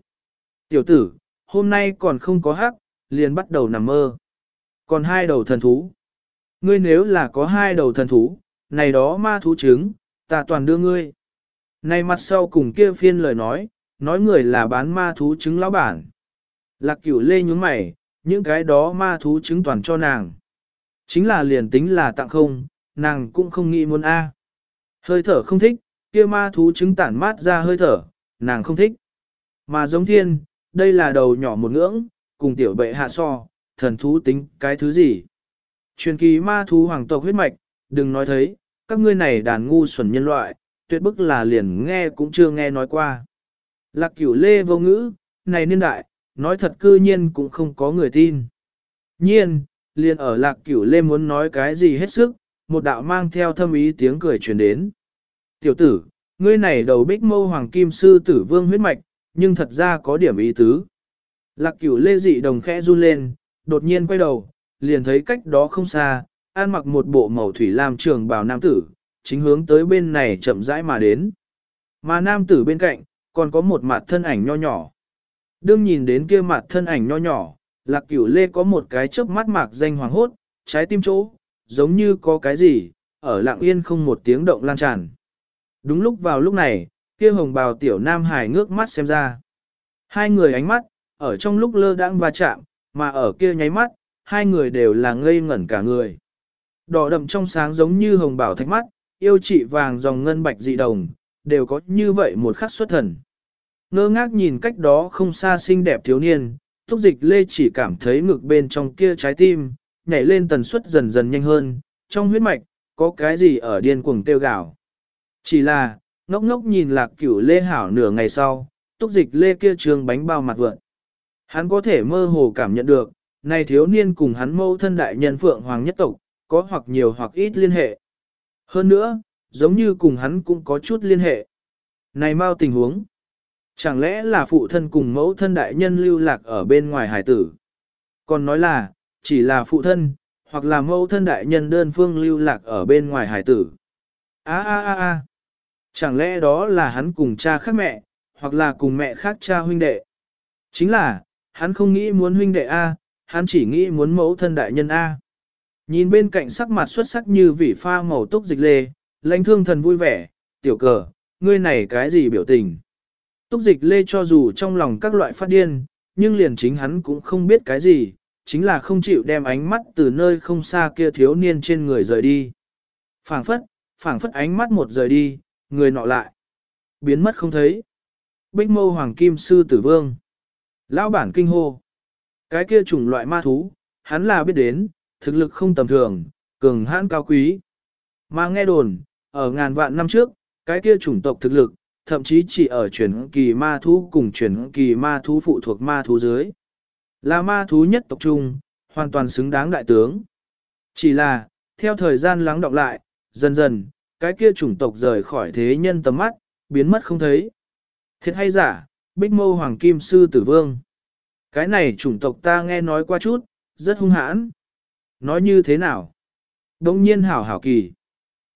Tiểu tử, hôm nay còn không có hắc, liền bắt đầu nằm mơ. Còn hai đầu thần thú. Ngươi nếu là có hai đầu thần thú, này đó ma thú trứng, ta toàn đưa ngươi. Này mặt sau cùng kia phiên lời nói, nói người là bán ma thú trứng lão bản. Lạc cửu lê nhúng mày, những cái đó ma thú trứng toàn cho nàng. Chính là liền tính là tặng không, nàng cũng không nghĩ muốn A. Hơi thở không thích, kia ma thú trứng tản mát ra hơi thở, nàng không thích. Mà giống thiên, đây là đầu nhỏ một ngưỡng, cùng tiểu bệ hạ so, thần thú tính cái thứ gì. Truyền kỳ ma thú hoàng tộc huyết mạch, đừng nói thấy, các ngươi này đàn ngu xuẩn nhân loại, tuyệt bức là liền nghe cũng chưa nghe nói qua. Lạc cửu lê vô ngữ, này niên đại, nói thật cư nhiên cũng không có người tin. Nhiên, liền ở lạc cửu lê muốn nói cái gì hết sức, một đạo mang theo thâm ý tiếng cười truyền đến. Tiểu tử, ngươi này đầu bích mâu hoàng kim sư tử vương huyết mạch, nhưng thật ra có điểm ý tứ. Lạc cửu lê dị đồng khẽ run lên, đột nhiên quay đầu, liền thấy cách đó không xa, an mặc một bộ màu thủy lam trường bào nam tử, chính hướng tới bên này chậm rãi mà đến. Mà nam tử bên cạnh, còn có một mặt thân ảnh nho nhỏ. Đương nhìn đến kia mặt thân ảnh nho nhỏ, lạc cửu lê có một cái chớp mắt mạc danh hoàng hốt, trái tim chỗ, giống như có cái gì, ở lặng yên không một tiếng động lan tràn. Đúng lúc vào lúc này, kia hồng bào tiểu nam hải ngước mắt xem ra. Hai người ánh mắt, ở trong lúc lơ đãng va chạm, mà ở kia nháy mắt, hai người đều là ngây ngẩn cả người. Đỏ đậm trong sáng giống như hồng bảo thạch mắt, yêu trị vàng dòng ngân bạch dị đồng, đều có như vậy một khắc xuất thần. Ngơ ngác nhìn cách đó không xa xinh đẹp thiếu niên, thúc dịch lê chỉ cảm thấy ngực bên trong kia trái tim, nhảy lên tần suất dần dần nhanh hơn, trong huyết mạch, có cái gì ở điên cuồng tiêu gạo. Chỉ là, ngốc ngốc nhìn lạc cửu lê hảo nửa ngày sau, túc dịch lê kia trường bánh bao mặt vượn. Hắn có thể mơ hồ cảm nhận được, này thiếu niên cùng hắn mâu thân đại nhân phượng hoàng nhất tộc, có hoặc nhiều hoặc ít liên hệ. Hơn nữa, giống như cùng hắn cũng có chút liên hệ. Này mau tình huống. Chẳng lẽ là phụ thân cùng mẫu thân đại nhân lưu lạc ở bên ngoài hải tử? Còn nói là, chỉ là phụ thân, hoặc là mẫu thân đại nhân đơn phương lưu lạc ở bên ngoài hải tử. A a a a. Chẳng lẽ đó là hắn cùng cha khác mẹ, hoặc là cùng mẹ khác cha huynh đệ? Chính là, hắn không nghĩ muốn huynh đệ A, hắn chỉ nghĩ muốn mẫu thân đại nhân A. Nhìn bên cạnh sắc mặt xuất sắc như vị pha màu túc dịch lê, lãnh thương thần vui vẻ, tiểu cờ, ngươi này cái gì biểu tình. Túc dịch lê cho dù trong lòng các loại phát điên, nhưng liền chính hắn cũng không biết cái gì, chính là không chịu đem ánh mắt từ nơi không xa kia thiếu niên trên người rời đi. phảng phất, phảng phất ánh mắt một rời đi, người nọ lại. Biến mất không thấy. Bích mâu hoàng kim sư tử vương. Lão bản kinh hô. Cái kia chủng loại ma thú, hắn là biết đến, thực lực không tầm thường, cường hãn cao quý. Mà nghe đồn, ở ngàn vạn năm trước, cái kia chủng tộc thực lực, thậm chí chỉ ở chuyển kỳ ma thú cùng chuyển kỳ ma thú phụ thuộc ma thú dưới. Là ma thú nhất tộc trung, hoàn toàn xứng đáng đại tướng. Chỉ là, theo thời gian lắng đọng lại, dần dần, cái kia chủng tộc rời khỏi thế nhân tầm mắt, biến mất không thấy. Thiệt hay giả, bích mâu hoàng kim sư tử vương. Cái này chủng tộc ta nghe nói qua chút, rất hung hãn. Nói như thế nào? Đông nhiên hảo hảo kỳ.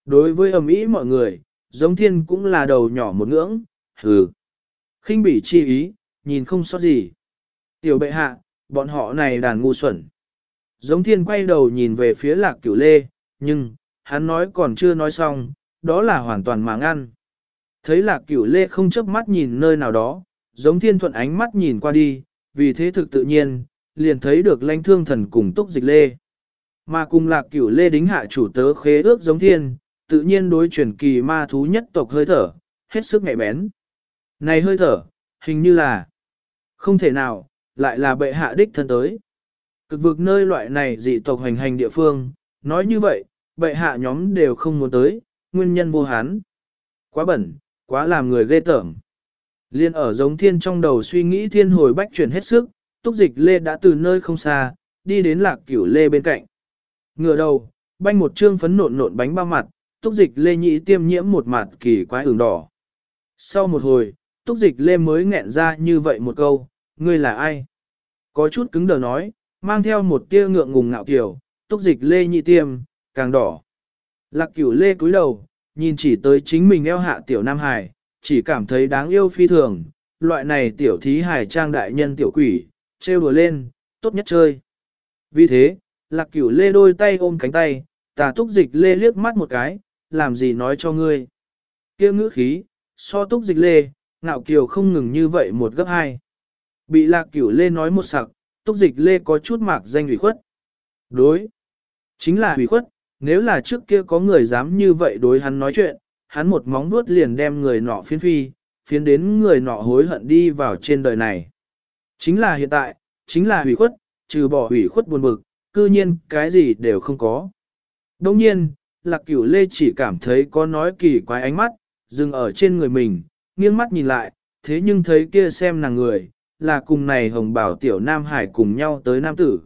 Đối với ẩm ý mọi người, giống thiên cũng là đầu nhỏ một ngưỡng, hừ. khinh bỉ chi ý, nhìn không sót gì. Tiểu bệ hạ, bọn họ này đàn ngu xuẩn. Giống thiên quay đầu nhìn về phía lạc cửu lê, nhưng, hắn nói còn chưa nói xong, đó là hoàn toàn mà ngăn. Thấy lạc cửu lê không chớp mắt nhìn nơi nào đó, giống thiên thuận ánh mắt nhìn qua đi, vì thế thực tự nhiên, liền thấy được lãnh thương thần cùng túc dịch lê. Mà cùng lạc cửu lê đính hạ chủ tớ khế ước giống thiên, tự nhiên đối chuyển kỳ ma thú nhất tộc hơi thở, hết sức nhạy bén. Này hơi thở, hình như là không thể nào, lại là bệ hạ đích thân tới. Cực vực nơi loại này dị tộc hành hành địa phương, nói như vậy, bệ hạ nhóm đều không muốn tới, nguyên nhân vô hán. Quá bẩn, quá làm người ghê tởm. Liên ở giống thiên trong đầu suy nghĩ thiên hồi bách chuyển hết sức, túc dịch lê đã từ nơi không xa, đi đến lạc cửu lê bên cạnh. Ngựa đầu, banh một trương phấn nộn nộn bánh ba mặt, túc dịch lê nhị tiêm nhiễm một mặt kỳ quái ửng đỏ. Sau một hồi, túc dịch lê mới nghẹn ra như vậy một câu, ngươi là ai? Có chút cứng đờ nói, mang theo một tia ngượng ngùng ngạo kiểu, túc dịch lê nhị tiêm, càng đỏ. Lạc cửu lê cúi đầu, nhìn chỉ tới chính mình eo hạ tiểu nam hải, chỉ cảm thấy đáng yêu phi thường, loại này tiểu thí hải trang đại nhân tiểu quỷ, trêu đùa lên, tốt nhất chơi. Vì thế, lạc cửu lê đôi tay ôm cánh tay, tà túc dịch lê liếc mắt một cái, làm gì nói cho ngươi. kia ngữ khí, so túc dịch lê, ngạo kiều không ngừng như vậy một gấp hai. Bị lạc cửu lê nói một sặc, túc dịch lê có chút mạc danh ủy khuất. Đối. Chính là ủy khuất, nếu là trước kia có người dám như vậy đối hắn nói chuyện, hắn một móng vuốt liền đem người nọ phiến phi, phiến đến người nọ hối hận đi vào trên đời này. Chính là hiện tại, chính là hủy khuất, trừ bỏ hủy khuất buồn bực, cư nhiên cái gì đều không có. Đồng nhiên, lạc cửu lê chỉ cảm thấy có nói kỳ quái ánh mắt, dừng ở trên người mình, nghiêng mắt nhìn lại, thế nhưng thấy kia xem nàng người, là cùng này hồng bảo tiểu nam hải cùng nhau tới nam tử.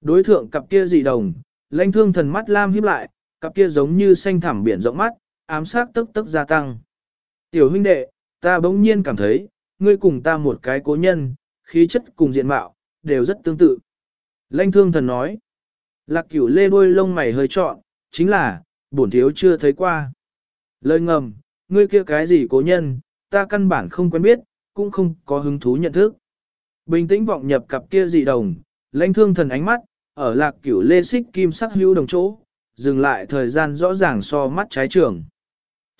Đối thượng cặp kia dị đồng, lãnh thương thần mắt lam hiếp lại, cặp kia giống như xanh thẳm biển rộng mắt, ám sát tức tức gia tăng. Tiểu huynh đệ, ta bỗng nhiên cảm thấy, ngươi cùng ta một cái cố nhân, khí chất cùng diện mạo, đều rất tương tự. Lanh thương thần nói, lạc cửu lê đôi lông mày hơi trọn, chính là, bổn thiếu chưa thấy qua. Lời ngầm, ngươi kia cái gì cố nhân, ta căn bản không quen biết, cũng không có hứng thú nhận thức. Bình tĩnh vọng nhập cặp kia dị đồng, lãnh thương thần ánh mắt, ở lạc cửu lê xích kim sắc hữu đồng chỗ, dừng lại thời gian rõ ràng so mắt trái trường.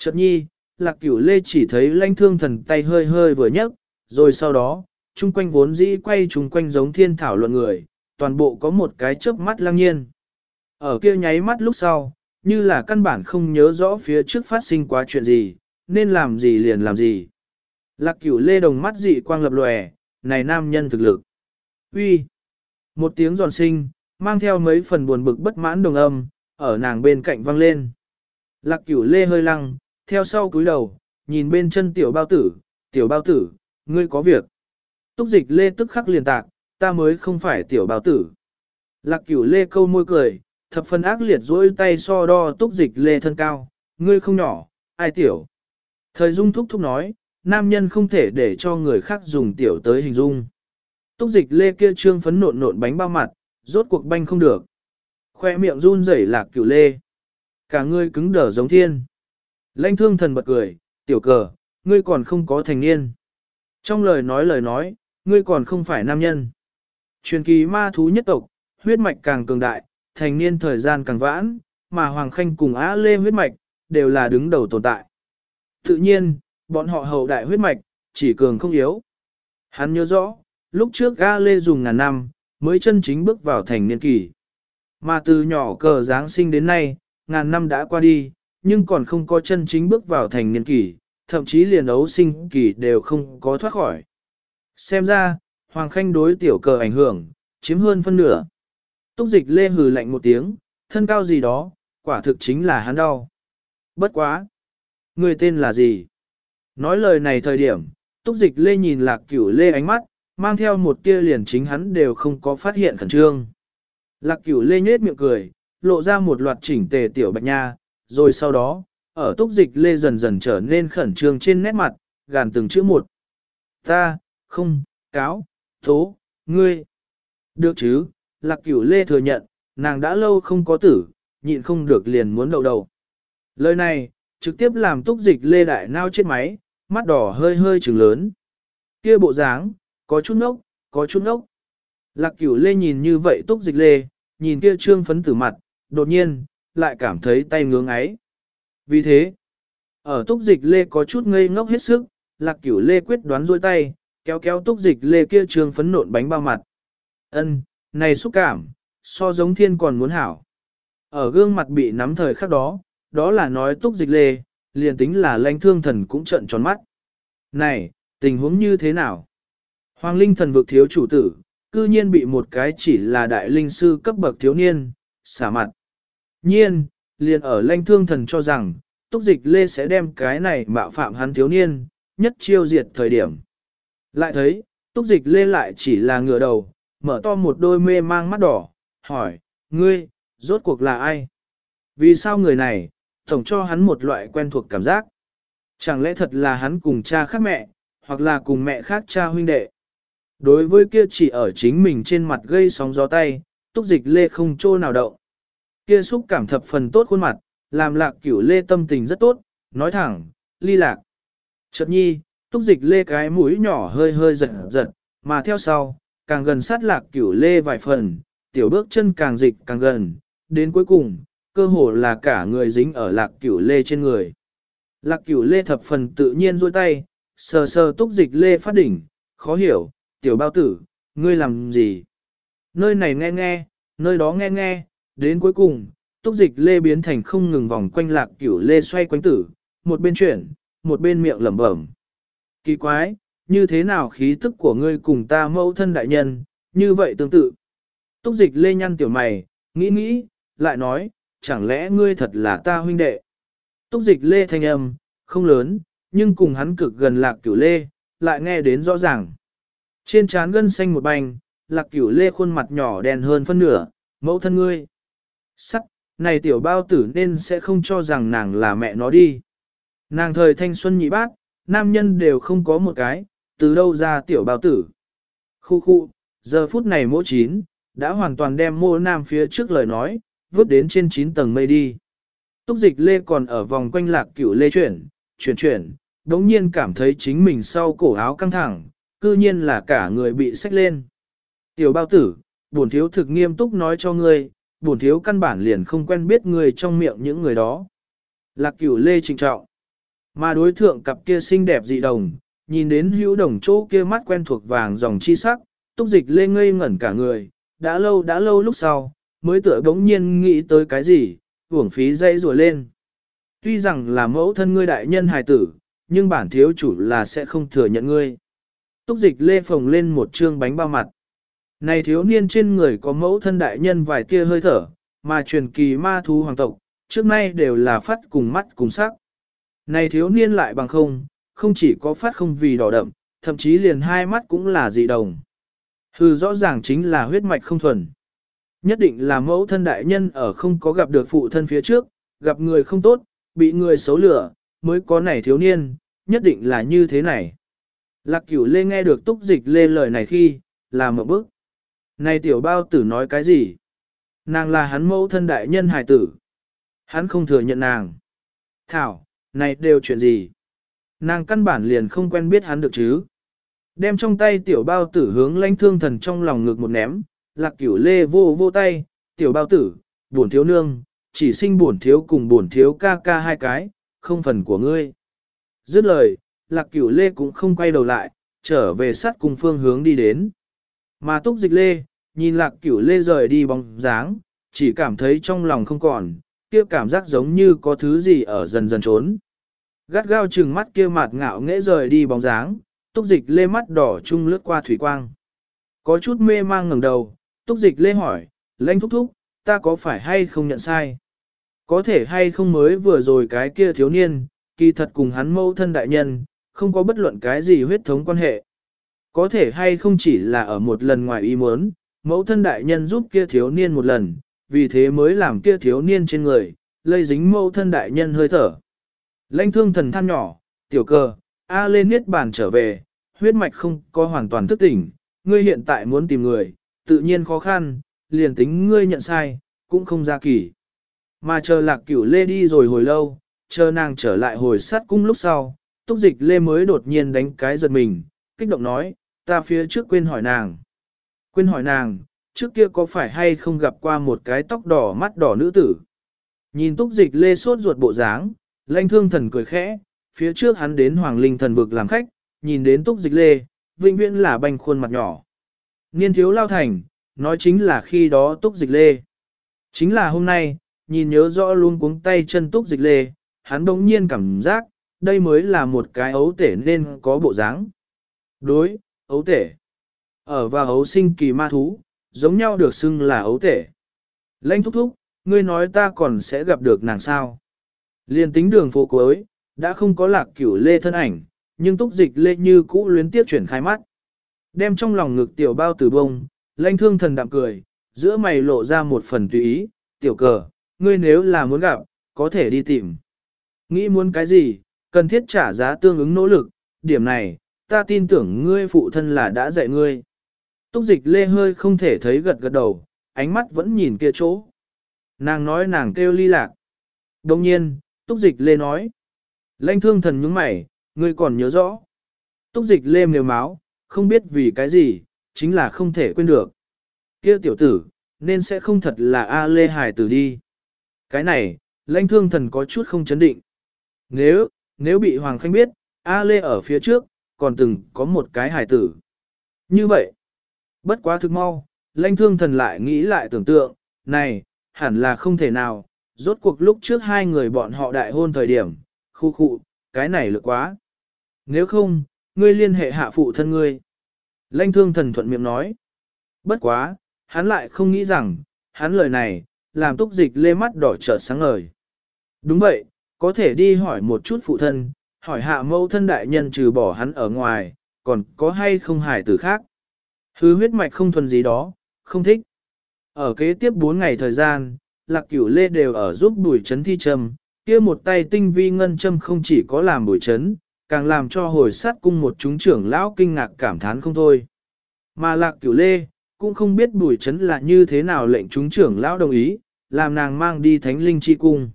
Chợt nhi, lạc cửu lê chỉ thấy lãnh thương thần tay hơi hơi vừa nhấc, rồi sau đó, chung quanh vốn dĩ quay chung quanh giống thiên thảo luận người, toàn bộ có một cái chớp mắt lăng nhiên. Ở kia nháy mắt lúc sau, như là căn bản không nhớ rõ phía trước phát sinh quá chuyện gì, nên làm gì liền làm gì. Lạc cửu lê đồng mắt dị quang lập lòe, này nam nhân thực lực. uy Một tiếng giòn sinh, mang theo mấy phần buồn bực bất mãn đồng âm, ở nàng bên cạnh vang lên. Lạc cửu lê hơi lăng, theo sau cúi đầu, nhìn bên chân tiểu bao tử, tiểu bao tử, ngươi có việc. Túc dịch lê tức khắc liền tạc, ta mới không phải tiểu bao tử. Lạc cửu lê câu môi cười, thập phần ác liệt dỗi tay so đo túc dịch lê thân cao, ngươi không nhỏ, ai tiểu. Thời dung thúc thúc nói, nam nhân không thể để cho người khác dùng tiểu tới hình dung. Túc dịch lê kia trương phấn nộn nộn bánh bao mặt, rốt cuộc banh không được. Khoe miệng run rẩy lạc cửu lê. Cả ngươi cứng đờ giống thiên. Lãnh thương thần bật cười, tiểu cờ, ngươi còn không có thành niên. Trong lời nói lời nói, ngươi còn không phải nam nhân. Truyền kỳ ma thú nhất tộc, huyết mạch càng cường đại, thành niên thời gian càng vãn, mà Hoàng Khanh cùng Á Lê huyết mạch, đều là đứng đầu tồn tại. Tự nhiên, bọn họ hậu đại huyết mạch, chỉ cường không yếu. Hắn nhớ rõ, lúc trước Á Lê dùng ngàn năm, mới chân chính bước vào thành niên kỳ. Mà từ nhỏ cờ Giáng sinh đến nay, ngàn năm đã qua đi, nhưng còn không có chân chính bước vào thành niên kỳ, thậm chí liền ấu sinh kỳ đều không có thoát khỏi. Xem ra, Hoàng Khanh đối tiểu cờ ảnh hưởng, chiếm hơn phân nửa. Túc dịch lê hừ lạnh một tiếng, thân cao gì đó, quả thực chính là hắn đau. Bất quá. Người tên là gì? Nói lời này thời điểm, túc dịch lê nhìn lạc cửu lê ánh mắt, mang theo một tia liền chính hắn đều không có phát hiện khẩn trương. Lạc cửu lê nhết miệng cười, lộ ra một loạt chỉnh tề tiểu bạch nha, rồi sau đó, ở túc dịch lê dần dần trở nên khẩn trương trên nét mặt, gàn từng chữ một. Ta, không, cáo, tố, ngươi. Được chứ, lạc cửu lê thừa nhận, nàng đã lâu không có tử, nhịn không được liền muốn đầu đầu. Lời này, trực tiếp làm túc dịch lê đại nao chết máy, mắt đỏ hơi hơi trừng lớn. Kia bộ dáng, có chút nốc, có chút nốc. Lạc cửu lê nhìn như vậy túc dịch lê, nhìn kia trương phấn tử mặt, đột nhiên, lại cảm thấy tay ngưỡng ấy. Vì thế, ở túc dịch lê có chút ngây ngốc hết sức, lạc cửu lê quyết đoán dôi tay, kéo kéo túc dịch lê kia trường phấn nộn bánh bao mặt. ân này xúc cảm, so giống thiên còn muốn hảo. Ở gương mặt bị nắm thời khắc đó, đó là nói túc dịch lê, liền tính là lãnh thương thần cũng trận tròn mắt. Này, tình huống như thế nào? Hoàng linh thần vực thiếu chủ tử, cư nhiên bị một cái chỉ là đại linh sư cấp bậc thiếu niên, xả mặt. Nhiên, liền ở Lanh thương thần cho rằng, túc dịch lê sẽ đem cái này mạo phạm hắn thiếu niên, nhất chiêu diệt thời điểm. Lại thấy, túc dịch lê lại chỉ là ngửa đầu, mở to một đôi mê mang mắt đỏ, hỏi, ngươi, rốt cuộc là ai? Vì sao người này, tổng cho hắn một loại quen thuộc cảm giác? Chẳng lẽ thật là hắn cùng cha khác mẹ, hoặc là cùng mẹ khác cha huynh đệ? Đối với kia chỉ ở chính mình trên mặt gây sóng gió tay, túc dịch lê không trô nào động. Kia xúc cảm thập phần tốt khuôn mặt, làm lạc cửu lê tâm tình rất tốt, nói thẳng, ly lạc. Chợt nhi, túc dịch lê cái mũi nhỏ hơi hơi giật giật, mà theo sau, càng gần sát lạc cửu lê vài phần, tiểu bước chân càng dịch càng gần, đến cuối cùng, cơ hồ là cả người dính ở lạc cửu lê trên người. Lạc cửu lê thập phần tự nhiên duỗi tay, sờ sờ túc dịch lê phát đỉnh, khó hiểu, tiểu bao tử, ngươi làm gì? Nơi này nghe nghe, nơi đó nghe nghe, đến cuối cùng, túc dịch lê biến thành không ngừng vòng quanh lạc cửu lê xoay quanh tử, một bên chuyển, một bên miệng lẩm bẩm. Kỳ quái, như thế nào khí tức của ngươi cùng ta mẫu thân đại nhân, như vậy tương tự. Túc dịch lê nhăn tiểu mày, nghĩ nghĩ, lại nói, chẳng lẽ ngươi thật là ta huynh đệ. Túc dịch lê thanh âm, không lớn, nhưng cùng hắn cực gần lạc cửu lê, lại nghe đến rõ ràng. Trên trán gân xanh một bành, lạc cửu lê khuôn mặt nhỏ đen hơn phân nửa, mẫu thân ngươi. Sắc, này tiểu bao tử nên sẽ không cho rằng nàng là mẹ nó đi. Nàng thời thanh xuân nhị bác, nam nhân đều không có một cái, từ đâu ra tiểu bao tử. Khu khu, giờ phút này mỗ chín, đã hoàn toàn đem mô nam phía trước lời nói, vứt đến trên 9 tầng mây đi. Túc dịch lê còn ở vòng quanh lạc cửu lê chuyển, chuyển chuyển, đống nhiên cảm thấy chính mình sau cổ áo căng thẳng, cư nhiên là cả người bị xách lên. Tiểu bao tử, bổn thiếu thực nghiêm túc nói cho ngươi, bổn thiếu căn bản liền không quen biết người trong miệng những người đó. Lạc cửu lê trịnh trọng. Mà đối thượng cặp kia xinh đẹp dị đồng, nhìn đến hữu đồng chỗ kia mắt quen thuộc vàng dòng chi sắc, túc dịch lê ngây ngẩn cả người, đã lâu đã lâu lúc sau, mới tựa bỗng nhiên nghĩ tới cái gì, uổng phí dây rùa lên. Tuy rằng là mẫu thân ngươi đại nhân hài tử, nhưng bản thiếu chủ là sẽ không thừa nhận ngươi. Túc dịch lê phồng lên một trương bánh bao mặt. Này thiếu niên trên người có mẫu thân đại nhân vài tia hơi thở, mà truyền kỳ ma thú hoàng tộc, trước nay đều là phát cùng mắt cùng sắc. Này thiếu niên lại bằng không, không chỉ có phát không vì đỏ đậm, thậm chí liền hai mắt cũng là dị đồng. Hừ rõ ràng chính là huyết mạch không thuần. Nhất định là mẫu thân đại nhân ở không có gặp được phụ thân phía trước, gặp người không tốt, bị người xấu lửa, mới có này thiếu niên, nhất định là như thế này. Lạc cửu lê nghe được túc dịch lê lời này khi, là một bước. Này tiểu bao tử nói cái gì? Nàng là hắn mẫu thân đại nhân hài tử. Hắn không thừa nhận nàng. Thảo, này đều chuyện gì? Nàng căn bản liền không quen biết hắn được chứ. Đem trong tay tiểu bao tử hướng lãnh thương thần trong lòng ngực một ném, lạc cửu lê vô vô tay, tiểu bao tử, buồn thiếu nương, chỉ sinh buồn thiếu cùng buồn thiếu ca ca hai cái, không phần của ngươi. Dứt lời, lạc cửu lê cũng không quay đầu lại, trở về sát cùng phương hướng đi đến. Mà túc dịch lê, nhìn lạc cửu lê rời đi bóng dáng, chỉ cảm thấy trong lòng không còn, kia cảm giác giống như có thứ gì ở dần dần trốn. Gắt gao chừng mắt kia mặt ngạo nghễ rời đi bóng dáng, túc dịch lê mắt đỏ chung lướt qua thủy quang. Có chút mê mang ngẩng đầu, túc dịch lê hỏi, lãnh thúc thúc, ta có phải hay không nhận sai? Có thể hay không mới vừa rồi cái kia thiếu niên, kỳ thật cùng hắn mâu thân đại nhân, không có bất luận cái gì huyết thống quan hệ. Có thể hay không chỉ là ở một lần ngoài ý muốn, mẫu thân đại nhân giúp kia thiếu niên một lần, vì thế mới làm kia thiếu niên trên người, lây dính mẫu thân đại nhân hơi thở. Lãnh thương thần than nhỏ, tiểu cơ, A lên niết bàn trở về, huyết mạch không có hoàn toàn thức tỉnh, ngươi hiện tại muốn tìm người, tự nhiên khó khăn, liền tính ngươi nhận sai, cũng không ra kỳ. Mà chờ lạc cửu lê đi rồi hồi lâu, chờ nàng trở lại hồi sát cung lúc sau, túc dịch lê mới đột nhiên đánh cái giật mình, kích động nói, ta phía trước quên hỏi nàng. Quên hỏi nàng, trước kia có phải hay không gặp qua một cái tóc đỏ mắt đỏ nữ tử. Nhìn túc dịch lê sốt ruột bộ dáng, lanh thương thần cười khẽ, phía trước hắn đến hoàng linh thần vực làm khách, nhìn đến túc dịch lê, vĩnh viễn là banh khuôn mặt nhỏ. Niên thiếu lao thành, nói chính là khi đó túc dịch lê. Chính là hôm nay, nhìn nhớ rõ luôn cuống tay chân túc dịch lê, hắn bỗng nhiên cảm giác, đây mới là một cái ấu tể nên có bộ dáng. Đối, ấu tể. Ở và ấu sinh kỳ ma thú, giống nhau được xưng là ấu tể. Lênh thúc thúc, ngươi nói ta còn sẽ gặp được nàng sao. Liên tính đường phố cuối, đã không có lạc cửu lê thân ảnh, nhưng túc dịch lê như cũ luyến tiếp chuyển khai mắt. Đem trong lòng ngực tiểu bao tử bông, lanh thương thần đạm cười, giữa mày lộ ra một phần tùy ý, tiểu cờ, ngươi nếu là muốn gặp, có thể đi tìm. Nghĩ muốn cái gì, cần thiết trả giá tương ứng nỗ lực, điểm này, ta tin tưởng ngươi phụ thân là đã dạy ngươi. Túc dịch lê hơi không thể thấy gật gật đầu, ánh mắt vẫn nhìn kia chỗ. Nàng nói nàng kêu ly lạc. Đồng nhiên, túc dịch lê nói. Lanh thương thần nhướng mày, ngươi còn nhớ rõ. Túc dịch lê mềm máu, không biết vì cái gì, chính là không thể quên được. Kia tiểu tử, nên sẽ không thật là A Lê Hải tử đi. Cái này, lãnh thương thần có chút không chấn định. Nếu, nếu bị Hoàng Khanh biết, A Lê ở phía trước, còn từng có một cái hải tử. Như vậy, bất quá thực mau, lãnh thương thần lại nghĩ lại tưởng tượng, này, hẳn là không thể nào, rốt cuộc lúc trước hai người bọn họ đại hôn thời điểm, khu khu, cái này lực quá. Nếu không, ngươi liên hệ hạ phụ thân ngươi. Lãnh thương thần thuận miệng nói. Bất quá, hắn lại không nghĩ rằng, hắn lời này, làm túc dịch lê mắt đỏ trợt sáng ngời. Đúng vậy, có thể đi hỏi một chút phụ thân, hỏi hạ mẫu thân đại nhân trừ bỏ hắn ở ngoài, còn có hay không hải tử khác thứ huyết mạch không thuần gì đó, không thích. Ở kế tiếp 4 ngày thời gian, lạc cửu lê đều ở giúp bùi chấn thi trầm, kia một tay tinh vi ngân châm không chỉ có làm bùi chấn, càng làm cho hồi sát cung một chúng trưởng lão kinh ngạc cảm thán không thôi. Mà lạc cửu lê, cũng không biết bùi chấn là như thế nào lệnh chúng trưởng lão đồng ý, làm nàng mang đi thánh linh chi cung.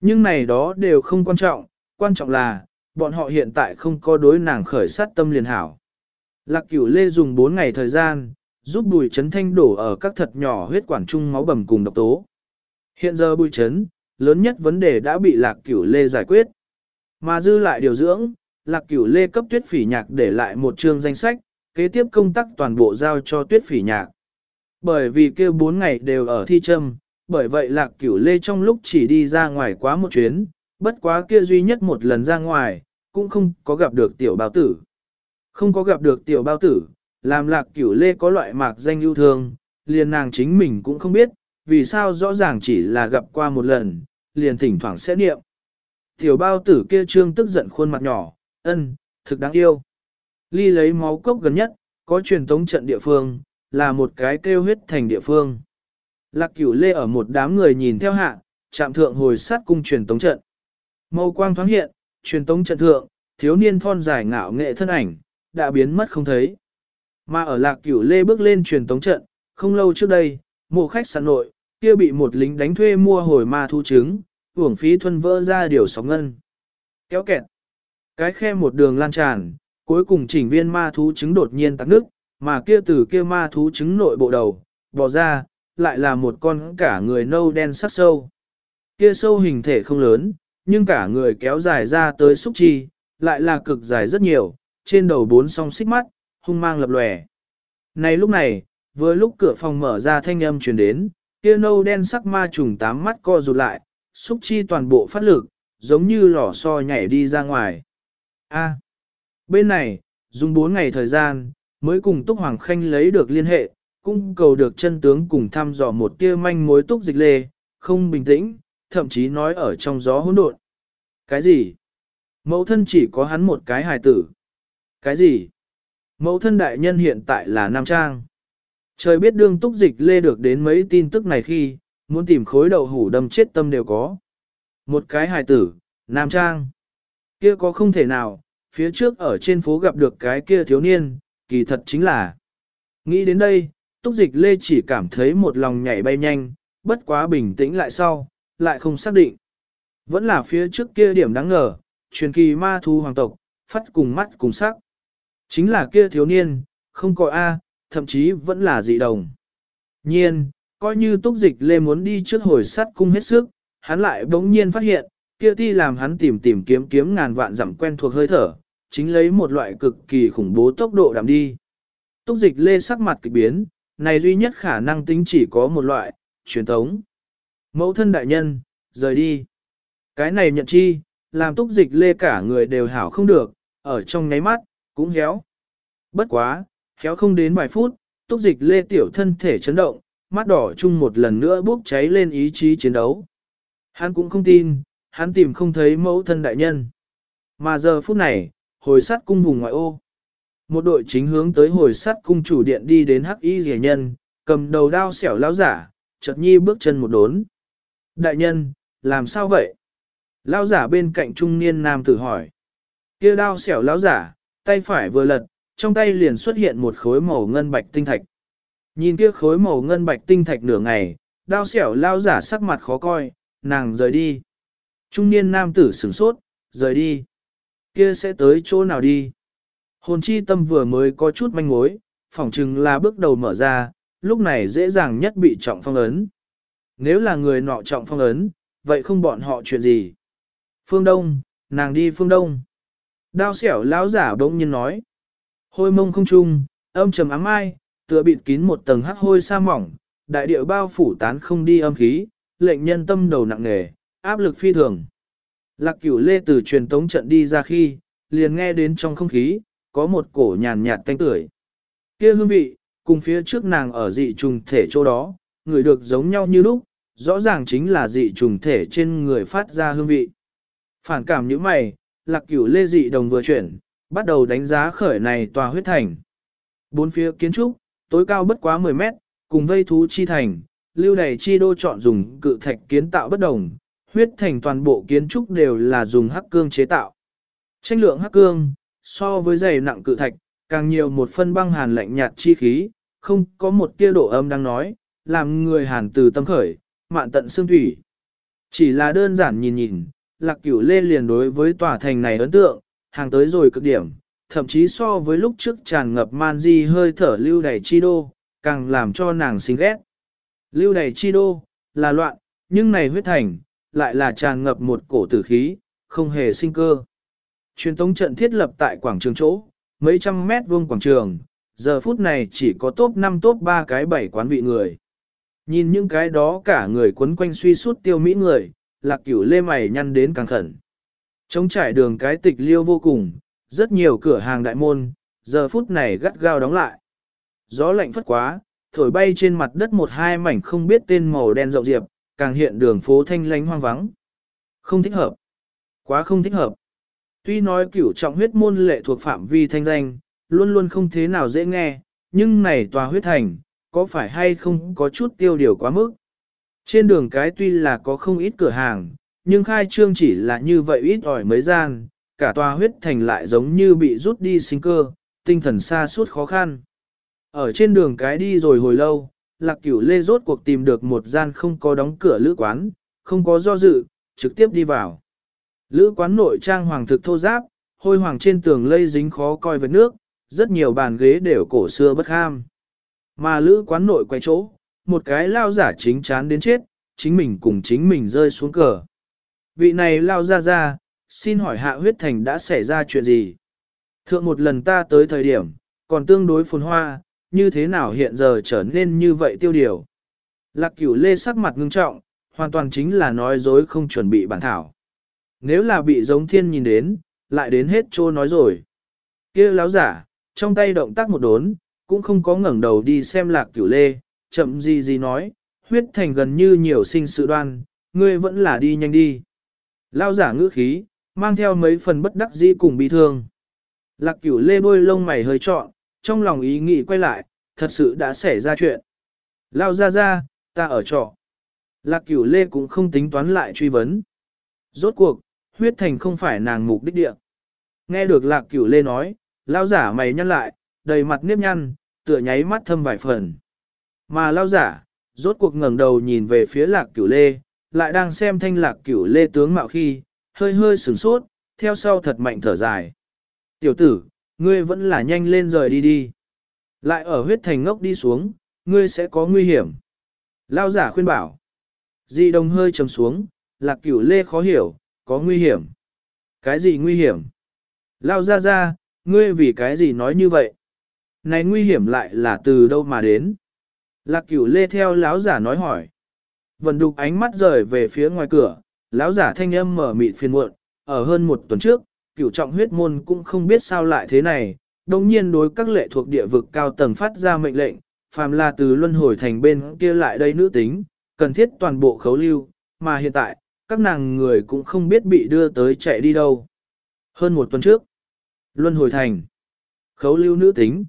Nhưng này đó đều không quan trọng, quan trọng là, bọn họ hiện tại không có đối nàng khởi sát tâm liền hảo. Lạc cửu lê dùng 4 ngày thời gian, giúp bùi chấn thanh đổ ở các thật nhỏ huyết quản trung máu bầm cùng độc tố. Hiện giờ bùi chấn, lớn nhất vấn đề đã bị lạc cửu lê giải quyết. Mà dư lại điều dưỡng, lạc cửu lê cấp tuyết phỉ nhạc để lại một chương danh sách, kế tiếp công tác toàn bộ giao cho tuyết phỉ nhạc. Bởi vì kêu 4 ngày đều ở thi châm, bởi vậy lạc cửu lê trong lúc chỉ đi ra ngoài quá một chuyến, bất quá kia duy nhất một lần ra ngoài, cũng không có gặp được tiểu bào tử. Không có gặp được tiểu bao tử, làm lạc cửu lê có loại mạc danh yêu thương, liền nàng chính mình cũng không biết, vì sao rõ ràng chỉ là gặp qua một lần, liền thỉnh thoảng sẽ niệm. Tiểu bao tử kia trương tức giận khuôn mặt nhỏ, ân, thực đáng yêu. Ly lấy máu cốc gần nhất, có truyền tống trận địa phương, là một cái kêu huyết thành địa phương. Lạc cửu lê ở một đám người nhìn theo hạ, chạm thượng hồi sát cung truyền tống trận. Màu quang thoáng hiện, truyền tống trận thượng, thiếu niên thon dài ngạo nghệ thân ảnh, đã biến mất không thấy. Mà ở lạc cửu lê bước lên truyền tống trận, không lâu trước đây, mộ khách sạn nội, kia bị một lính đánh thuê mua hồi ma thu trứng, uổng phí thuân vỡ ra điều sóng ngân. Kéo kẹt. Cái khe một đường lan tràn, cuối cùng chỉnh viên ma thú trứng đột nhiên tắc nước, mà kia từ kia ma thú trứng nội bộ đầu, bò ra, lại là một con cả người nâu đen sắc sâu. Kia sâu hình thể không lớn, nhưng cả người kéo dài ra tới xúc chi, lại là cực dài rất nhiều, trên đầu bốn song xích mắt, hung mang lập lòe. Này lúc này, vừa lúc cửa phòng mở ra thanh âm truyền đến, kia nâu đen sắc ma trùng tám mắt co rụt lại, xúc chi toàn bộ phát lực, giống như lò xo nhảy đi ra ngoài. A. bên này, dùng 4 ngày thời gian, mới cùng Túc Hoàng Khanh lấy được liên hệ, cũng cầu được chân tướng cùng thăm dò một tia manh mối Túc Dịch Lê, không bình tĩnh, thậm chí nói ở trong gió hỗn độn. Cái gì? Mẫu thân chỉ có hắn một cái hài tử. Cái gì? Mẫu thân đại nhân hiện tại là Nam Trang. Trời biết đương Túc Dịch Lê được đến mấy tin tức này khi, muốn tìm khối đậu hủ đâm chết tâm đều có. Một cái hài tử, Nam Trang. Kia có không thể nào, phía trước ở trên phố gặp được cái kia thiếu niên, kỳ thật chính là. Nghĩ đến đây, túc dịch lê chỉ cảm thấy một lòng nhảy bay nhanh, bất quá bình tĩnh lại sau, lại không xác định. Vẫn là phía trước kia điểm đáng ngờ, truyền kỳ ma thu hoàng tộc, phát cùng mắt cùng sắc. Chính là kia thiếu niên, không có A, thậm chí vẫn là dị đồng. Nhiên, coi như túc dịch lê muốn đi trước hồi sắt cung hết sức, hắn lại bỗng nhiên phát hiện, kia ti làm hắn tìm tìm kiếm kiếm ngàn vạn dặm quen thuộc hơi thở, chính lấy một loại cực kỳ khủng bố tốc độ đạm đi. Túc dịch lê sắc mặt kịch biến, này duy nhất khả năng tính chỉ có một loại, truyền thống. Mẫu thân đại nhân, rời đi. Cái này nhận chi, làm túc dịch lê cả người đều hảo không được, ở trong nháy mắt, cũng héo. Bất quá, héo không đến vài phút, túc dịch lê tiểu thân thể chấn động, mắt đỏ chung một lần nữa bốc cháy lên ý chí chiến đấu. Hắn cũng không tin, hắn tìm không thấy mẫu thân đại nhân. Mà giờ phút này, hồi sát cung vùng ngoại ô. Một đội chính hướng tới hồi sát cung chủ điện đi đến hắc y rẻ nhân, cầm đầu đao xẻo lão giả, chợt nhi bước chân một đốn. Đại nhân, làm sao vậy? Lão giả bên cạnh trung niên nam tử hỏi. kia đao xẻo lão giả, tay phải vừa lật, trong tay liền xuất hiện một khối màu ngân bạch tinh thạch. Nhìn kia khối màu ngân bạch tinh thạch nửa ngày, đao xẻo lao giả sắc mặt khó coi, nàng rời đi. Trung niên nam tử sửng sốt, rời đi. Kia sẽ tới chỗ nào đi? Hồn chi tâm vừa mới có chút manh mối, phỏng chừng là bước đầu mở ra, lúc này dễ dàng nhất bị trọng phong ấn. Nếu là người nọ trọng phong ấn, vậy không bọn họ chuyện gì? Phương Đông, nàng đi phương Đông. Đao xẻo lão giả bỗng nhiên nói. Hôi mông không trung, âm trầm ám ai, tựa bịt kín một tầng hắc hôi sa mỏng, đại địa bao phủ tán không đi âm khí, lệnh nhân tâm đầu nặng nề, áp lực phi thường. Lạc cửu lê từ truyền tống trận đi ra khi, liền nghe đến trong không khí, có một cổ nhàn nhạt tanh tưởi. Kia hương vị, cùng phía trước nàng ở dị trùng thể chỗ đó, người được giống nhau như lúc, rõ ràng chính là dị trùng thể trên người phát ra hương vị. Phản cảm như mày, lạc cửu lê dị đồng vừa chuyển, bắt đầu đánh giá khởi này tòa huyết thành. Bốn phía kiến trúc, tối cao bất quá 10 mét, cùng vây thú chi thành, lưu đầy chi đô chọn dùng cự thạch kiến tạo bất đồng, huyết thành toàn bộ kiến trúc đều là dùng hắc cương chế tạo. Tranh lượng hắc cương, so với dày nặng cự thạch, càng nhiều một phân băng hàn lạnh nhạt chi khí, không có một tia độ âm đang nói, làm người hàn từ tâm khởi, mạn tận xương thủy. Chỉ là đơn giản nhìn nhìn, lạc cửu lê liền đối với tòa thành này ấn tượng, hàng tới rồi cực điểm, thậm chí so với lúc trước tràn ngập man di hơi thở lưu đầy chi đô, càng làm cho nàng xinh ghét. Lưu đầy chi đô, là loạn, nhưng này huyết thành, lại là tràn ngập một cổ tử khí, không hề sinh cơ. Truyền tống trận thiết lập tại quảng trường chỗ, mấy trăm mét vuông quảng trường, giờ phút này chỉ có top 5 top 3 cái bảy quán vị người. Nhìn những cái đó cả người quấn quanh suy suốt tiêu mỹ người, lạc cửu lê mày nhăn đến càng khẩn. Trống trải đường cái tịch liêu vô cùng, rất nhiều cửa hàng đại môn, giờ phút này gắt gao đóng lại. Gió lạnh phất quá, thổi bay trên mặt đất một hai mảnh không biết tên màu đen rộng diệp, càng hiện đường phố thanh lánh hoang vắng. Không thích hợp. Quá không thích hợp. Tuy nói cửu trọng huyết môn lệ thuộc phạm vi thanh danh, luôn luôn không thế nào dễ nghe, nhưng này tòa huyết thành, có phải hay không có chút tiêu điều quá mức. Trên đường cái tuy là có không ít cửa hàng, nhưng khai trương chỉ là như vậy ít ỏi mấy gian, cả tòa huyết thành lại giống như bị rút đi sinh cơ, tinh thần xa suốt khó khăn. Ở trên đường cái đi rồi hồi lâu, lạc cửu lê rốt cuộc tìm được một gian không có đóng cửa lữ quán, không có do dự, trực tiếp đi vào. Lữ quán nội trang hoàng thực thô giáp, hôi hoàng trên tường lây dính khó coi vật nước, rất nhiều bàn ghế đều cổ xưa bất ham. Mà lữ quán nội quay chỗ, một cái lao giả chính chán đến chết, chính mình cùng chính mình rơi xuống cờ. Vị này lao ra ra, xin hỏi hạ huyết thành đã xảy ra chuyện gì? Thượng một lần ta tới thời điểm, còn tương đối phồn hoa, như thế nào hiện giờ trở nên như vậy tiêu điều? Lạc cửu lê sắc mặt ngưng trọng, hoàn toàn chính là nói dối không chuẩn bị bản thảo. Nếu là bị giống thiên nhìn đến, lại đến hết trô nói rồi. kia láo giả, trong tay động tác một đốn, cũng không có ngẩng đầu đi xem lạc cửu lê, chậm gì gì nói, huyết thành gần như nhiều sinh sự đoan, ngươi vẫn là đi nhanh đi. Lao giả ngữ khí, mang theo mấy phần bất đắc dĩ cùng bi thương. Lạc cửu lê đôi lông mày hơi trọn, trong lòng ý nghĩ quay lại, thật sự đã xảy ra chuyện. Lao ra ra, ta ở trọ. Lạc cửu lê cũng không tính toán lại truy vấn. Rốt cuộc, huyết thành không phải nàng mục đích địa. Nghe được lạc cửu lê nói, lao giả mày nhăn lại, đầy mặt nếp nhăn, tựa nháy mắt thâm vài phần. Mà lao giả, rốt cuộc ngẩng đầu nhìn về phía lạc cửu lê, lại đang xem thanh lạc cửu lê tướng mạo khi, hơi hơi sửng sốt, theo sau thật mạnh thở dài. Tiểu tử, ngươi vẫn là nhanh lên rời đi đi. Lại ở huyết thành ngốc đi xuống, ngươi sẽ có nguy hiểm. Lao giả khuyên bảo. Di đồng hơi trầm xuống, lạc cửu lê khó hiểu, có nguy hiểm. Cái gì nguy hiểm? Lao ra ra, ngươi vì cái gì nói như vậy? Này nguy hiểm lại là từ đâu mà đến? Lạc cửu lê theo lão giả nói hỏi. vần đục ánh mắt rời về phía ngoài cửa, lão giả thanh âm mở mịt phiền muộn, ở hơn một tuần trước, cửu trọng huyết môn cũng không biết sao lại thế này, đồng nhiên đối các lệ thuộc địa vực cao tầng phát ra mệnh lệnh, phàm là từ luân hồi thành bên kia lại đây nữ tính, cần thiết toàn bộ khấu lưu, mà hiện tại, các nàng người cũng không biết bị đưa tới chạy đi đâu. Hơn một tuần trước, luân hồi thành, khấu lưu nữ tính,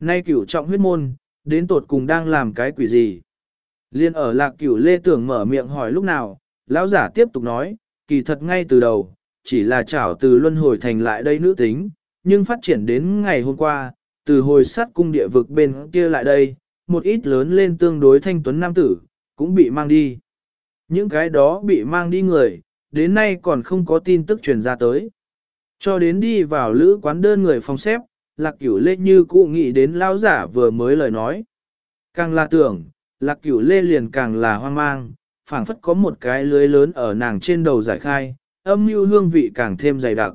nay cửu trọng huyết môn, đến tột cùng đang làm cái quỷ gì. Liên ở lạc cửu lê tưởng mở miệng hỏi lúc nào, lão giả tiếp tục nói, kỳ thật ngay từ đầu, chỉ là chảo từ luân hồi thành lại đây nữ tính, nhưng phát triển đến ngày hôm qua, từ hồi sát cung địa vực bên kia lại đây, một ít lớn lên tương đối thanh tuấn nam tử, cũng bị mang đi. Những cái đó bị mang đi người, đến nay còn không có tin tức truyền ra tới. Cho đến đi vào lữ quán đơn người phòng xếp, lạc cửu lê như cũ nghĩ đến lão giả vừa mới lời nói. Càng là tưởng, lạc cửu lê liền càng là hoang mang, phảng phất có một cái lưới lớn ở nàng trên đầu giải khai, âm mưu hương vị càng thêm dày đặc.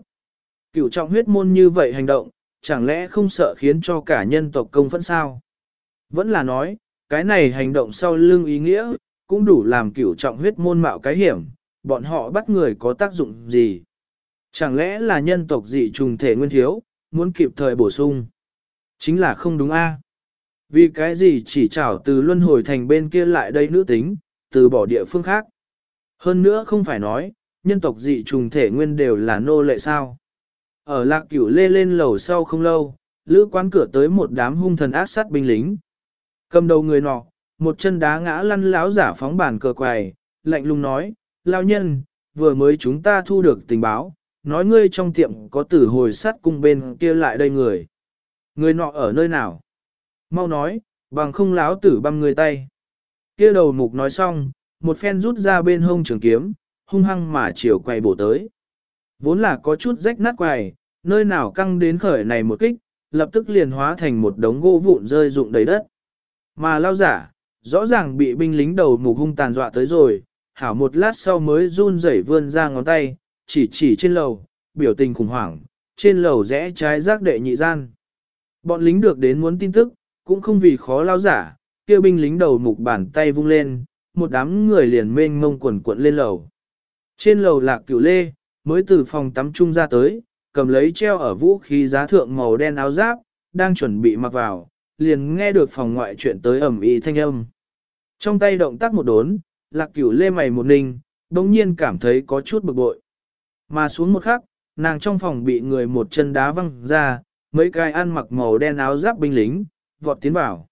Cửu trọng huyết môn như vậy hành động, chẳng lẽ không sợ khiến cho cả nhân tộc công phẫn sao? Vẫn là nói, cái này hành động sau lưng ý nghĩa, cũng đủ làm cửu trọng huyết môn mạo cái hiểm, bọn họ bắt người có tác dụng gì? Chẳng lẽ là nhân tộc dị trùng thể nguyên thiếu, muốn kịp thời bổ sung? Chính là không đúng a. Vì cái gì chỉ trảo từ luân hồi thành bên kia lại đây nữ tính, từ bỏ địa phương khác. Hơn nữa không phải nói, nhân tộc dị trùng thể nguyên đều là nô lệ sao. Ở lạc cửu lê lên lầu sau không lâu, lữ quán cửa tới một đám hung thần ác sát binh lính. Cầm đầu người nọ, một chân đá ngã lăn láo giả phóng bản cờ quài, lạnh lùng nói, lao nhân, vừa mới chúng ta thu được tình báo, nói ngươi trong tiệm có tử hồi sát cung bên kia lại đây người. Người nọ ở nơi nào? Mau nói, bằng không láo tử băm người tay. Kia đầu mục nói xong, một phen rút ra bên hông trường kiếm, hung hăng mà chiều quay bổ tới. Vốn là có chút rách nát quầy nơi nào căng đến khởi này một kích, lập tức liền hóa thành một đống gỗ vụn rơi rụng đầy đất. Mà lao giả, rõ ràng bị binh lính đầu mục hung tàn dọa tới rồi, hảo một lát sau mới run rẩy vươn ra ngón tay, chỉ chỉ trên lầu, biểu tình khủng hoảng, trên lầu rẽ trái rác đệ nhị gian. Bọn lính được đến muốn tin tức, cũng không vì khó lao giả, kêu binh lính đầu mục bàn tay vung lên, một đám người liền mênh mông quần cuộn lên lầu. Trên lầu lạc cửu lê, mới từ phòng tắm trung ra tới, cầm lấy treo ở vũ khí giá thượng màu đen áo giáp, đang chuẩn bị mặc vào, liền nghe được phòng ngoại chuyện tới ẩm ý thanh âm. Trong tay động tác một đốn, lạc cửu lê mày một ninh, đồng nhiên cảm thấy có chút bực bội. Mà xuống một khắc, nàng trong phòng bị người một chân đá văng ra, mấy cái ăn mặc màu đen áo giáp binh lính, vọt tiến vào.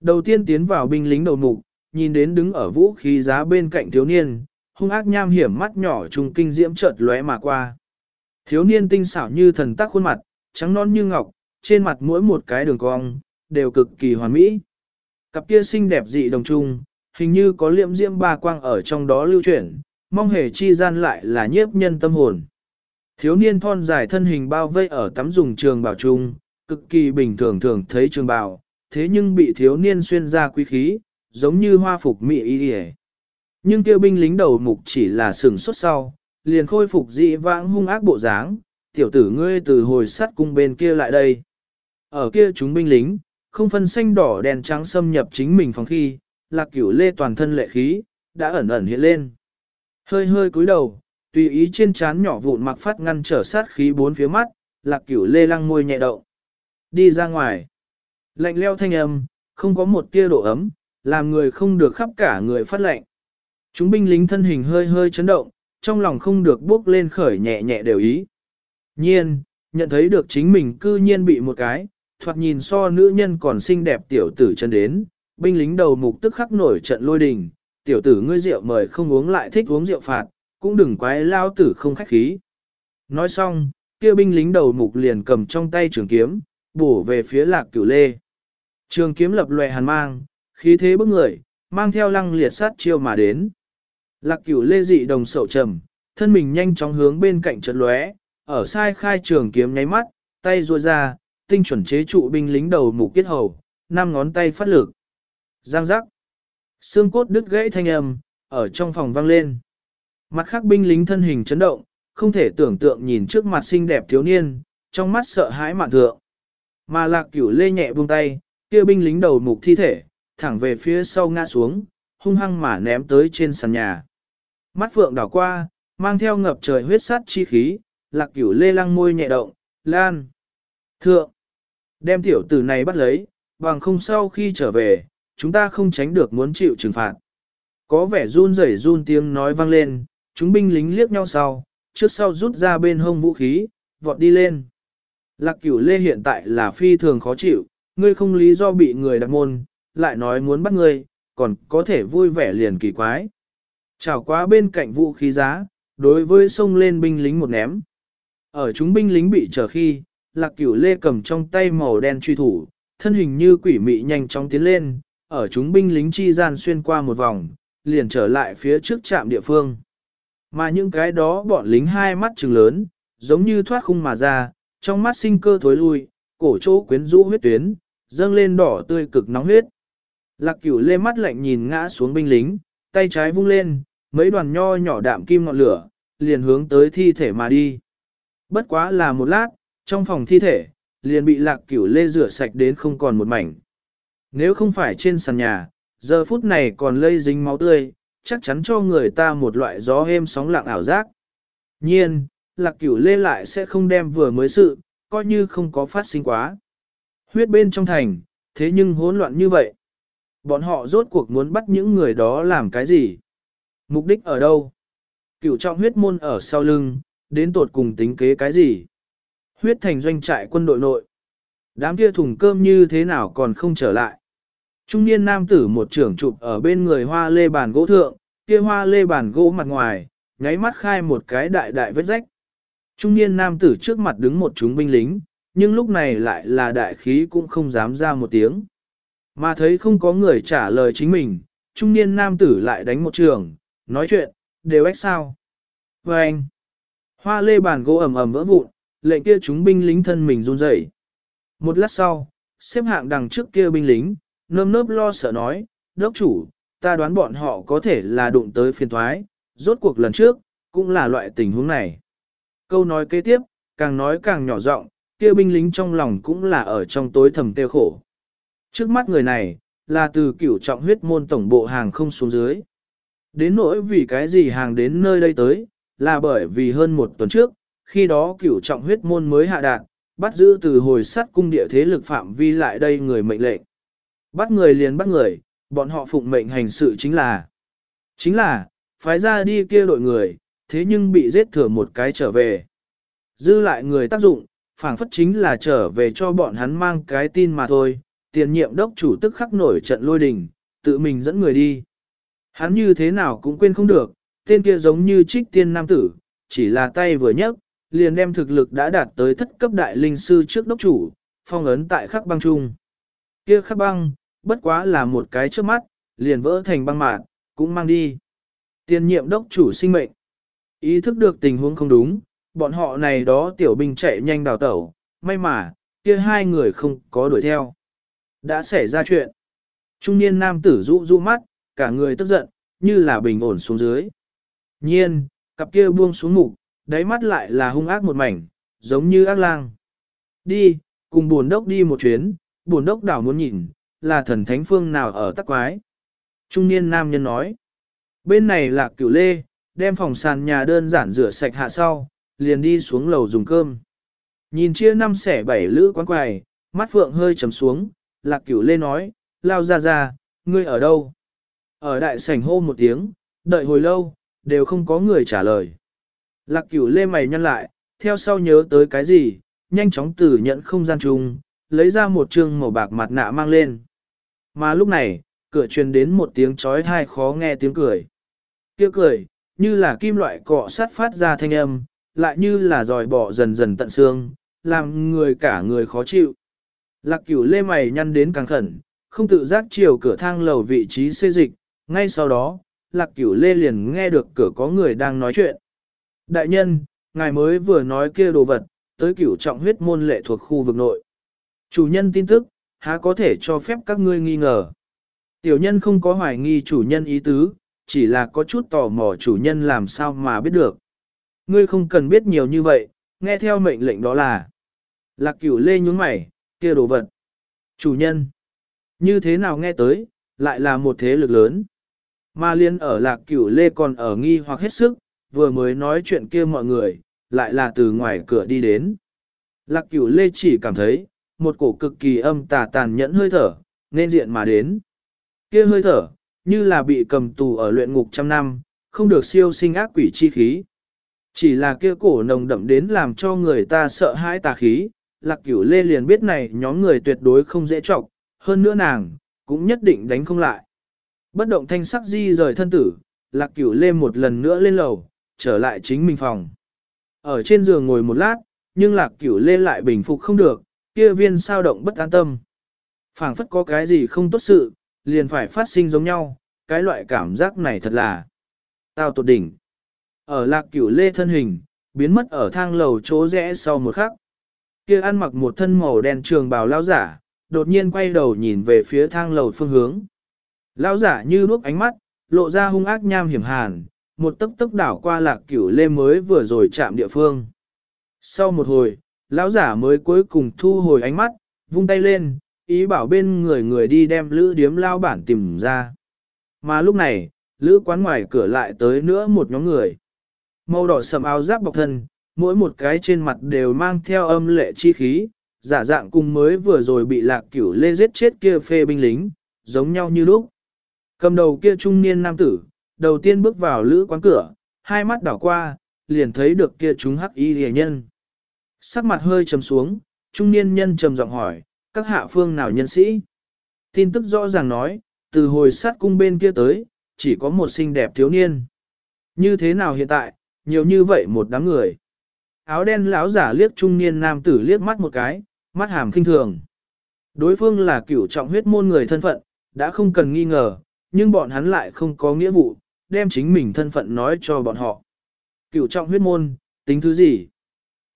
Đầu tiên tiến vào binh lính đầu mục, nhìn đến đứng ở vũ khí giá bên cạnh thiếu niên, hung ác nham hiểm mắt nhỏ trùng kinh diễm chợt lóe mà qua. Thiếu niên tinh xảo như thần tác khuôn mặt, trắng non như ngọc, trên mặt mỗi một cái đường cong, đều cực kỳ hoàn mỹ. Cặp kia xinh đẹp dị đồng trung, hình như có liệm diễm ba quang ở trong đó lưu chuyển, mong hề chi gian lại là nhiếp nhân tâm hồn. Thiếu niên thon dài thân hình bao vây ở tắm dùng trường bảo trung, cực kỳ bình thường thường thấy trường bảo thế nhưng bị thiếu niên xuyên ra quý khí, giống như hoa phục mị y hề. Nhưng kêu binh lính đầu mục chỉ là sừng xuất sau, liền khôi phục dị vãng hung ác bộ dáng, tiểu tử ngươi từ hồi sắt cung bên kia lại đây. Ở kia chúng binh lính, không phân xanh đỏ đèn trắng xâm nhập chính mình phòng khi, lạc cửu lê toàn thân lệ khí, đã ẩn ẩn hiện lên. Hơi hơi cúi đầu, tùy ý trên trán nhỏ vụn mặc phát ngăn trở sát khí bốn phía mắt, lạc cửu lê lăng môi nhẹ động. Đi ra ngoài. Lạnh leo thanh âm, không có một tia độ ấm, làm người không được khắp cả người phát lạnh. Chúng binh lính thân hình hơi hơi chấn động, trong lòng không được bước lên khởi nhẹ nhẹ đều ý. Nhiên, nhận thấy được chính mình cư nhiên bị một cái, thoạt nhìn so nữ nhân còn xinh đẹp tiểu tử chân đến, binh lính đầu mục tức khắc nổi trận lôi đình, tiểu tử ngươi rượu mời không uống lại thích uống rượu phạt, cũng đừng quái lao tử không khách khí. Nói xong, kia binh lính đầu mục liền cầm trong tay trường kiếm, bổ về phía lạc cửu lê. Trường kiếm lập loè hàn mang, khí thế bức người, mang theo lăng liệt sát chiêu mà đến. Lạc cửu lê dị đồng sậu trầm, thân mình nhanh chóng hướng bên cạnh trận lóe, ở sai khai trường kiếm nháy mắt, tay ruôi ra, tinh chuẩn chế trụ binh lính đầu mục kết hầu, năm ngón tay phát lực. Giang giác. Xương cốt đứt gãy thanh âm, ở trong phòng vang lên. Mặt khác binh lính thân hình chấn động, không thể tưởng tượng nhìn trước mặt xinh đẹp thiếu niên, trong mắt sợ hãi mạn thượng. Mà lạc cửu lê nhẹ buông tay, kia binh lính đầu mục thi thể, thẳng về phía sau ngã xuống, hung hăng mà ném tới trên sàn nhà. Mắt phượng đảo qua, mang theo ngập trời huyết sát chi khí, lạc cửu lê lăng môi nhẹ động, lan. Thượng, đem tiểu tử này bắt lấy, bằng không sau khi trở về, chúng ta không tránh được muốn chịu trừng phạt. Có vẻ run rẩy run tiếng nói vang lên, chúng binh lính liếc nhau sau, trước sau rút ra bên hông vũ khí, vọt đi lên. Lạc cửu lê hiện tại là phi thường khó chịu, ngươi không lý do bị người đặt môn, lại nói muốn bắt ngươi, còn có thể vui vẻ liền kỳ quái. Chào quá bên cạnh vũ khí giá, đối với sông lên binh lính một ném. Ở chúng binh lính bị trở khi, lạc cửu lê cầm trong tay màu đen truy thủ, thân hình như quỷ mị nhanh chóng tiến lên, ở chúng binh lính chi gian xuyên qua một vòng, liền trở lại phía trước trạm địa phương. Mà những cái đó bọn lính hai mắt trừng lớn, giống như thoát khung mà ra, trong mắt sinh cơ thối lui, cổ chỗ quyến rũ huyết tuyến, dâng lên đỏ tươi cực nóng huyết. Lạc cửu lê mắt lạnh nhìn ngã xuống binh lính, tay trái vung lên, mấy đoàn nho nhỏ đạm kim ngọn lửa, liền hướng tới thi thể mà đi. Bất quá là một lát, trong phòng thi thể, liền bị lạc cửu lê rửa sạch đến không còn một mảnh. Nếu không phải trên sàn nhà, giờ phút này còn lây dính máu tươi, chắc chắn cho người ta một loại gió êm sóng lặng ảo giác. Nhiên, lạc cửu lê lại sẽ không đem vừa mới sự, coi như không có phát sinh quá. Huyết bên trong thành, thế nhưng hỗn loạn như vậy. Bọn họ rốt cuộc muốn bắt những người đó làm cái gì? Mục đích ở đâu? Cửu trọng huyết môn ở sau lưng, đến tột cùng tính kế cái gì? Huyết thành doanh trại quân đội nội. Đám kia thùng cơm như thế nào còn không trở lại? Trung niên nam tử một trưởng chụp ở bên người hoa lê bàn gỗ thượng, kia hoa lê bàn gỗ mặt ngoài, nháy mắt khai một cái đại đại vết rách. Trung niên nam tử trước mặt đứng một chúng binh lính, nhưng lúc này lại là đại khí cũng không dám ra một tiếng. Mà thấy không có người trả lời chính mình, trung niên nam tử lại đánh một trường, nói chuyện, đều ếch sao. Và anh, hoa lê bàn gỗ ầm ầm vỡ vụn, lệnh kia chúng binh lính thân mình run rẩy. Một lát sau, xếp hạng đằng trước kia binh lính, nơm nớp lo sợ nói, đốc chủ, ta đoán bọn họ có thể là đụng tới phiền thoái, rốt cuộc lần trước, cũng là loại tình huống này. Câu nói kế tiếp, càng nói càng nhỏ giọng, kia binh lính trong lòng cũng là ở trong tối thầm tiêu khổ. Trước mắt người này, là từ cửu trọng huyết môn tổng bộ hàng không xuống dưới. Đến nỗi vì cái gì hàng đến nơi đây tới, là bởi vì hơn một tuần trước, khi đó cửu trọng huyết môn mới hạ đạt, bắt giữ từ hồi sắt cung địa thế lực phạm vi lại đây người mệnh lệnh. Bắt người liền bắt người, bọn họ phụng mệnh hành sự chính là, chính là, phái ra đi kia đội người, thế nhưng bị giết thừa một cái trở về. Dư lại người tác dụng, phảng phất chính là trở về cho bọn hắn mang cái tin mà thôi, tiền nhiệm đốc chủ tức khắc nổi trận lôi đình, tự mình dẫn người đi. Hắn như thế nào cũng quên không được, tên kia giống như trích tiên nam tử, chỉ là tay vừa nhấc, liền đem thực lực đã đạt tới thất cấp đại linh sư trước đốc chủ, phong ấn tại khắc băng trung. Kia khắc băng, bất quá là một cái trước mắt, liền vỡ thành băng mạn, cũng mang đi. Tiền nhiệm đốc chủ sinh mệnh. Ý thức được tình huống không đúng, bọn họ này đó tiểu binh chạy nhanh đào tẩu, may mà, kia hai người không có đuổi theo. Đã xảy ra chuyện. Trung niên nam tử rũ rũ mắt, cả người tức giận, như là bình ổn xuống dưới. Nhiên, cặp kia buông xuống mục, đáy mắt lại là hung ác một mảnh, giống như ác lang. Đi, cùng buồn đốc đi một chuyến, buồn đốc đảo muốn nhìn, là thần thánh phương nào ở tắc quái. Trung niên nam nhân nói. Bên này là cửu lê, đem phòng sàn nhà đơn giản rửa sạch hạ sau, liền đi xuống lầu dùng cơm. Nhìn chia năm xẻ bảy lữ quán quài, mắt phượng hơi trầm xuống, lạc cửu lê nói, lao ra ra, ngươi ở đâu? Ở đại sảnh hô một tiếng, đợi hồi lâu, đều không có người trả lời. Lạc cửu lê mày nhăn lại, theo sau nhớ tới cái gì, nhanh chóng từ nhận không gian chung, lấy ra một trương màu bạc mặt nạ mang lên. Mà lúc này, cửa truyền đến một tiếng chói tai khó nghe tiếng cười. Kia cười, như là kim loại cọ sát phát ra thanh âm, lại như là dòi bỏ dần dần tận xương, làm người cả người khó chịu. Lạc cửu lê mày nhăn đến càng khẩn, không tự giác chiều cửa thang lầu vị trí xê dịch, ngay sau đó, lạc cửu lê liền nghe được cửa có người đang nói chuyện. Đại nhân, ngài mới vừa nói kia đồ vật, tới cửu trọng huyết môn lệ thuộc khu vực nội. Chủ nhân tin tức, há có thể cho phép các ngươi nghi ngờ. Tiểu nhân không có hoài nghi chủ nhân ý tứ, chỉ là có chút tò mò chủ nhân làm sao mà biết được. Ngươi không cần biết nhiều như vậy, nghe theo mệnh lệnh đó là. Lạc cửu lê nhún mày, kia đồ vật. Chủ nhân, như thế nào nghe tới, lại là một thế lực lớn. Mà liên ở lạc cửu lê còn ở nghi hoặc hết sức, vừa mới nói chuyện kia mọi người, lại là từ ngoài cửa đi đến. Lạc cửu lê chỉ cảm thấy, một cổ cực kỳ âm tà tàn nhẫn hơi thở, nên diện mà đến. Kia hơi thở, như là bị cầm tù ở luyện ngục trăm năm, không được siêu sinh ác quỷ chi khí. Chỉ là kia cổ nồng đậm đến làm cho người ta sợ hãi tà khí, lạc cửu lê liền biết này nhóm người tuyệt đối không dễ trọng, hơn nữa nàng, cũng nhất định đánh không lại. Bất động thanh sắc di rời thân tử, lạc cửu lê một lần nữa lên lầu, trở lại chính mình phòng. Ở trên giường ngồi một lát, nhưng lạc cửu lê lại bình phục không được, kia viên sao động bất an tâm. phảng phất có cái gì không tốt sự, liền phải phát sinh giống nhau, cái loại cảm giác này thật là tao tột đỉnh. Ở lạc cửu lê thân hình, biến mất ở thang lầu chỗ rẽ sau một khắc. Kia ăn mặc một thân màu đen trường bào lao giả, đột nhiên quay đầu nhìn về phía thang lầu phương hướng. Lao giả như đuốc ánh mắt, lộ ra hung ác nham hiểm hàn, một tấc tấc đảo qua lạc cửu lê mới vừa rồi chạm địa phương. Sau một hồi, lão giả mới cuối cùng thu hồi ánh mắt, vung tay lên, ý bảo bên người người đi đem lữ điếm lao bản tìm ra. Mà lúc này, lữ quán ngoài cửa lại tới nữa một nhóm người. Màu đỏ sầm áo giáp bọc thân, mỗi một cái trên mặt đều mang theo âm lệ chi khí, giả dạng cùng mới vừa rồi bị lạc cửu lê giết chết kia phê binh lính, giống nhau như lúc. Cầm đầu kia trung niên nam tử, đầu tiên bước vào lữ quán cửa, hai mắt đảo qua, liền thấy được kia chúng hắc y rẻ nhân. Sắc mặt hơi trầm xuống, trung niên nhân trầm giọng hỏi, các hạ phương nào nhân sĩ? Tin tức rõ ràng nói, từ hồi sát cung bên kia tới, chỉ có một xinh đẹp thiếu niên. Như thế nào hiện tại, nhiều như vậy một đám người. Áo đen lão giả liếc trung niên nam tử liếc mắt một cái, mắt hàm kinh thường. Đối phương là cửu trọng huyết môn người thân phận, đã không cần nghi ngờ, nhưng bọn hắn lại không có nghĩa vụ, đem chính mình thân phận nói cho bọn họ. Cửu trọng huyết môn, tính thứ gì?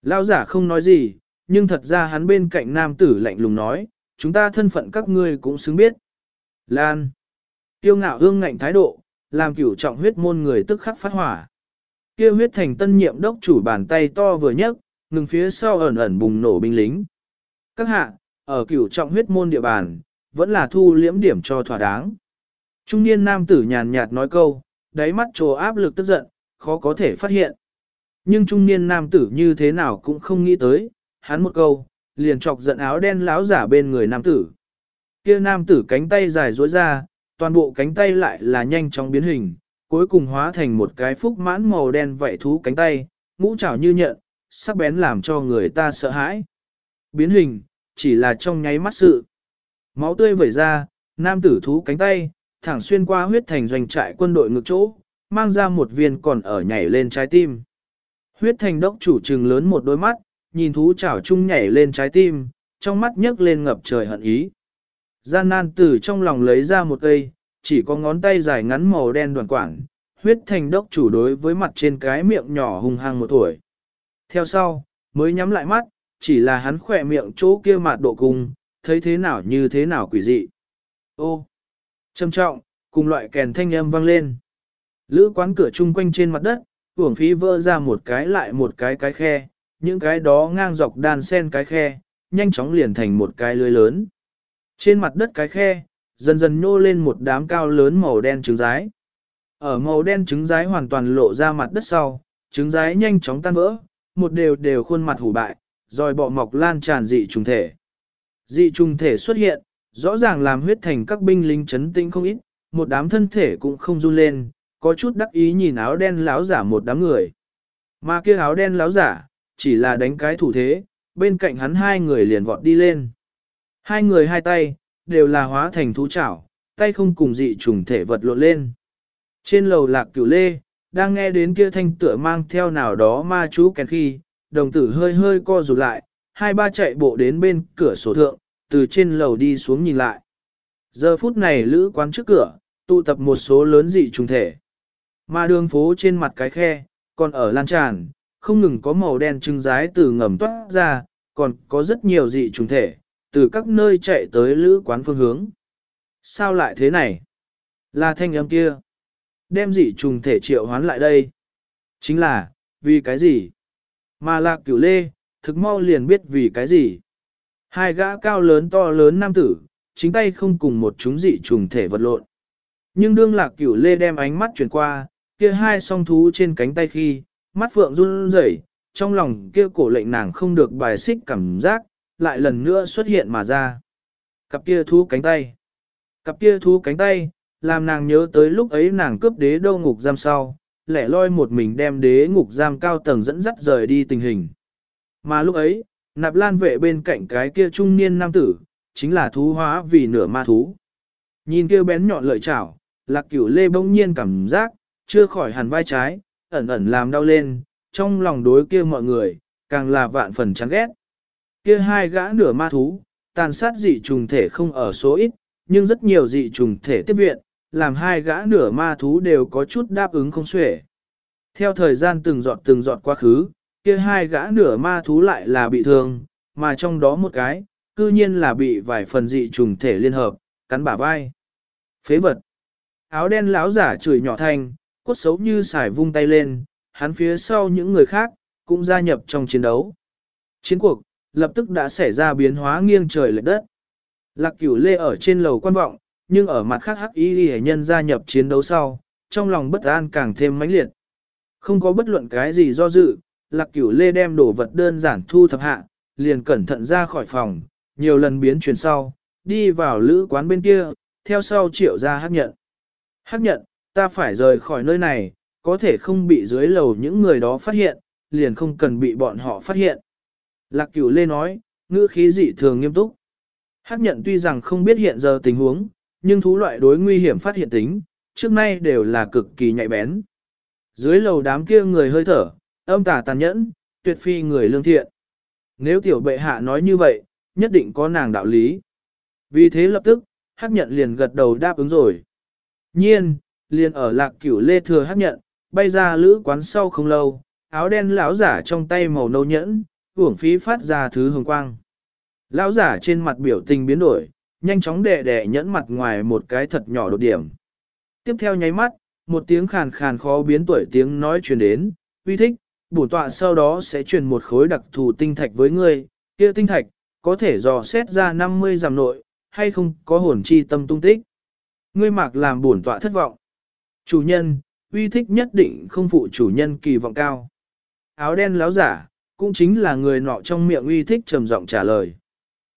Lão giả không nói gì, nhưng thật ra hắn bên cạnh nam tử lạnh lùng nói, chúng ta thân phận các ngươi cũng xứng biết. Lan. Tiêu ngạo hương ngạnh thái độ, làm cửu trọng huyết môn người tức khắc phát hỏa. Kia huyết thành tân nhiệm đốc chủ bàn tay to vừa nhấc, ngừng phía sau ẩn ẩn bùng nổ binh lính. Các hạ, ở cửu trọng huyết môn địa bàn, vẫn là thu liễm điểm cho thỏa đáng. Trung niên nam tử nhàn nhạt nói câu, đáy mắt trồ áp lực tức giận, khó có thể phát hiện. Nhưng trung niên nam tử như thế nào cũng không nghĩ tới, hắn một câu, liền chọc giận áo đen láo giả bên người nam tử. Kia nam tử cánh tay dài duỗi ra, toàn bộ cánh tay lại là nhanh chóng biến hình, cuối cùng hóa thành một cái phúc mãn màu đen vậy thú cánh tay, ngũ trảo như nhận, sắc bén làm cho người ta sợ hãi. Biến hình, chỉ là trong nháy mắt sự. Máu tươi vẩy ra, nam tử thú cánh tay, thẳng xuyên qua huyết thành doanh trại quân đội ngược chỗ, mang ra một viên còn ở nhảy lên trái tim. Huyết thành đốc chủ trừng lớn một đôi mắt, nhìn thú chảo chung nhảy lên trái tim, trong mắt nhấc lên ngập trời hận ý. Gian nan từ trong lòng lấy ra một cây, chỉ có ngón tay dài ngắn màu đen đoàn quảng, huyết thành đốc chủ đối với mặt trên cái miệng nhỏ hung hăng một tuổi. Theo sau, mới nhắm lại mắt, chỉ là hắn khỏe miệng chỗ kia mặt độ cùng, thấy thế nào như thế nào quỷ dị. Ô, trầm trọng, cùng loại kèn thanh âm vang lên. Lữ quán cửa chung quanh trên mặt đất, uổng phí vỡ ra một cái lại một cái cái khe, những cái đó ngang dọc đan sen cái khe, nhanh chóng liền thành một cái lưới lớn. Trên mặt đất cái khe, dần dần nhô lên một đám cao lớn màu đen trứng rái. Ở màu đen trứng rái hoàn toàn lộ ra mặt đất sau, trứng rái nhanh chóng tan vỡ, một đều đều khuôn mặt hủ bại, rồi bọ mọc lan tràn dị trùng thể. Dị trùng thể xuất hiện, rõ ràng làm huyết thành các binh lính chấn tinh không ít, một đám thân thể cũng không run lên, có chút đắc ý nhìn áo đen láo giả một đám người. Mà kia áo đen láo giả, chỉ là đánh cái thủ thế, bên cạnh hắn hai người liền vọt đi lên. Hai người hai tay, đều là hóa thành thú chảo, tay không cùng dị trùng thể vật lộn lên. Trên lầu lạc cửu lê, đang nghe đến kia thanh tựa mang theo nào đó ma chú kèn khi, đồng tử hơi hơi co rụt lại, hai ba chạy bộ đến bên cửa sổ thượng, từ trên lầu đi xuống nhìn lại. Giờ phút này lữ quán trước cửa, tụ tập một số lớn dị trùng thể. Mà đường phố trên mặt cái khe, còn ở lan tràn, không ngừng có màu đen trưng rái từ ngầm toát ra, còn có rất nhiều dị trùng thể, từ các nơi chạy tới lữ quán phương hướng. Sao lại thế này? Là thanh âm kia. Đem dị trùng thể triệu hoán lại đây. Chính là, vì cái gì? Mà lạc cửu lê, thực mau liền biết vì cái gì. Hai gã cao lớn to lớn nam tử, chính tay không cùng một chúng dị trùng thể vật lộn. Nhưng đương lạc cửu lê đem ánh mắt chuyển qua, kia hai song thú trên cánh tay khi, mắt phượng run rẩy, trong lòng kia cổ lệnh nàng không được bài xích cảm giác, lại lần nữa xuất hiện mà ra. Cặp kia thú cánh tay. Cặp kia thú cánh tay, làm nàng nhớ tới lúc ấy nàng cướp đế đâu ngục giam sau, lẻ loi một mình đem đế ngục giam cao tầng dẫn dắt rời đi tình hình. Mà lúc ấy, nạp lan vệ bên cạnh cái kia trung niên nam tử, chính là thú hóa vì nửa ma thú. Nhìn kia bén nhọn lợi chảo, lạc cửu lê bỗng nhiên cảm giác, chưa khỏi hẳn vai trái, ẩn ẩn làm đau lên, trong lòng đối kia mọi người, càng là vạn phần chán ghét. Kia hai gã nửa ma thú, tàn sát dị trùng thể không ở số ít, nhưng rất nhiều dị trùng thể tiếp viện, làm hai gã nửa ma thú đều có chút đáp ứng không xuể. Theo thời gian từng giọt từng giọt quá khứ, kia hai gã nửa ma thú lại là bị thương, mà trong đó một cái, cư nhiên là bị vài phần dị trùng thể liên hợp, cắn bả vai. Phế vật. Áo đen lão giả chửi nhỏ thanh, cốt xấu như xài vung tay lên, hắn phía sau những người khác, cũng gia nhập trong chiến đấu. Chiến cuộc, lập tức đã xảy ra biến hóa nghiêng trời lệch đất. Lạc cửu lê ở trên lầu quan vọng, nhưng ở mặt khác hắc y hệ nhân gia nhập chiến đấu sau, trong lòng bất an càng thêm mãnh liệt. Không có bất luận cái gì do dự, lạc cửu lê đem đồ vật đơn giản thu thập hạ, liền cẩn thận ra khỏi phòng, nhiều lần biến chuyển sau, đi vào lữ quán bên kia, theo sau triệu ra hắc nhận. Hắc nhận, ta phải rời khỏi nơi này, có thể không bị dưới lầu những người đó phát hiện, liền không cần bị bọn họ phát hiện. Lạc cửu lê nói, ngữ khí dị thường nghiêm túc. Hắc nhận tuy rằng không biết hiện giờ tình huống, nhưng thú loại đối nguy hiểm phát hiện tính, trước nay đều là cực kỳ nhạy bén. Dưới lầu đám kia người hơi thở, âm tà tàn nhẫn, tuyệt phi người lương thiện. Nếu tiểu bệ hạ nói như vậy, nhất định có nàng đạo lý. Vì thế lập tức, hắc nhận liền gật đầu đáp ứng rồi. Nhiên, liền ở lạc cửu lê thừa hấp nhận, bay ra lữ quán sau không lâu, áo đen lão giả trong tay màu nâu nhẫn, uổng phí phát ra thứ hồng quang. Lão giả trên mặt biểu tình biến đổi, nhanh chóng đè đè nhẫn mặt ngoài một cái thật nhỏ đột điểm. Tiếp theo nháy mắt, một tiếng khàn khàn khó biến tuổi tiếng nói truyền đến, uy thích, bổn tọa sau đó sẽ truyền một khối đặc thù tinh thạch với ngươi, kia tinh thạch, có thể dò xét ra 50 giảm nội, hay không có hồn chi tâm tung tích. Ngươi mạc làm bổn tọa thất vọng. Chủ nhân, uy thích nhất định không phụ chủ nhân kỳ vọng cao. Áo đen láo giả, cũng chính là người nọ trong miệng uy thích trầm giọng trả lời.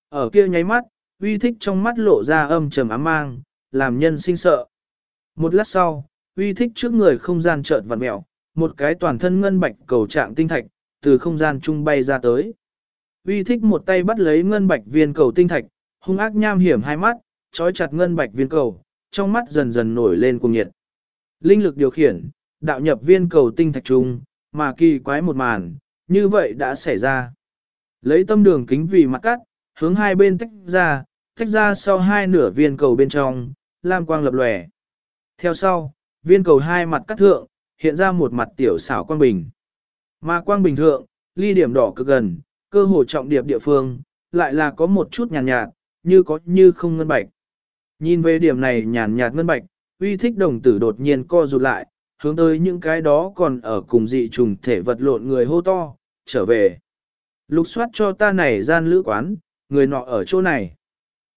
Ở kia nháy mắt, uy thích trong mắt lộ ra âm trầm ám mang, làm nhân sinh sợ. Một lát sau, uy thích trước người không gian chợt vặn mẹo, một cái toàn thân ngân bạch cầu trạng tinh thạch, từ không gian trung bay ra tới. Uy thích một tay bắt lấy ngân bạch viên cầu tinh thạch, hung ác nham hiểm hai mắt, trói chặt ngân bạch viên cầu, trong mắt dần dần nổi lên cùng nhiệt. Linh lực điều khiển, đạo nhập viên cầu tinh thạch trung, mà kỳ quái một màn, như vậy đã xảy ra. Lấy tâm đường kính vì mặt cắt, hướng hai bên tách ra, tách ra sau hai nửa viên cầu bên trong, lam quang lập lòe. Theo sau, viên cầu hai mặt cắt thượng, hiện ra một mặt tiểu xảo quang bình. Mà quang bình thượng, ly điểm đỏ cực gần, cơ hồ trọng điệp địa phương, lại là có một chút nhàn nhạt, nhạt, như có như không ngân bạch. Nhìn về điểm này nhàn nhạt ngân bạch, uy thích đồng tử đột nhiên co rụt lại, hướng tới những cái đó còn ở cùng dị trùng thể vật lộn người hô to, trở về. Lục soát cho ta này gian lữ quán, người nọ ở chỗ này.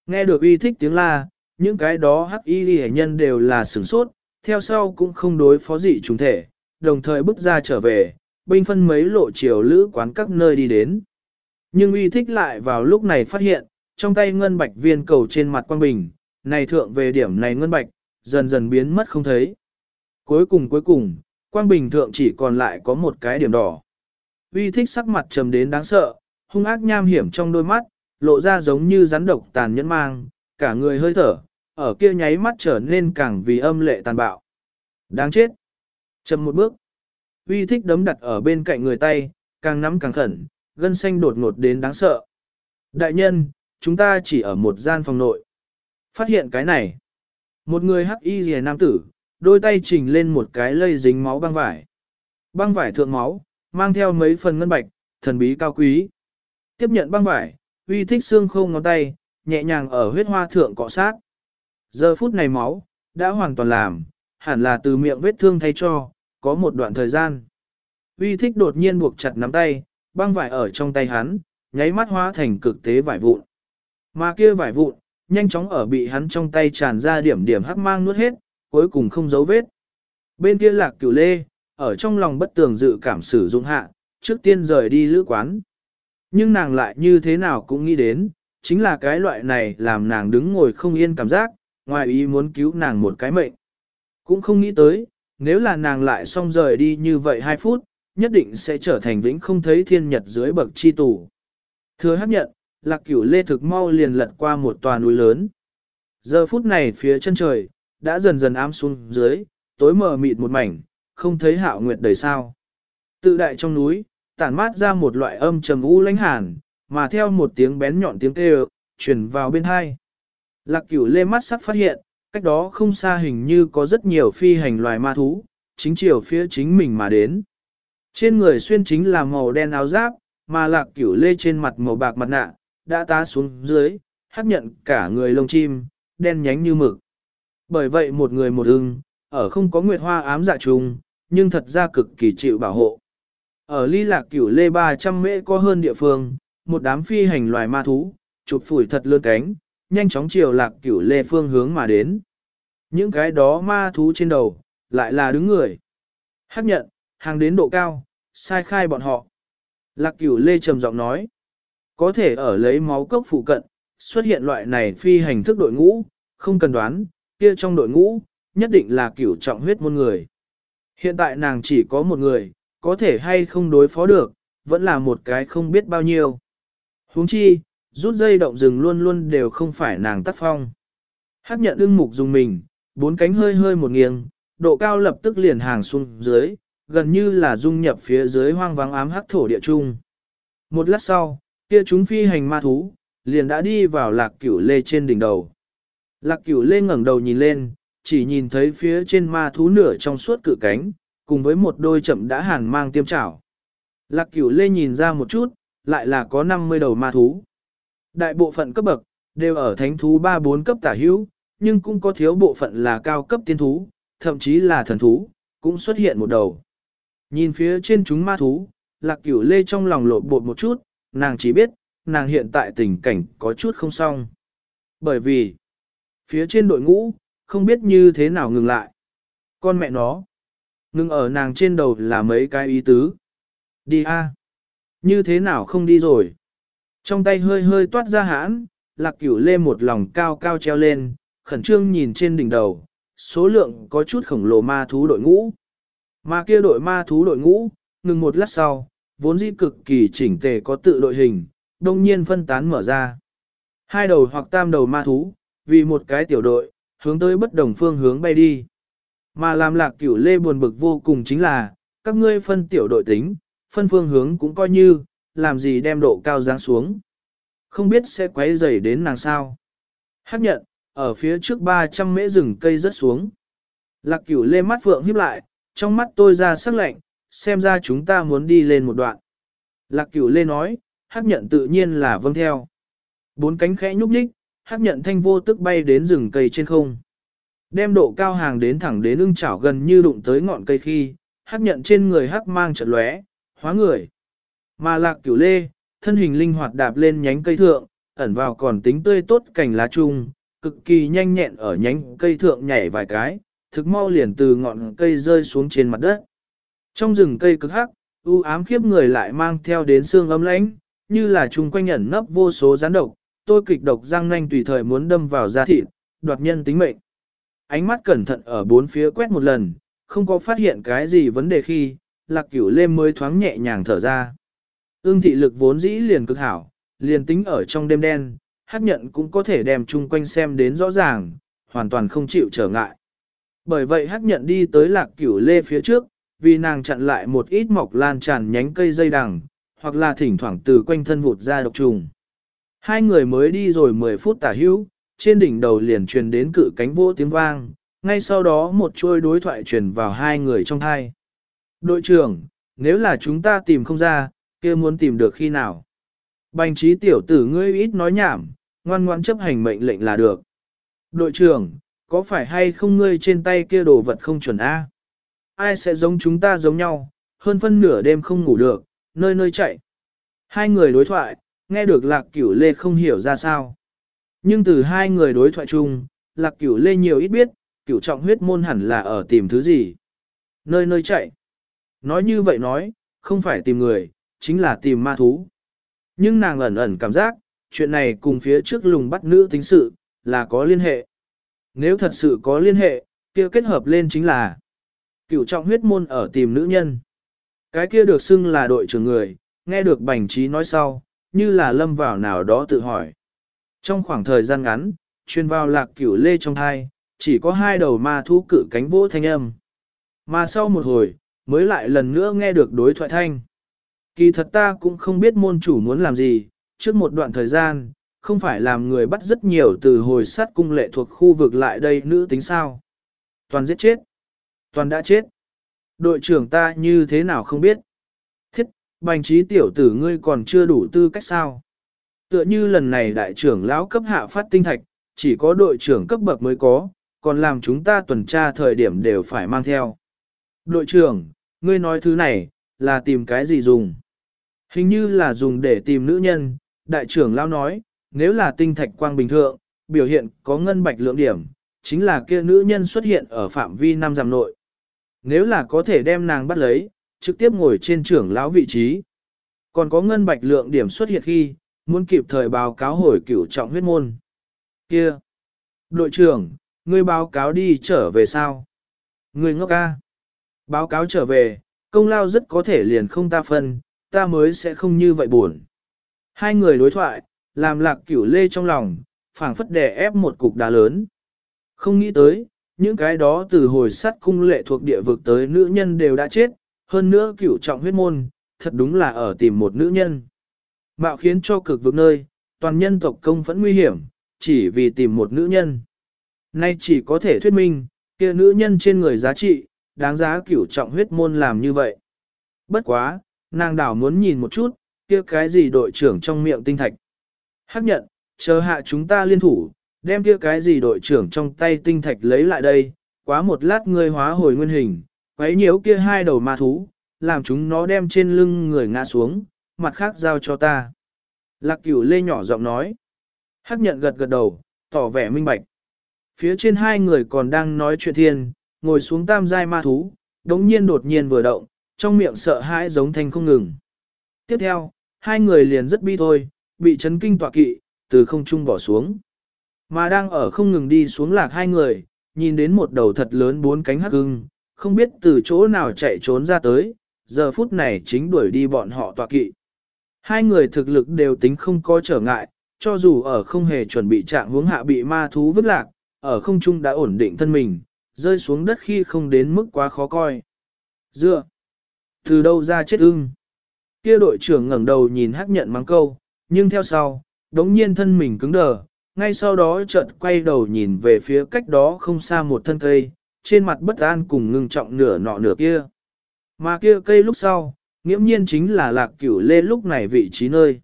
Nghe được uy thích tiếng la, những cái đó hắc y hệ nhân đều là sửng sốt, theo sau cũng không đối phó dị trùng thể, đồng thời bước ra trở về, binh phân mấy lộ chiều lữ quán các nơi đi đến. Nhưng uy thích lại vào lúc này phát hiện, trong tay ngân bạch viên cầu trên mặt quang bình, này thượng về điểm này ngân bạch, dần dần biến mất không thấy. Cuối cùng cuối cùng, quang bình thượng chỉ còn lại có một cái điểm đỏ. Uy thích sắc mặt trầm đến đáng sợ, hung ác nham hiểm trong đôi mắt, lộ ra giống như rắn độc tàn nhẫn mang, cả người hơi thở, ở kia nháy mắt trở nên càng vì âm lệ tàn bạo. Đáng chết. Chầm một bước. Uy thích đấm đặt ở bên cạnh người tay, càng nắm càng khẩn, gân xanh đột ngột đến đáng sợ. Đại nhân, chúng ta chỉ ở một gian phòng nội. Phát hiện cái này. Một người hắc y rìa nam tử, đôi tay chỉnh lên một cái lây dính máu băng vải. Băng vải thượng máu, mang theo mấy phần ngân bạch, thần bí cao quý. Tiếp nhận băng vải, uy thích xương không ngón tay, nhẹ nhàng ở huyết hoa thượng cọ sát. Giờ phút này máu, đã hoàn toàn làm, hẳn là từ miệng vết thương thay cho, có một đoạn thời gian. Uy thích đột nhiên buộc chặt nắm tay, băng vải ở trong tay hắn, nháy mắt hóa thành cực tế vải vụn. Mà kia vải vụn, nhanh chóng ở bị hắn trong tay tràn ra điểm điểm hắc mang nuốt hết, cuối cùng không dấu vết. Bên kia lạc cửu lê, ở trong lòng bất tường dự cảm sử dụng hạ, trước tiên rời đi lữ quán. Nhưng nàng lại như thế nào cũng nghĩ đến, chính là cái loại này làm nàng đứng ngồi không yên cảm giác, ngoài ý muốn cứu nàng một cái mệnh. Cũng không nghĩ tới, nếu là nàng lại xong rời đi như vậy 2 phút, nhất định sẽ trở thành vĩnh không thấy thiên nhật dưới bậc chi tù. Thừa hấp nhận, lạc cửu lê thực mau liền lật qua một tòa núi lớn. Giờ phút này phía chân trời, đã dần dần ám xuống dưới, tối mờ mịt một mảnh, không thấy hạo nguyệt đầy sao. Tự đại trong núi, tản mát ra một loại âm trầm u lãnh hàn, mà theo một tiếng bén nhọn tiếng kêu, truyền vào bên hai. Lạc cửu lê mắt sắc phát hiện, cách đó không xa hình như có rất nhiều phi hành loài ma thú, chính chiều phía chính mình mà đến. Trên người xuyên chính là màu đen áo giáp, mà lạc cửu lê trên mặt màu bạc mặt nạ, đã tá xuống dưới, hấp nhận cả người lông chim, đen nhánh như mực. Bởi vậy một người một ưng, ở không có nguyệt hoa ám dạ trùng, nhưng thật ra cực kỳ chịu bảo hộ. Ở ly lạc cửu lê 300 mễ có hơn địa phương, một đám phi hành loài ma thú, chụp phủi thật lươn cánh, nhanh chóng chiều lạc cửu lê phương hướng mà đến. Những cái đó ma thú trên đầu, lại là đứng người. Hắc nhận, hàng đến độ cao, sai khai bọn họ. Lạc cửu lê trầm giọng nói, có thể ở lấy máu cốc phụ cận, xuất hiện loại này phi hành thức đội ngũ, không cần đoán, kia trong đội ngũ, nhất định là cửu trọng huyết môn người. Hiện tại nàng chỉ có một người, có thể hay không đối phó được, vẫn là một cái không biết bao nhiêu. huống chi, rút dây động rừng luôn luôn đều không phải nàng tác phong. Hắc nhận ưng mục dùng mình, bốn cánh hơi hơi một nghiêng, độ cao lập tức liền hàng xuống dưới, gần như là dung nhập phía dưới hoang vắng ám hắc thổ địa trung. Một lát sau, kia chúng phi hành ma thú, liền đã đi vào lạc cửu lê trên đỉnh đầu. Lạc cửu lê ngẩng đầu nhìn lên, chỉ nhìn thấy phía trên ma thú nửa trong suốt cự cánh, cùng với một đôi chậm đã hàn mang tiêm chảo. Lạc cửu lê nhìn ra một chút, lại là có 50 đầu ma thú. Đại bộ phận cấp bậc, đều ở thánh thú 3-4 cấp tả hữu, nhưng cũng có thiếu bộ phận là cao cấp tiên thú, thậm chí là thần thú, cũng xuất hiện một đầu. Nhìn phía trên chúng ma thú, lạc cửu lê trong lòng lộ bột một chút, nàng chỉ biết, nàng hiện tại tình cảnh có chút không xong. Bởi vì, phía trên đội ngũ, không biết như thế nào ngừng lại. Con mẹ nó, ngừng ở nàng trên đầu là mấy cái ý tứ. Đi a Như thế nào không đi rồi? Trong tay hơi hơi toát ra hãn, lạc cửu lê một lòng cao cao treo lên, khẩn trương nhìn trên đỉnh đầu, số lượng có chút khổng lồ ma thú đội ngũ. Mà kia đội ma thú đội ngũ, ngừng một lát sau, vốn dĩ cực kỳ chỉnh tề có tự đội hình, đông nhiên phân tán mở ra. Hai đầu hoặc tam đầu ma thú, vì một cái tiểu đội, hướng tới bất đồng phương hướng bay đi. Mà làm lạc cửu lê buồn bực vô cùng chính là, các ngươi phân tiểu đội tính, phân phương hướng cũng coi như, làm gì đem độ cao giáng xuống. Không biết sẽ quấy rầy đến nàng sao. Hắc nhận, ở phía trước 300 mễ rừng cây rớt xuống. Lạc cửu lê mắt phượng híp lại, trong mắt tôi ra sắc lạnh, xem ra chúng ta muốn đi lên một đoạn. Lạc cửu lê nói, hắc nhận tự nhiên là vâng theo. Bốn cánh khẽ nhúc nhích, hắc nhận thanh vô tức bay đến rừng cây trên không. Đem độ cao hàng đến thẳng đến ưng chảo gần như đụng tới ngọn cây khi, hắc nhận trên người hắc mang trận lóe, hóa người. Mà lạc cửu lê, thân hình linh hoạt đạp lên nhánh cây thượng, ẩn vào còn tính tươi tốt cành lá chung, cực kỳ nhanh nhẹn ở nhánh cây thượng nhảy vài cái, thực mau liền từ ngọn cây rơi xuống trên mặt đất. Trong rừng cây cực hắc, u ám khiếp người lại mang theo đến xương ấm lãnh, như là chung quanh ẩn nấp vô số gián độc, tôi kịch độc răng nanh tùy thời muốn đâm vào da thịt, đoạt nhân tính mệnh. Ánh mắt cẩn thận ở bốn phía quét một lần, không có phát hiện cái gì vấn đề khi, lạc cửu lêm mới thoáng nhẹ nhàng thở ra. Ương thị lực vốn dĩ liền cực hảo, liền tính ở trong đêm đen, hát nhận cũng có thể đem chung quanh xem đến rõ ràng, hoàn toàn không chịu trở ngại. Bởi vậy hát nhận đi tới lạc cửu lê phía trước, vì nàng chặn lại một ít mọc lan tràn nhánh cây dây đằng, hoặc là thỉnh thoảng từ quanh thân vụt ra độc trùng. Hai người mới đi rồi 10 phút tả hữu, trên đỉnh đầu liền truyền đến cự cánh vô tiếng vang, ngay sau đó một chuôi đối thoại truyền vào hai người trong hai. Đội trưởng, nếu là chúng ta tìm không ra, kia muốn tìm được khi nào? Bành trí tiểu tử ngươi ít nói nhảm, ngoan ngoan chấp hành mệnh lệnh là được. Đội trưởng, có phải hay không ngươi trên tay kia đồ vật không chuẩn A? Ai sẽ giống chúng ta giống nhau, hơn phân nửa đêm không ngủ được, nơi nơi chạy. Hai người đối thoại, nghe được lạc cửu lê không hiểu ra sao. Nhưng từ hai người đối thoại chung, lạc cửu lê nhiều ít biết, cửu trọng huyết môn hẳn là ở tìm thứ gì. Nơi nơi chạy. Nói như vậy nói, không phải tìm người, chính là tìm ma thú. Nhưng nàng ẩn ẩn cảm giác, chuyện này cùng phía trước lùng bắt nữ tính sự, là có liên hệ. Nếu thật sự có liên hệ, kia kết hợp lên chính là Cựu trọng huyết môn ở tìm nữ nhân. Cái kia được xưng là đội trưởng người, nghe được bành trí nói sau, như là lâm vào nào đó tự hỏi. Trong khoảng thời gian ngắn, chuyên vào lạc cửu lê trong thai, chỉ có hai đầu ma thú cử cánh vỗ thanh âm. Mà sau một hồi, mới lại lần nữa nghe được đối thoại thanh. Kỳ thật ta cũng không biết môn chủ muốn làm gì, trước một đoạn thời gian, không phải làm người bắt rất nhiều từ hồi sát cung lệ thuộc khu vực lại đây nữ tính sao. Toàn giết chết. Toàn đã chết. Đội trưởng ta như thế nào không biết. Thiết, bành trí tiểu tử ngươi còn chưa đủ tư cách sao. Tựa như lần này đại trưởng lão cấp hạ phát tinh thạch, chỉ có đội trưởng cấp bậc mới có, còn làm chúng ta tuần tra thời điểm đều phải mang theo. Đội trưởng, ngươi nói thứ này, là tìm cái gì dùng? Hình như là dùng để tìm nữ nhân, đại trưởng lão nói, nếu là tinh thạch quang bình thường, biểu hiện có ngân bạch lượng điểm, chính là kia nữ nhân xuất hiện ở phạm vi năm giảm nội. Nếu là có thể đem nàng bắt lấy, trực tiếp ngồi trên trưởng lão vị trí. Còn có ngân bạch lượng điểm xuất hiện khi, muốn kịp thời báo cáo hồi cửu trọng huyết môn. Kia! Đội trưởng, ngươi báo cáo đi trở về sao? Ngươi ngốc ca! Báo cáo trở về, công lao rất có thể liền không ta phân, ta mới sẽ không như vậy buồn. Hai người đối thoại, làm lạc cửu lê trong lòng, phảng phất đè ép một cục đá lớn. Không nghĩ tới, những cái đó từ hồi sắt cung lệ thuộc địa vực tới nữ nhân đều đã chết, hơn nữa cửu trọng huyết môn, thật đúng là ở tìm một nữ nhân. Mạo khiến cho cực vực nơi, toàn nhân tộc công vẫn nguy hiểm, chỉ vì tìm một nữ nhân. Nay chỉ có thể thuyết minh, kia nữ nhân trên người giá trị, đáng giá cửu trọng huyết môn làm như vậy. Bất quá, nàng đảo muốn nhìn một chút, kia cái gì đội trưởng trong miệng tinh thạch. Hắc nhận, chờ hạ chúng ta liên thủ, đem kia cái gì đội trưởng trong tay tinh thạch lấy lại đây, quá một lát ngươi hóa hồi nguyên hình, quấy nhiễu kia hai đầu ma thú, làm chúng nó đem trên lưng người ngã xuống, mặt khác giao cho ta. Lạc cửu lê nhỏ giọng nói. Hắc nhận gật gật đầu, tỏ vẻ minh bạch. Phía trên hai người còn đang nói chuyện thiên, ngồi xuống tam giai ma thú, đống nhiên đột nhiên vừa động, trong miệng sợ hãi giống thanh không ngừng. Tiếp theo, hai người liền rất bi thôi, bị chấn kinh tọa kỵ, từ không trung bỏ xuống. Mà đang ở không ngừng đi xuống lạc hai người, nhìn đến một đầu thật lớn bốn cánh hắc hưng, không biết từ chỗ nào chạy trốn ra tới, giờ phút này chính đuổi đi bọn họ tọa kỵ. Hai người thực lực đều tính không có trở ngại, cho dù ở không hề chuẩn bị trạng hướng hạ bị ma thú vứt lạc, ở không trung đã ổn định thân mình, rơi xuống đất khi không đến mức quá khó coi. Dựa! Từ đâu ra chết ưng? Kia đội trưởng ngẩng đầu nhìn hắc nhận mắng câu, nhưng theo sau, đống nhiên thân mình cứng đờ, ngay sau đó chợt quay đầu nhìn về phía cách đó không xa một thân cây, trên mặt bất an cùng ngưng trọng nửa nọ nửa kia. Mà kia cây lúc sau, nghiễm nhiên chính là lạc cửu lê lúc này vị trí nơi.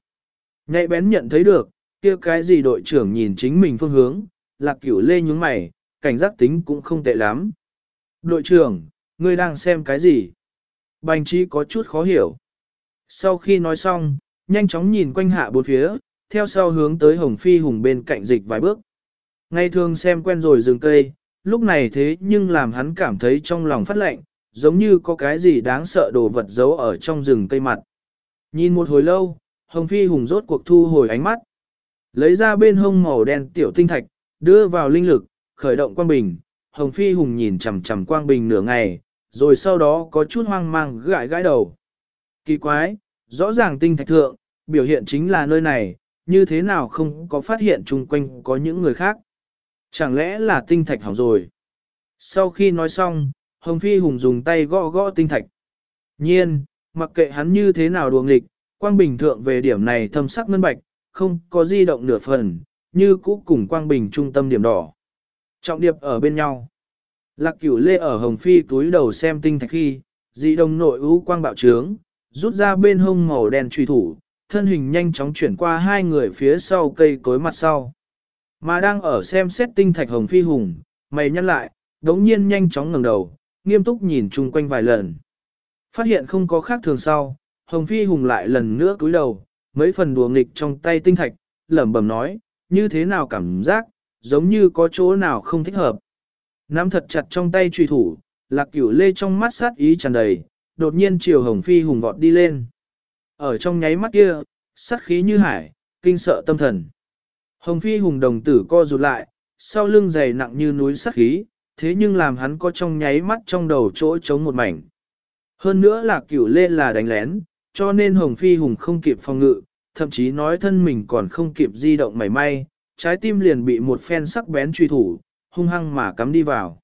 Nhạy bén nhận thấy được, kia cái gì đội trưởng nhìn chính mình phương hướng, lạc cửu lê nhúng mày, cảnh giác tính cũng không tệ lắm. Đội trưởng, ngươi đang xem cái gì? Bành trí có chút khó hiểu. Sau khi nói xong, nhanh chóng nhìn quanh hạ bốn phía, theo sau hướng tới hồng phi hùng bên cạnh dịch vài bước. Ngày thường xem quen rồi rừng cây, lúc này thế nhưng làm hắn cảm thấy trong lòng phát lạnh, giống như có cái gì đáng sợ đồ vật giấu ở trong rừng cây mặt. Nhìn một hồi lâu, hồng phi hùng rốt cuộc thu hồi ánh mắt. Lấy ra bên hông màu đen tiểu tinh thạch, đưa vào linh lực, khởi động quang bình. Hồng phi hùng nhìn chằm chằm quang bình nửa ngày, rồi sau đó có chút hoang mang gãi gãi đầu. Kỳ quái, rõ ràng tinh thạch thượng, biểu hiện chính là nơi này, như thế nào không có phát hiện chung quanh có những người khác. Chẳng lẽ là tinh thạch hỏng rồi? Sau khi nói xong, Hồng Phi Hùng dùng tay gõ gõ tinh thạch. Nhiên, mặc kệ hắn như thế nào đuồng nghịch, quang bình thượng về điểm này thâm sắc ngân bạch, không có di động nửa phần, như cũ cùng quang bình trung tâm điểm đỏ. Trọng điệp ở bên nhau. Lạc cửu lê ở Hồng Phi túi đầu xem tinh thạch khi, dị đồng nội ưu quang bạo trướng, rút ra bên hông màu đen truy thủ, thân hình nhanh chóng chuyển qua hai người phía sau cây cối mặt sau. Mà đang ở xem xét tinh thạch hồng phi hùng, mày nhăn lại, đống nhiên nhanh chóng ngẩng đầu, nghiêm túc nhìn chung quanh vài lần. Phát hiện không có khác thường sau, hồng phi hùng lại lần nữa cúi đầu, mấy phần đùa nghịch trong tay tinh thạch, lẩm bẩm nói, như thế nào cảm giác, giống như có chỗ nào không thích hợp. Nắm thật chặt trong tay truy thủ, lạc cửu lê trong mắt sát ý tràn đầy, đột nhiên chiều hồng phi hùng vọt đi lên. Ở trong nháy mắt kia, sát khí như hải, kinh sợ tâm thần. Hồng phi hùng đồng tử co rụt lại, sau lưng dày nặng như núi sát khí, thế nhưng làm hắn có trong nháy mắt trong đầu chỗ trống một mảnh. Hơn nữa là cửu lê là đánh lén, cho nên hồng phi hùng không kịp phòng ngự, thậm chí nói thân mình còn không kịp di động mảy may, trái tim liền bị một phen sắc bén truy thủ, hung hăng mà cắm đi vào.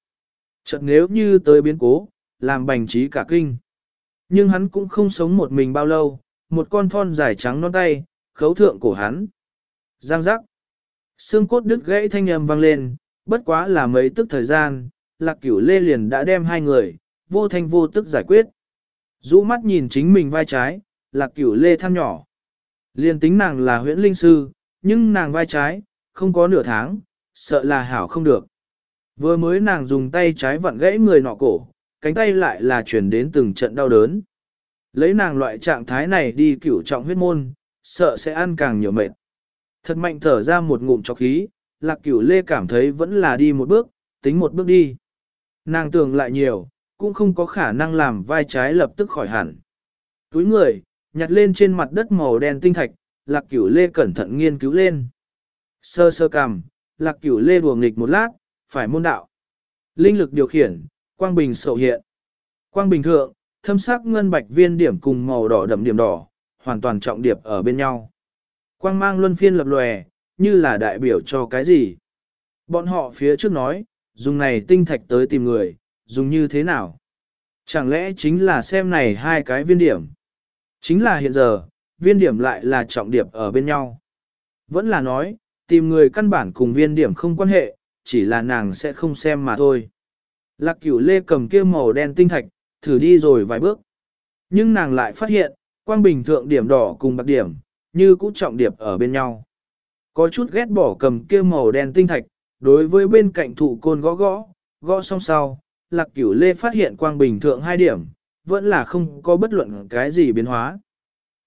Chợt nếu như tới biến cố, làm bành trí cả kinh. Nhưng hắn cũng không sống một mình bao lâu, một con thon dài trắng non tay, khấu thượng cổ hắn. Giang giác. Xương cốt đứt gãy thanh âm vang lên, bất quá là mấy tức thời gian, lạc cửu lê liền đã đem hai người, vô thanh vô tức giải quyết. Dũ mắt nhìn chính mình vai trái, lạc cửu lê than nhỏ. Liền tính nàng là huyễn linh sư, nhưng nàng vai trái, không có nửa tháng, sợ là hảo không được. Vừa mới nàng dùng tay trái vặn gãy người nọ cổ, cánh tay lại là chuyển đến từng trận đau đớn. Lấy nàng loại trạng thái này đi cửu trọng huyết môn, sợ sẽ ăn càng nhiều mệt. Thật mạnh thở ra một ngụm cho khí, lạc cửu lê cảm thấy vẫn là đi một bước, tính một bước đi. Nàng tưởng lại nhiều, cũng không có khả năng làm vai trái lập tức khỏi hẳn. Túi người, nhặt lên trên mặt đất màu đen tinh thạch, lạc cửu lê cẩn thận nghiên cứu lên. Sơ sơ cằm, lạc cửu lê đùa nghịch một lát, phải môn đạo. Linh lực điều khiển, quang bình sầu hiện. Quang bình thượng, thâm sắc ngân bạch viên điểm cùng màu đỏ đậm điểm đỏ, hoàn toàn trọng điệp ở bên nhau. Quang mang luân phiên lập lòe, như là đại biểu cho cái gì. Bọn họ phía trước nói, dùng này tinh thạch tới tìm người, dùng như thế nào? Chẳng lẽ chính là xem này hai cái viên điểm? Chính là hiện giờ, viên điểm lại là trọng điệp ở bên nhau. Vẫn là nói, tìm người căn bản cùng viên điểm không quan hệ, chỉ là nàng sẽ không xem mà thôi. Lạc cửu lê cầm kia màu đen tinh thạch, thử đi rồi vài bước. Nhưng nàng lại phát hiện, quang bình thượng điểm đỏ cùng bạc điểm, như cũ trọng điệp ở bên nhau. Có chút ghét bỏ cầm kia màu đen tinh thạch, đối với bên cạnh thụ côn gõ gõ, gõ xong sau, lạc cửu lê phát hiện quang bình thượng hai điểm, vẫn là không có bất luận cái gì biến hóa.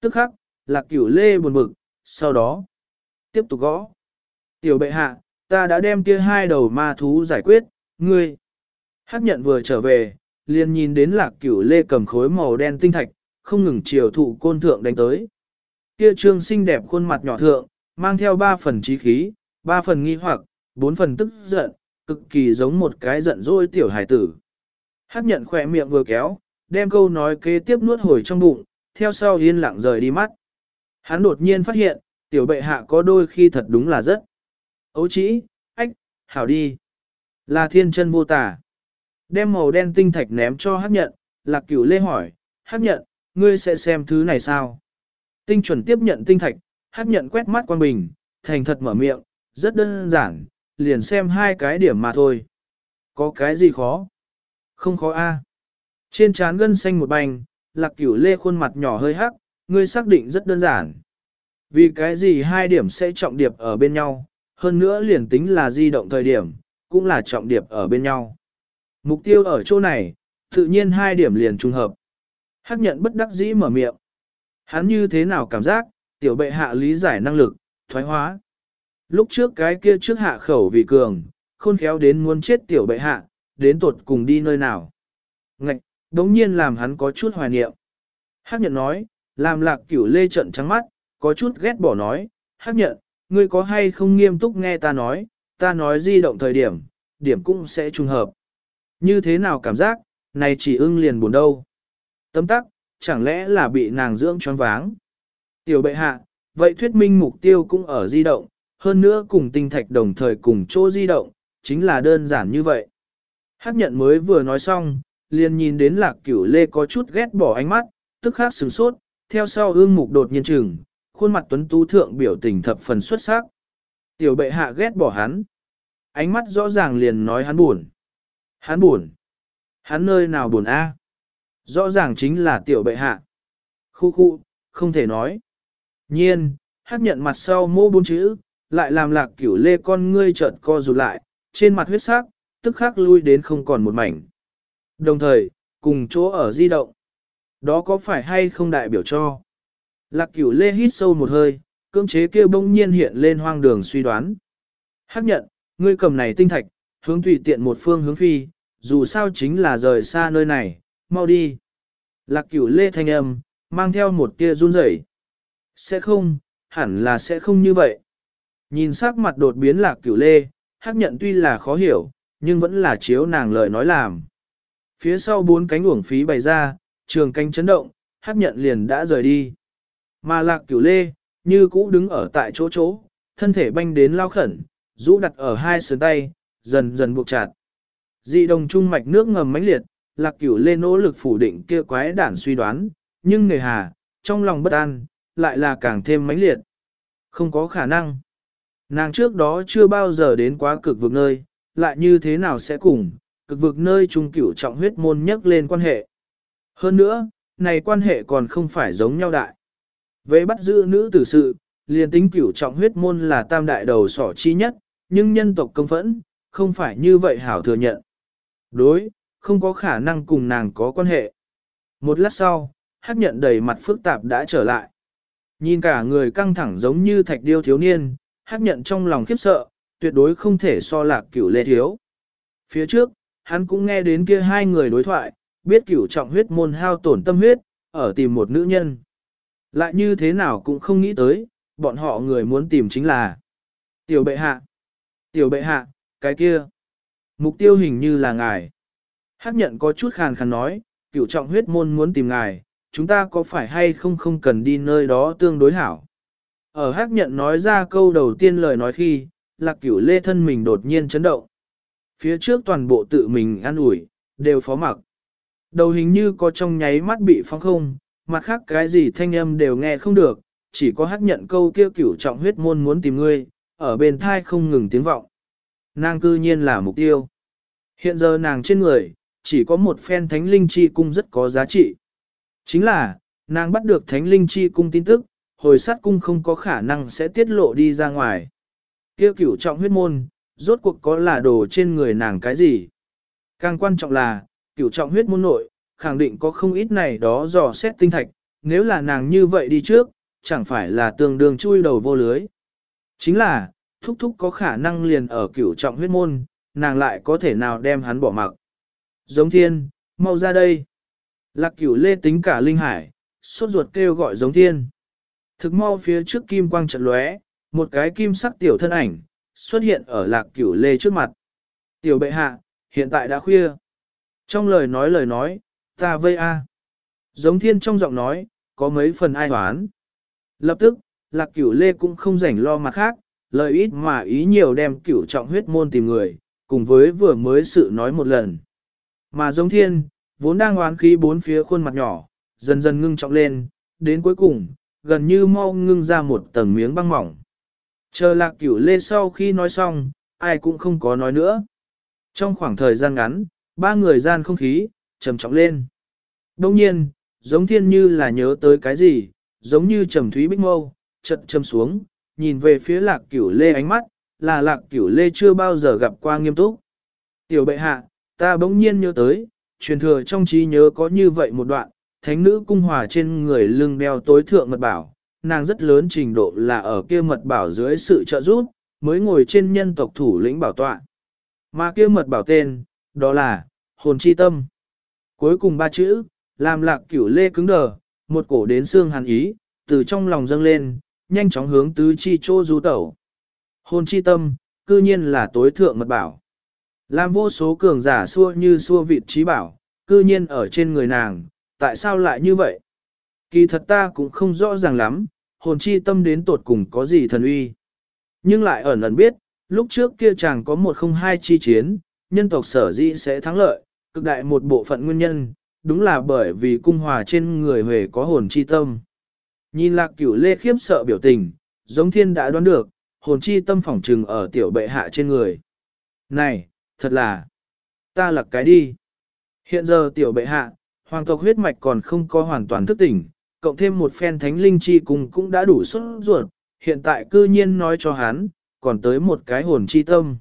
Tức khắc, lạc cửu lê buồn bực, sau đó, tiếp tục gõ. Tiểu bệ hạ, ta đã đem kia hai đầu ma thú giải quyết, ngươi. Hắc nhận vừa trở về, liền nhìn đến lạc cửu lê cầm khối màu đen tinh thạch, không ngừng chiều thụ côn thượng đánh tới. Kia trương xinh đẹp khuôn mặt nhỏ thượng, mang theo ba phần trí khí, ba phần nghi hoặc, bốn phần tức giận, cực kỳ giống một cái giận dỗi tiểu hải tử. Hát nhận khỏe miệng vừa kéo, đem câu nói kế tiếp nuốt hồi trong bụng, theo sau yên lặng rời đi mắt. Hắn đột nhiên phát hiện, Tiểu bệ hạ có đôi khi thật đúng là rất. Ấu chỉ, ách, hảo đi. Là thiên chân vô tả. Đem màu đen tinh thạch ném cho hắc nhận, lạc cửu lê hỏi, hắc nhận, ngươi sẽ xem thứ này sao? Tinh chuẩn tiếp nhận tinh thạch, hắc nhận quét mắt quan bình, thành thật mở miệng, rất đơn giản, liền xem hai cái điểm mà thôi. Có cái gì khó? Không khó a. Trên trán gân xanh một bành, lạc cửu lê khuôn mặt nhỏ hơi hắc, ngươi xác định rất đơn giản. Vì cái gì hai điểm sẽ trọng điệp ở bên nhau, hơn nữa liền tính là di động thời điểm, cũng là trọng điệp ở bên nhau. Mục tiêu ở chỗ này, tự nhiên hai điểm liền trùng hợp. Hắc nhận bất đắc dĩ mở miệng. Hắn như thế nào cảm giác, tiểu bệ hạ lý giải năng lực, thoái hóa. Lúc trước cái kia trước hạ khẩu vì cường, khôn khéo đến muốn chết tiểu bệ hạ, đến tột cùng đi nơi nào. Ngạch, đống nhiên làm hắn có chút hoài niệm. Hắc nhận nói, làm lạc cửu lê trận trắng mắt, có chút ghét bỏ nói, hắc nhận, ngươi có hay không nghiêm túc nghe ta nói, ta nói di động thời điểm, điểm cũng sẽ trùng hợp. Như thế nào cảm giác, này chỉ ưng liền buồn đâu. Tấm tắc, chẳng lẽ là bị nàng dưỡng choáng váng. Tiểu bệ hạ, vậy thuyết minh mục tiêu cũng ở di động, hơn nữa cùng tinh thạch đồng thời cùng chỗ di động, chính là đơn giản như vậy. Hắc nhận mới vừa nói xong, liền nhìn đến lạc cửu lê có chút ghét bỏ ánh mắt, tức khắc sửng sốt, theo sau ương mục đột nhiên chừng, khuôn mặt tuấn tú thượng biểu tình thập phần xuất sắc. Tiểu bệ hạ ghét bỏ hắn. Ánh mắt rõ ràng liền nói hắn buồn. Hắn buồn. Hắn nơi nào buồn a? Rõ ràng chính là tiểu bệ hạ. Khu khu, không thể nói. Nhiên, hát nhận mặt sau mô bốn chữ, lại làm lạc cửu lê con ngươi trợn co rụt lại, trên mặt huyết sắc, tức khắc lui đến không còn một mảnh. Đồng thời, cùng chỗ ở di động. Đó có phải hay không đại biểu cho? Lạc cửu lê hít sâu một hơi, cưỡng chế kia bỗng nhiên hiện lên hoang đường suy đoán. Hắc nhận, ngươi cầm này tinh thạch, hướng tùy tiện một phương hướng phi, dù sao chính là rời xa nơi này, mau đi. Lạc cửu lê thanh âm, mang theo một tia run rẩy. Sẽ không, hẳn là sẽ không như vậy. Nhìn sắc mặt đột biến lạc cửu lê, hắc nhận tuy là khó hiểu, nhưng vẫn là chiếu nàng lời nói làm. Phía sau bốn cánh uổng phí bày ra, trường cánh chấn động, hắc nhận liền đã rời đi. Mà lạc cửu lê, như cũ đứng ở tại chỗ chỗ, thân thể banh đến lao khẩn, rũ đặt ở hai sườn tay, dần dần buộc chặt. Dị đồng trung mạch nước ngầm mãnh liệt, lạc cửu lên nỗ lực phủ định kia quái đản suy đoán, nhưng người hà, trong lòng bất an, lại là càng thêm mãnh liệt. Không có khả năng. Nàng trước đó chưa bao giờ đến quá cực vực nơi, lại như thế nào sẽ cùng, cực vực nơi trung cửu trọng huyết môn nhắc lên quan hệ. Hơn nữa, này quan hệ còn không phải giống nhau đại. Về bắt giữ nữ tử sự, liền tính cửu trọng huyết môn là tam đại đầu sỏ chi nhất, nhưng nhân tộc công phẫn, không phải như vậy hảo thừa nhận. Đối, không có khả năng cùng nàng có quan hệ. Một lát sau, hắc nhận đầy mặt phức tạp đã trở lại. Nhìn cả người căng thẳng giống như thạch điêu thiếu niên, hắc nhận trong lòng khiếp sợ, tuyệt đối không thể so lạc cửu lê thiếu. Phía trước, hắn cũng nghe đến kia hai người đối thoại, biết cửu trọng huyết môn hao tổn tâm huyết, ở tìm một nữ nhân. Lại như thế nào cũng không nghĩ tới, bọn họ người muốn tìm chính là Tiểu bệ hạ. Tiểu bệ hạ, cái kia. Mục tiêu hình như là ngài. Hắc nhận có chút khàn khàn nói, cựu trọng huyết môn muốn tìm ngài, chúng ta có phải hay không không cần đi nơi đó tương đối hảo. Ở hắc nhận nói ra câu đầu tiên lời nói khi, lạc cửu lê thân mình đột nhiên chấn động. Phía trước toàn bộ tự mình ăn ủi đều phó mặc. Đầu hình như có trong nháy mắt bị phóng không, mặt khác cái gì thanh âm đều nghe không được, chỉ có hắc nhận câu kia cửu trọng huyết môn muốn tìm ngươi, ở bên thai không ngừng tiếng vọng. Nàng cư nhiên là mục tiêu. Hiện giờ nàng trên người, chỉ có một phen thánh linh chi cung rất có giá trị. Chính là, nàng bắt được thánh linh chi cung tin tức, hồi sát cung không có khả năng sẽ tiết lộ đi ra ngoài. Kia cửu trọng huyết môn, rốt cuộc có là đồ trên người nàng cái gì? Càng quan trọng là, cửu trọng huyết môn nội, khẳng định có không ít này đó dò xét tinh thạch, nếu là nàng như vậy đi trước, chẳng phải là tương đương chui đầu vô lưới. Chính là, thúc thúc có khả năng liền ở cửu trọng huyết môn, nàng lại có thể nào đem hắn bỏ mặc. Giống thiên, mau ra đây. Lạc cửu lê tính cả linh hải, sốt ruột kêu gọi giống thiên. Thực mau phía trước kim quang trận lóe, một cái kim sắc tiểu thân ảnh, xuất hiện ở lạc cửu lê trước mặt. Tiểu bệ hạ, hiện tại đã khuya. Trong lời nói lời nói, ta vây a. Giống thiên trong giọng nói, có mấy phần ai hoán. Lập tức, lạc cửu lê cũng không rảnh lo mặt khác, lời ít mà ý nhiều đem cửu trọng huyết môn tìm người, cùng với vừa mới sự nói một lần. Mà giống thiên, vốn đang oán khí bốn phía khuôn mặt nhỏ, dần dần ngưng trọng lên, đến cuối cùng, gần như mau ngưng ra một tầng miếng băng mỏng. Chờ lạc cửu lê sau khi nói xong, ai cũng không có nói nữa. Trong khoảng thời gian ngắn, ba người gian không khí, trầm trọng lên. Đông nhiên, giống thiên như là nhớ tới cái gì, giống như trầm thúy bích mâu, chật châm xuống, nhìn về phía lạc cửu lê ánh mắt, là lạc cửu lê chưa bao giờ gặp qua nghiêm túc. Tiểu bệ hạ, ta bỗng nhiên nhớ tới, truyền thừa trong trí nhớ có như vậy một đoạn, thánh nữ cung hòa trên người lưng đeo tối thượng mật bảo, nàng rất lớn trình độ là ở kia mật bảo dưới sự trợ giúp, mới ngồi trên nhân tộc thủ lĩnh bảo tọa. Mà kia mật bảo tên, đó là, hồn chi tâm. Cuối cùng ba chữ, làm lạc cửu lê cứng đờ, một cổ đến xương hàn ý, từ trong lòng dâng lên, nhanh chóng hướng tứ chi chô du tẩu. Hồn chi tâm, cư nhiên là tối thượng mật bảo. Làm vô số cường giả xua như xua vịt trí bảo, cư nhiên ở trên người nàng, tại sao lại như vậy? Kỳ thật ta cũng không rõ ràng lắm, hồn chi tâm đến tột cùng có gì thần uy. Nhưng lại ẩn ẩn biết, lúc trước kia chàng có một không hai chi chiến, nhân tộc sở dĩ sẽ thắng lợi, cực đại một bộ phận nguyên nhân, đúng là bởi vì cung hòa trên người Huệ có hồn chi tâm. Nhìn lạc cửu lê khiếp sợ biểu tình, giống thiên đã đoán được, hồn chi tâm phỏng trừng ở tiểu bệ hạ trên người. Này, thật là, ta lặc cái đi. Hiện giờ tiểu bệ hạ, hoàng tộc huyết mạch còn không có hoàn toàn thức tỉnh, cộng thêm một phen thánh linh chi cùng cũng đã đủ xuất ruột, hiện tại cư nhiên nói cho hắn, còn tới một cái hồn chi tâm.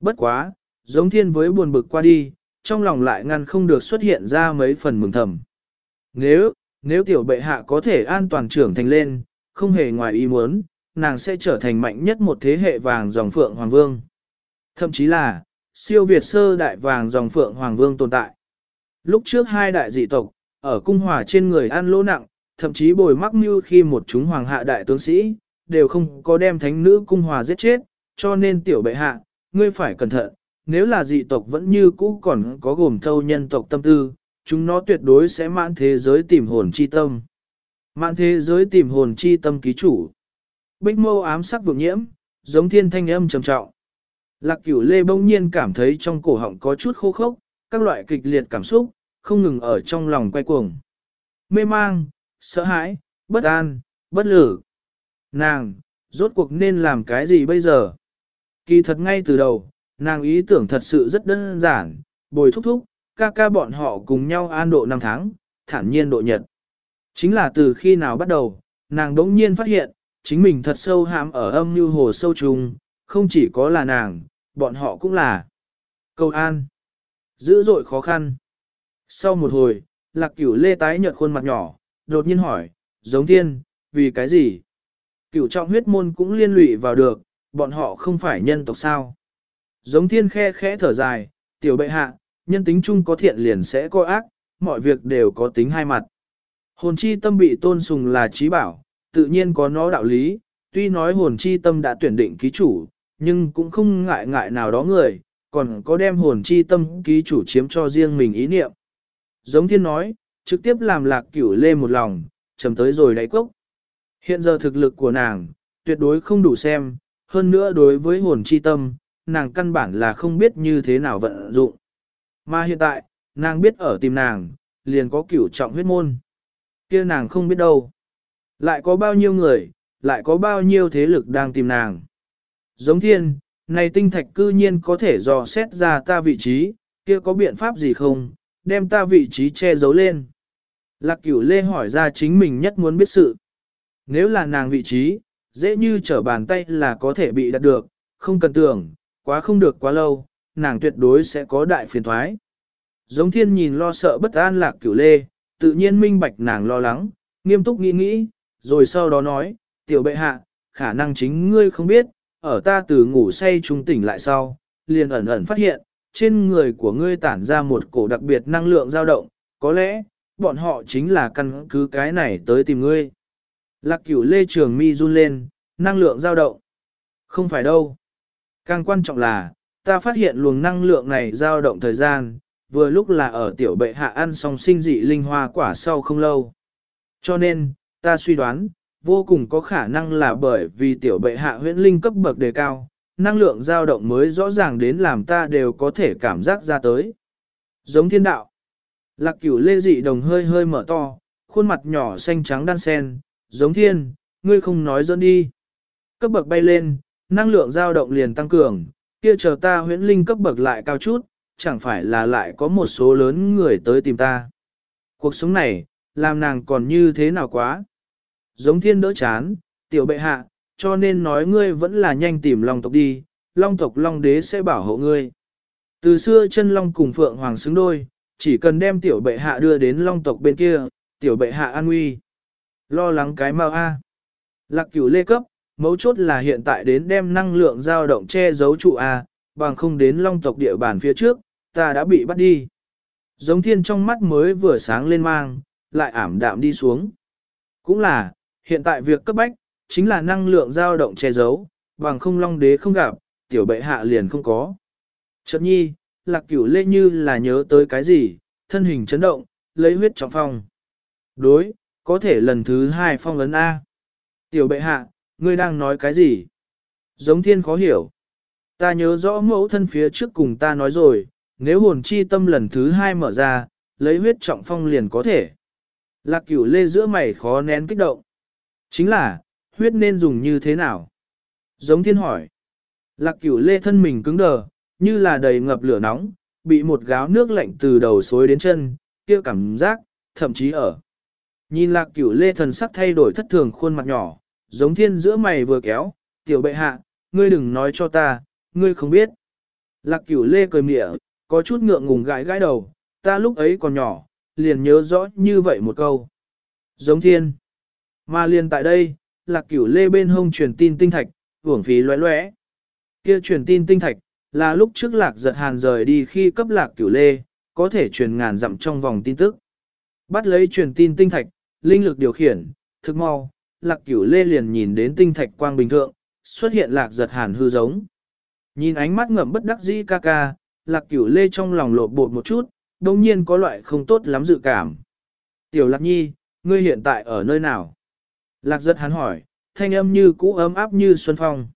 Bất quá, giống thiên với buồn bực qua đi, trong lòng lại ngăn không được xuất hiện ra mấy phần mừng thầm. Nếu, nếu tiểu bệ hạ có thể an toàn trưởng thành lên, không hề ngoài ý muốn, nàng sẽ trở thành mạnh nhất một thế hệ vàng dòng phượng hoàng vương. Thậm chí là, siêu Việt sơ đại vàng dòng phượng hoàng vương tồn tại. Lúc trước hai đại dị tộc, ở cung hòa trên người ăn lỗ nặng, thậm chí bồi mắc mưu khi một chúng hoàng hạ đại tướng sĩ, đều không có đem thánh nữ cung hòa giết chết, cho nên tiểu bệ hạ, ngươi phải cẩn thận, nếu là dị tộc vẫn như cũ còn có gồm thâu nhân tộc tâm tư, chúng nó tuyệt đối sẽ mãn thế giới tìm hồn chi tâm. Mãn thế giới tìm hồn chi tâm ký chủ. Bích mâu ám sắc vượng nhiễm, giống thiên thanh âm trầm trọng. Lạc cửu lê bỗng nhiên cảm thấy trong cổ họng có chút khô khốc, các loại kịch liệt cảm xúc, không ngừng ở trong lòng quay cuồng. Mê mang, sợ hãi, bất an, bất lử. Nàng, rốt cuộc nên làm cái gì bây giờ? Kỳ thật ngay từ đầu, nàng ý tưởng thật sự rất đơn giản, bồi thúc thúc, ca ca bọn họ cùng nhau an độ năm tháng, thản nhiên độ nhật. Chính là từ khi nào bắt đầu, nàng đống nhiên phát hiện, chính mình thật sâu hãm ở âm như hồ sâu trùng, không chỉ có là nàng, bọn họ cũng là. Câu an. Dữ dội khó khăn. Sau một hồi, lạc cửu lê tái nhợt khuôn mặt nhỏ, đột nhiên hỏi, giống thiên, vì cái gì? Cửu trọng huyết môn cũng liên lụy vào được, bọn họ không phải nhân tộc sao. Giống thiên khe khẽ thở dài, tiểu bệ hạ, nhân tính chung có thiện liền sẽ có ác, mọi việc đều có tính hai mặt. Hồn chi tâm bị tôn sùng là trí bảo, tự nhiên có nó đạo lý, tuy nói hồn chi tâm đã tuyển định ký chủ, nhưng cũng không ngại ngại nào đó người, còn có đem hồn chi tâm ký chủ chiếm cho riêng mình ý niệm. Giống thiên nói, trực tiếp làm lạc cửu lê một lòng, trầm tới rồi đáy cốc. Hiện giờ thực lực của nàng, tuyệt đối không đủ xem, hơn nữa đối với hồn chi tâm, nàng căn bản là không biết như thế nào vận dụng. Mà hiện tại, nàng biết ở tìm nàng, liền có cửu trọng huyết môn. kia nàng không biết đâu. Lại có bao nhiêu người, lại có bao nhiêu thế lực đang tìm nàng. Giống thiên, này tinh thạch cư nhiên có thể dò xét ra ta vị trí, kia có biện pháp gì không, đem ta vị trí che giấu lên. Lạc cửu lê hỏi ra chính mình nhất muốn biết sự. Nếu là nàng vị trí, dễ như trở bàn tay là có thể bị đặt được, không cần tưởng, quá không được quá lâu, nàng tuyệt đối sẽ có đại phiền thoái. Giống thiên nhìn lo sợ bất an lạc cửu lê, tự nhiên minh bạch nàng lo lắng, nghiêm túc nghĩ nghĩ, rồi sau đó nói, tiểu bệ hạ, khả năng chính ngươi không biết, ở ta từ ngủ say trung tỉnh lại sau, liền ẩn ẩn phát hiện, trên người của ngươi tản ra một cổ đặc biệt năng lượng dao động, có lẽ, bọn họ chính là căn cứ cái này tới tìm ngươi. Lạc cửu lê trường mi run lên, năng lượng dao động. Không phải đâu. Càng quan trọng là, ta phát hiện luồng năng lượng này dao động thời gian, vừa lúc là ở tiểu bệ hạ ăn xong sinh dị linh hoa quả sau không lâu. Cho nên, ta suy đoán, vô cùng có khả năng là bởi vì tiểu bệ hạ huyễn linh cấp bậc đề cao, năng lượng dao động mới rõ ràng đến làm ta đều có thể cảm giác ra tới. Giống thiên đạo. Lạc cửu lê dị đồng hơi hơi mở to, khuôn mặt nhỏ xanh trắng đan sen, giống thiên, ngươi không nói dẫn đi. Cấp bậc bay lên, năng lượng dao động liền tăng cường, kia chờ ta huyễn linh cấp bậc lại cao chút, chẳng phải là lại có một số lớn người tới tìm ta. Cuộc sống này, làm nàng còn như thế nào quá. Giống thiên đỡ chán, tiểu bệ hạ, cho nên nói ngươi vẫn là nhanh tìm long tộc đi, long tộc long đế sẽ bảo hộ ngươi. Từ xưa chân long cùng phượng hoàng xứng đôi, chỉ cần đem tiểu bệ hạ đưa đến long tộc bên kia, tiểu bệ hạ an nguy. Lo lắng cái mau A. Lạc cửu lê cấp, mấu chốt là hiện tại đến đem năng lượng dao động che giấu trụ A, bằng không đến long tộc địa bàn phía trước, ta đã bị bắt đi. Giống thiên trong mắt mới vừa sáng lên mang, lại ảm đạm đi xuống. Cũng là, hiện tại việc cấp bách, chính là năng lượng dao động che giấu, bằng không long đế không gặp, tiểu bệ hạ liền không có. Chợt nhi, lạc cửu lê như là nhớ tới cái gì, thân hình chấn động, lấy huyết trọng phong. Đối, có thể lần thứ hai phong ấn A. Tiểu bệ hạ, ngươi đang nói cái gì? Giống thiên khó hiểu. Ta nhớ rõ mẫu thân phía trước cùng ta nói rồi, nếu hồn chi tâm lần thứ hai mở ra, lấy huyết trọng phong liền có thể. Lạc cửu lê giữa mày khó nén kích động. Chính là, huyết nên dùng như thế nào? Giống thiên hỏi. Lạc cửu lê thân mình cứng đờ, như là đầy ngập lửa nóng, bị một gáo nước lạnh từ đầu xối đến chân, kia cảm giác, thậm chí ở. Nhìn lạc cửu lê thần sắc thay đổi thất thường khuôn mặt nhỏ, giống thiên giữa mày vừa kéo, tiểu bệ hạ, ngươi đừng nói cho ta, ngươi không biết. Lạc cửu lê cười mịa, có chút ngượng ngùng gãi gãi đầu, ta lúc ấy còn nhỏ, liền nhớ rõ như vậy một câu. Giống thiên. Mà liền tại đây, lạc cửu lê bên hông truyền tin tinh thạch, hưởng phí loé loé. Kia truyền tin tinh thạch, là lúc trước lạc giật hàn rời đi khi cấp lạc cửu lê, có thể truyền ngàn dặm trong vòng tin tức. Bắt lấy truyền tin tinh thạch, linh lực điều khiển, thực mau, lạc cửu lê liền nhìn đến tinh thạch quang bình thượng, xuất hiện lạc giật hàn hư giống. Nhìn ánh mắt ngậm bất đắc dĩ ca ca, lạc cửu lê trong lòng lộ bột một chút, đồng nhiên có loại không tốt lắm dự cảm. Tiểu lạc nhi, ngươi hiện tại ở nơi nào? Lạc giật hàn hỏi, thanh âm như cũ ấm áp như xuân phong.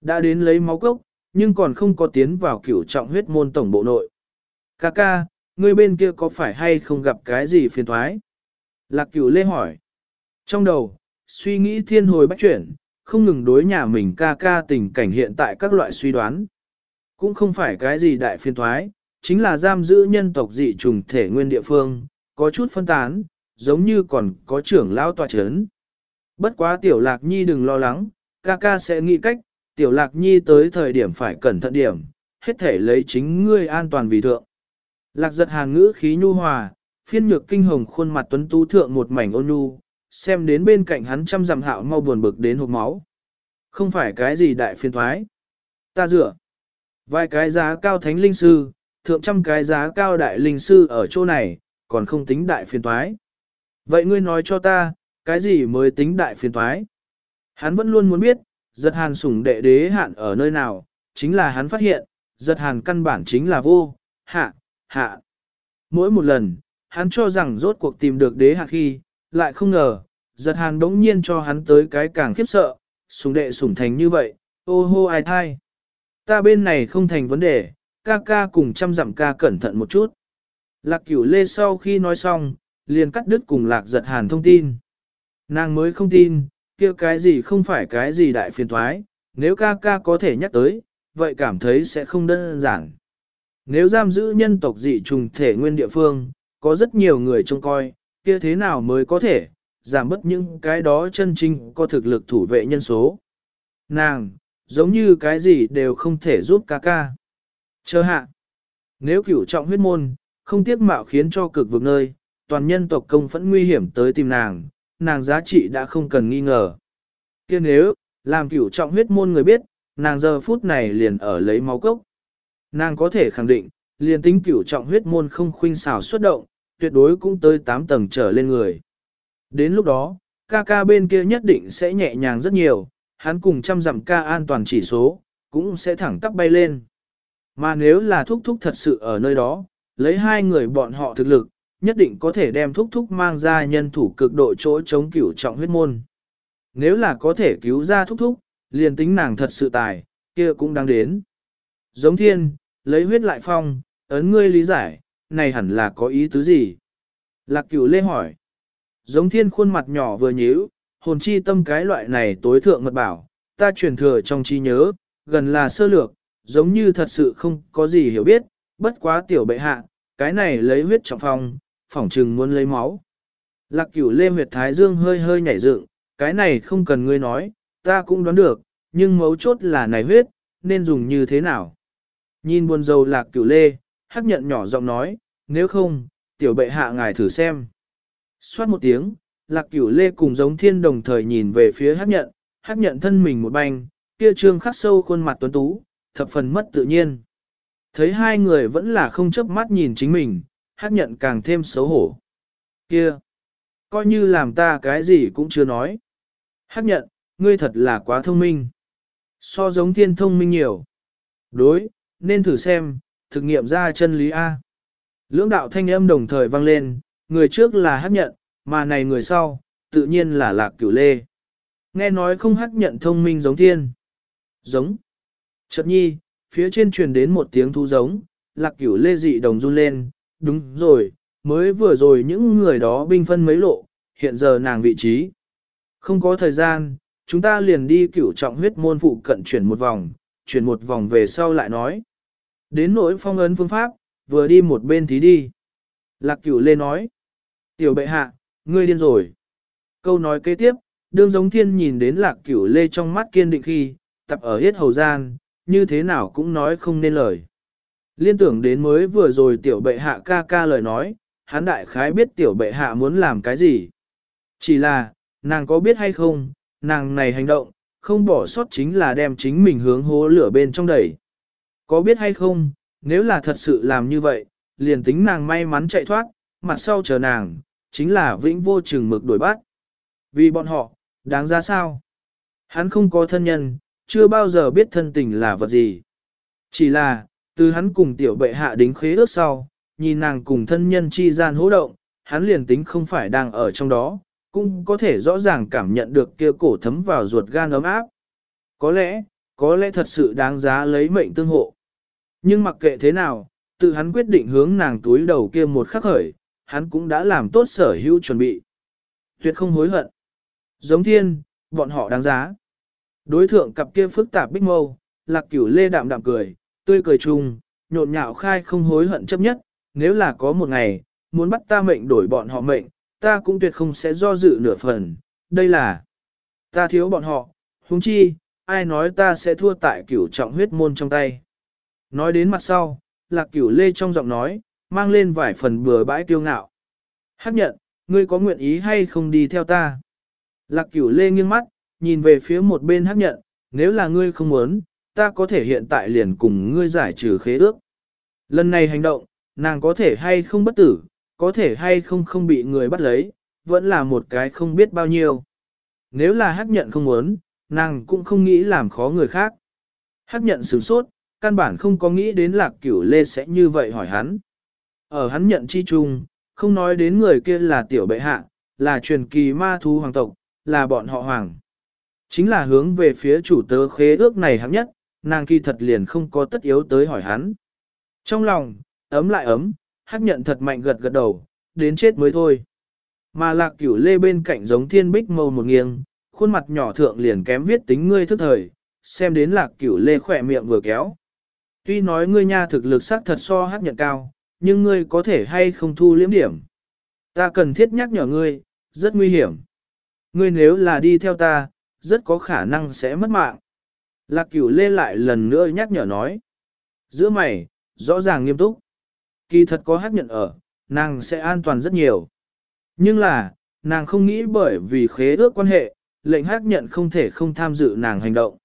Đã đến lấy máu cốc, nhưng còn không có tiến vào cửu trọng huyết môn tổng bộ nội. Ca ca, ngươi bên kia có phải hay không gặp cái gì phiền thoái? Lạc cửu lê hỏi. Trong đầu, suy nghĩ thiên hồi bách chuyển, không ngừng đối nhà mình ca ca tình cảnh hiện tại các loại suy đoán. Cũng không phải cái gì đại phiên thoái, chính là giam giữ nhân tộc dị trùng thể nguyên địa phương, có chút phân tán, giống như còn có trưởng lão tòa chấn. Bất quá tiểu lạc nhi đừng lo lắng, ca ca sẽ nghĩ cách, tiểu lạc nhi tới thời điểm phải cẩn thận điểm, hết thể lấy chính ngươi an toàn vì thượng. Lạc giật hàn ngữ khí nhu hòa, phiên nhược kinh hồng khuôn mặt tuấn tú thượng một mảnh ôn nhu, xem đến bên cạnh hắn trăm dặm hạo mau buồn bực đến hộp máu. Không phải cái gì đại phiên thoái. Ta dựa. Vài cái giá cao thánh linh sư, thượng trăm cái giá cao đại linh sư ở chỗ này, còn không tính đại phiên thoái. Vậy ngươi nói cho ta, cái gì mới tính đại phiên thoái? Hắn vẫn luôn muốn biết, giật hàn sủng đệ đế hạn ở nơi nào, chính là hắn phát hiện, giật hàn căn bản chính là vô, hạ, hạ. Mỗi một lần, hắn cho rằng rốt cuộc tìm được đế hạ khi, lại không ngờ, giật hàn đống nhiên cho hắn tới cái càng khiếp sợ, sủng đệ sủng thành như vậy, ô hô ai thai. Ta bên này không thành vấn đề, ca ca cùng chăm dặm ca cẩn thận một chút. Lạc cửu lê sau khi nói xong, liền cắt đứt cùng lạc giật hàn thông tin. Nàng mới không tin, kia cái gì không phải cái gì đại phiền thoái, nếu ca ca có thể nhắc tới, vậy cảm thấy sẽ không đơn giản. Nếu giam giữ nhân tộc dị trùng thể nguyên địa phương, có rất nhiều người trông coi, kia thế nào mới có thể, giảm bớt những cái đó chân chính có thực lực thủ vệ nhân số. Nàng, giống như cái gì đều không thể giúp ca ca. Chờ hạ, nếu cửu trọng huyết môn, không tiếc mạo khiến cho cực vực nơi, toàn nhân tộc công phẫn nguy hiểm tới tìm nàng, nàng giá trị đã không cần nghi ngờ. kia nếu, làm cửu trọng huyết môn người biết, nàng giờ phút này liền ở lấy máu cốc. Nàng có thể khẳng định, liền tính cửu trọng huyết môn không khuynh xảo xuất động, tuyệt đối cũng tới 8 tầng trở lên người. Đến lúc đó, ca ca bên kia nhất định sẽ nhẹ nhàng rất nhiều, hắn cùng trăm dặm ca an toàn chỉ số, cũng sẽ thẳng tắp bay lên. Mà nếu là thúc thúc thật sự ở nơi đó, lấy hai người bọn họ thực lực, nhất định có thể đem thúc thúc mang ra nhân thủ cực độ chỗ chống cửu trọng huyết môn. nếu là có thể cứu ra thúc thúc, liền tính nàng thật sự tài, kia cũng đang đến. Giống thiên, lấy huyết lại phong, ấn ngươi lý giải, này hẳn là có ý tứ gì? Lạc cửu lê hỏi. Giống thiên khuôn mặt nhỏ vừa nhíu, hồn chi tâm cái loại này tối thượng mật bảo, ta truyền thừa trong trí nhớ, gần là sơ lược, giống như thật sự không có gì hiểu biết, bất quá tiểu bệ hạ, cái này lấy huyết trọng phong, phỏng trừng muốn lấy máu. Lạc cửu lê huyệt thái dương hơi hơi nhảy dựng, cái này không cần ngươi nói, ta cũng đoán được, nhưng mấu chốt là này huyết, nên dùng như thế nào? Nhìn buồn dầu lạc cửu lê, hắc nhận nhỏ giọng nói, nếu không, tiểu bệ hạ ngài thử xem. Xoát một tiếng, lạc cửu lê cùng giống thiên đồng thời nhìn về phía hắc nhận, hắc nhận thân mình một banh, kia trương khắc sâu khuôn mặt tuấn tú, thập phần mất tự nhiên. Thấy hai người vẫn là không chớp mắt nhìn chính mình, hắc nhận càng thêm xấu hổ. Kia! Coi như làm ta cái gì cũng chưa nói. Hắc nhận, ngươi thật là quá thông minh. So giống thiên thông minh nhiều. Đối, nên thử xem, thực nghiệm ra chân lý A. Lưỡng đạo thanh âm đồng thời vang lên, người trước là hắc nhận, mà này người sau, tự nhiên là lạc cửu lê. Nghe nói không hắc nhận thông minh giống thiên. Giống. Chợt nhi, phía trên truyền đến một tiếng thu giống, lạc cửu lê dị đồng run lên, đúng rồi, mới vừa rồi những người đó binh phân mấy lộ, hiện giờ nàng vị trí. Không có thời gian, chúng ta liền đi cửu trọng huyết môn phụ cận chuyển một vòng, chuyển một vòng về sau lại nói. Đến nỗi phong ấn phương pháp, vừa đi một bên thí đi. Lạc cửu lê nói. Tiểu bệ hạ, ngươi điên rồi. Câu nói kế tiếp, đương giống thiên nhìn đến lạc cửu lê trong mắt kiên định khi, tập ở hết hầu gian, như thế nào cũng nói không nên lời. Liên tưởng đến mới vừa rồi tiểu bệ hạ ca ca lời nói, hắn đại khái biết tiểu bệ hạ muốn làm cái gì. Chỉ là, nàng có biết hay không, nàng này hành động, không bỏ sót chính là đem chính mình hướng hố lửa bên trong đẩy. Có biết hay không, nếu là thật sự làm như vậy, liền tính nàng may mắn chạy thoát, mặt sau chờ nàng, chính là vĩnh vô chừng mực đuổi bắt. Vì bọn họ, đáng ra sao? Hắn không có thân nhân, chưa bao giờ biết thân tình là vật gì. Chỉ là, từ hắn cùng tiểu bệ hạ đính khế ước sau, nhìn nàng cùng thân nhân chi gian hỗ động, hắn liền tính không phải đang ở trong đó, cũng có thể rõ ràng cảm nhận được kia cổ thấm vào ruột gan ấm áp. Có lẽ, có lẽ thật sự đáng giá lấy mệnh tương hộ. Nhưng mặc kệ thế nào, tự hắn quyết định hướng nàng túi đầu kia một khắc khởi, hắn cũng đã làm tốt sở hữu chuẩn bị. Tuyệt không hối hận. Giống thiên, bọn họ đáng giá. Đối thượng cặp kia phức tạp bích mâu, lạc cửu lê đạm đạm cười, tươi cười chung, nhộn nhạo khai không hối hận chấp nhất, nếu là có một ngày, muốn bắt ta mệnh đổi bọn họ mệnh, ta cũng tuyệt không sẽ do dự nửa phần, đây là ta thiếu bọn họ, huống chi, ai nói ta sẽ thua tại cửu trọng huyết môn trong tay. Nói đến mặt sau, lạc cửu lê trong giọng nói, mang lên vài phần bừa bãi kiêu ngạo. Hắc nhận, ngươi có nguyện ý hay không đi theo ta? Lạc cửu lê nghiêng mắt, nhìn về phía một bên hắc nhận, nếu là ngươi không muốn, ta có thể hiện tại liền cùng ngươi giải trừ khế ước. Lần này hành động, nàng có thể hay không bất tử, có thể hay không không bị người bắt lấy, vẫn là một cái không biết bao nhiêu. Nếu là hắc nhận không muốn, nàng cũng không nghĩ làm khó người khác. Hắc nhận sửng sốt, căn bản không có nghĩ đến lạc cửu lê sẽ như vậy hỏi hắn. Ở hắn nhận chi chung, không nói đến người kia là tiểu bệ hạ, là truyền kỳ ma thú hoàng tộc, là bọn họ hoàng. Chính là hướng về phía chủ tớ khế ước này hẳn nhất, nàng kỳ thật liền không có tất yếu tới hỏi hắn. Trong lòng, ấm lại ấm, hắc nhận thật mạnh gật gật đầu, đến chết mới thôi. Mà lạc cửu lê bên cạnh giống thiên bích màu một nghiêng, khuôn mặt nhỏ thượng liền kém viết tính ngươi thức thời, xem đến lạc cửu lê khỏe miệng vừa kéo. Tuy nói ngươi nha thực lực sắc thật so hát nhận cao, nhưng ngươi có thể hay không thu liễm điểm. Ta cần thiết nhắc nhở ngươi, rất nguy hiểm. Ngươi nếu là đi theo ta, rất có khả năng sẽ mất mạng. Lạc cửu lê lại lần nữa nhắc nhở nói. Giữa mày, rõ ràng nghiêm túc. Kỳ thật có hát nhận ở, nàng sẽ an toàn rất nhiều. Nhưng là, nàng không nghĩ bởi vì khế ước quan hệ, lệnh hát nhận không thể không tham dự nàng hành động.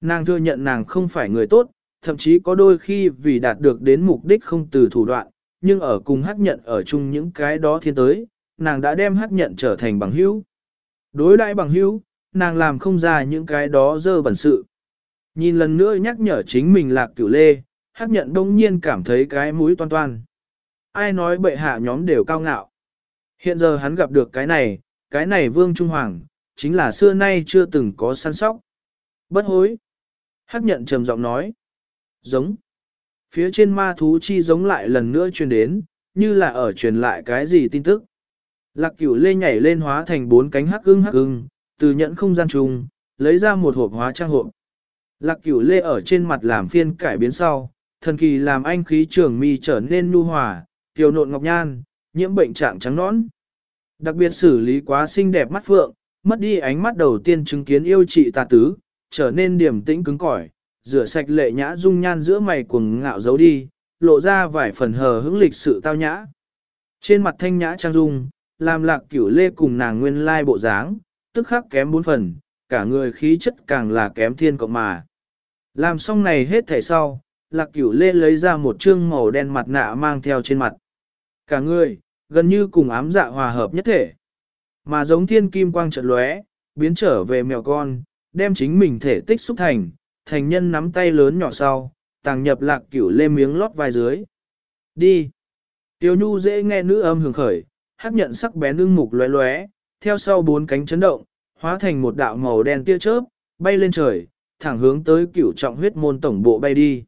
Nàng thừa nhận nàng không phải người tốt, thậm chí có đôi khi vì đạt được đến mục đích không từ thủ đoạn, nhưng ở cùng hắc nhận ở chung những cái đó thiên tới, nàng đã đem hắc nhận trở thành bằng hữu. Đối đại bằng hữu, nàng làm không ra những cái đó dơ bẩn sự. Nhìn lần nữa nhắc nhở chính mình lạc cửu lê, hắc nhận đông nhiên cảm thấy cái mũi toan toan. Ai nói bệ hạ nhóm đều cao ngạo. Hiện giờ hắn gặp được cái này, cái này vương trung hoàng, chính là xưa nay chưa từng có săn sóc. Bất hối. Hắc nhận trầm giọng nói. Giống. Phía trên ma thú chi giống lại lần nữa truyền đến, như là ở truyền lại cái gì tin tức. Lạc cửu lê nhảy lên hóa thành bốn cánh hắc ưng hắc ưng, từ nhận không gian trùng, lấy ra một hộp hóa trang hộp. Lạc cửu lê ở trên mặt làm phiên cải biến sau, thần kỳ làm anh khí trường mi trở nên nhu hòa, tiểu nộn ngọc nhan, nhiễm bệnh trạng trắng nõn. Đặc biệt xử lý quá xinh đẹp mắt phượng, mất đi ánh mắt đầu tiên chứng kiến yêu trị tà tứ, trở nên điềm tĩnh cứng cỏi, rửa sạch lệ nhã dung nhan giữa mày cuồng ngạo giấu đi, lộ ra vài phần hờ hững lịch sự tao nhã. Trên mặt thanh nhã trang dung, làm lạc cửu lê cùng nàng nguyên lai bộ dáng, tức khắc kém bốn phần, cả người khí chất càng là kém thiên cộng mà. Làm xong này hết thảy sau, lạc cửu lê lấy ra một trương màu đen mặt nạ mang theo trên mặt. Cả người, gần như cùng ám dạ hòa hợp nhất thể. Mà giống thiên kim quang trận lóe, biến trở về mèo con, đem chính mình thể tích xúc thành, thành nhân nắm tay lớn nhỏ sau, tàng nhập lạc cửu lê miếng lót vai dưới. Đi! Tiêu nhu dễ nghe nữ âm hưởng khởi, hắc nhận sắc bén ưng mục lóe lóe, theo sau bốn cánh chấn động, hóa thành một đạo màu đen tia chớp, bay lên trời, thẳng hướng tới cửu trọng huyết môn tổng bộ bay đi.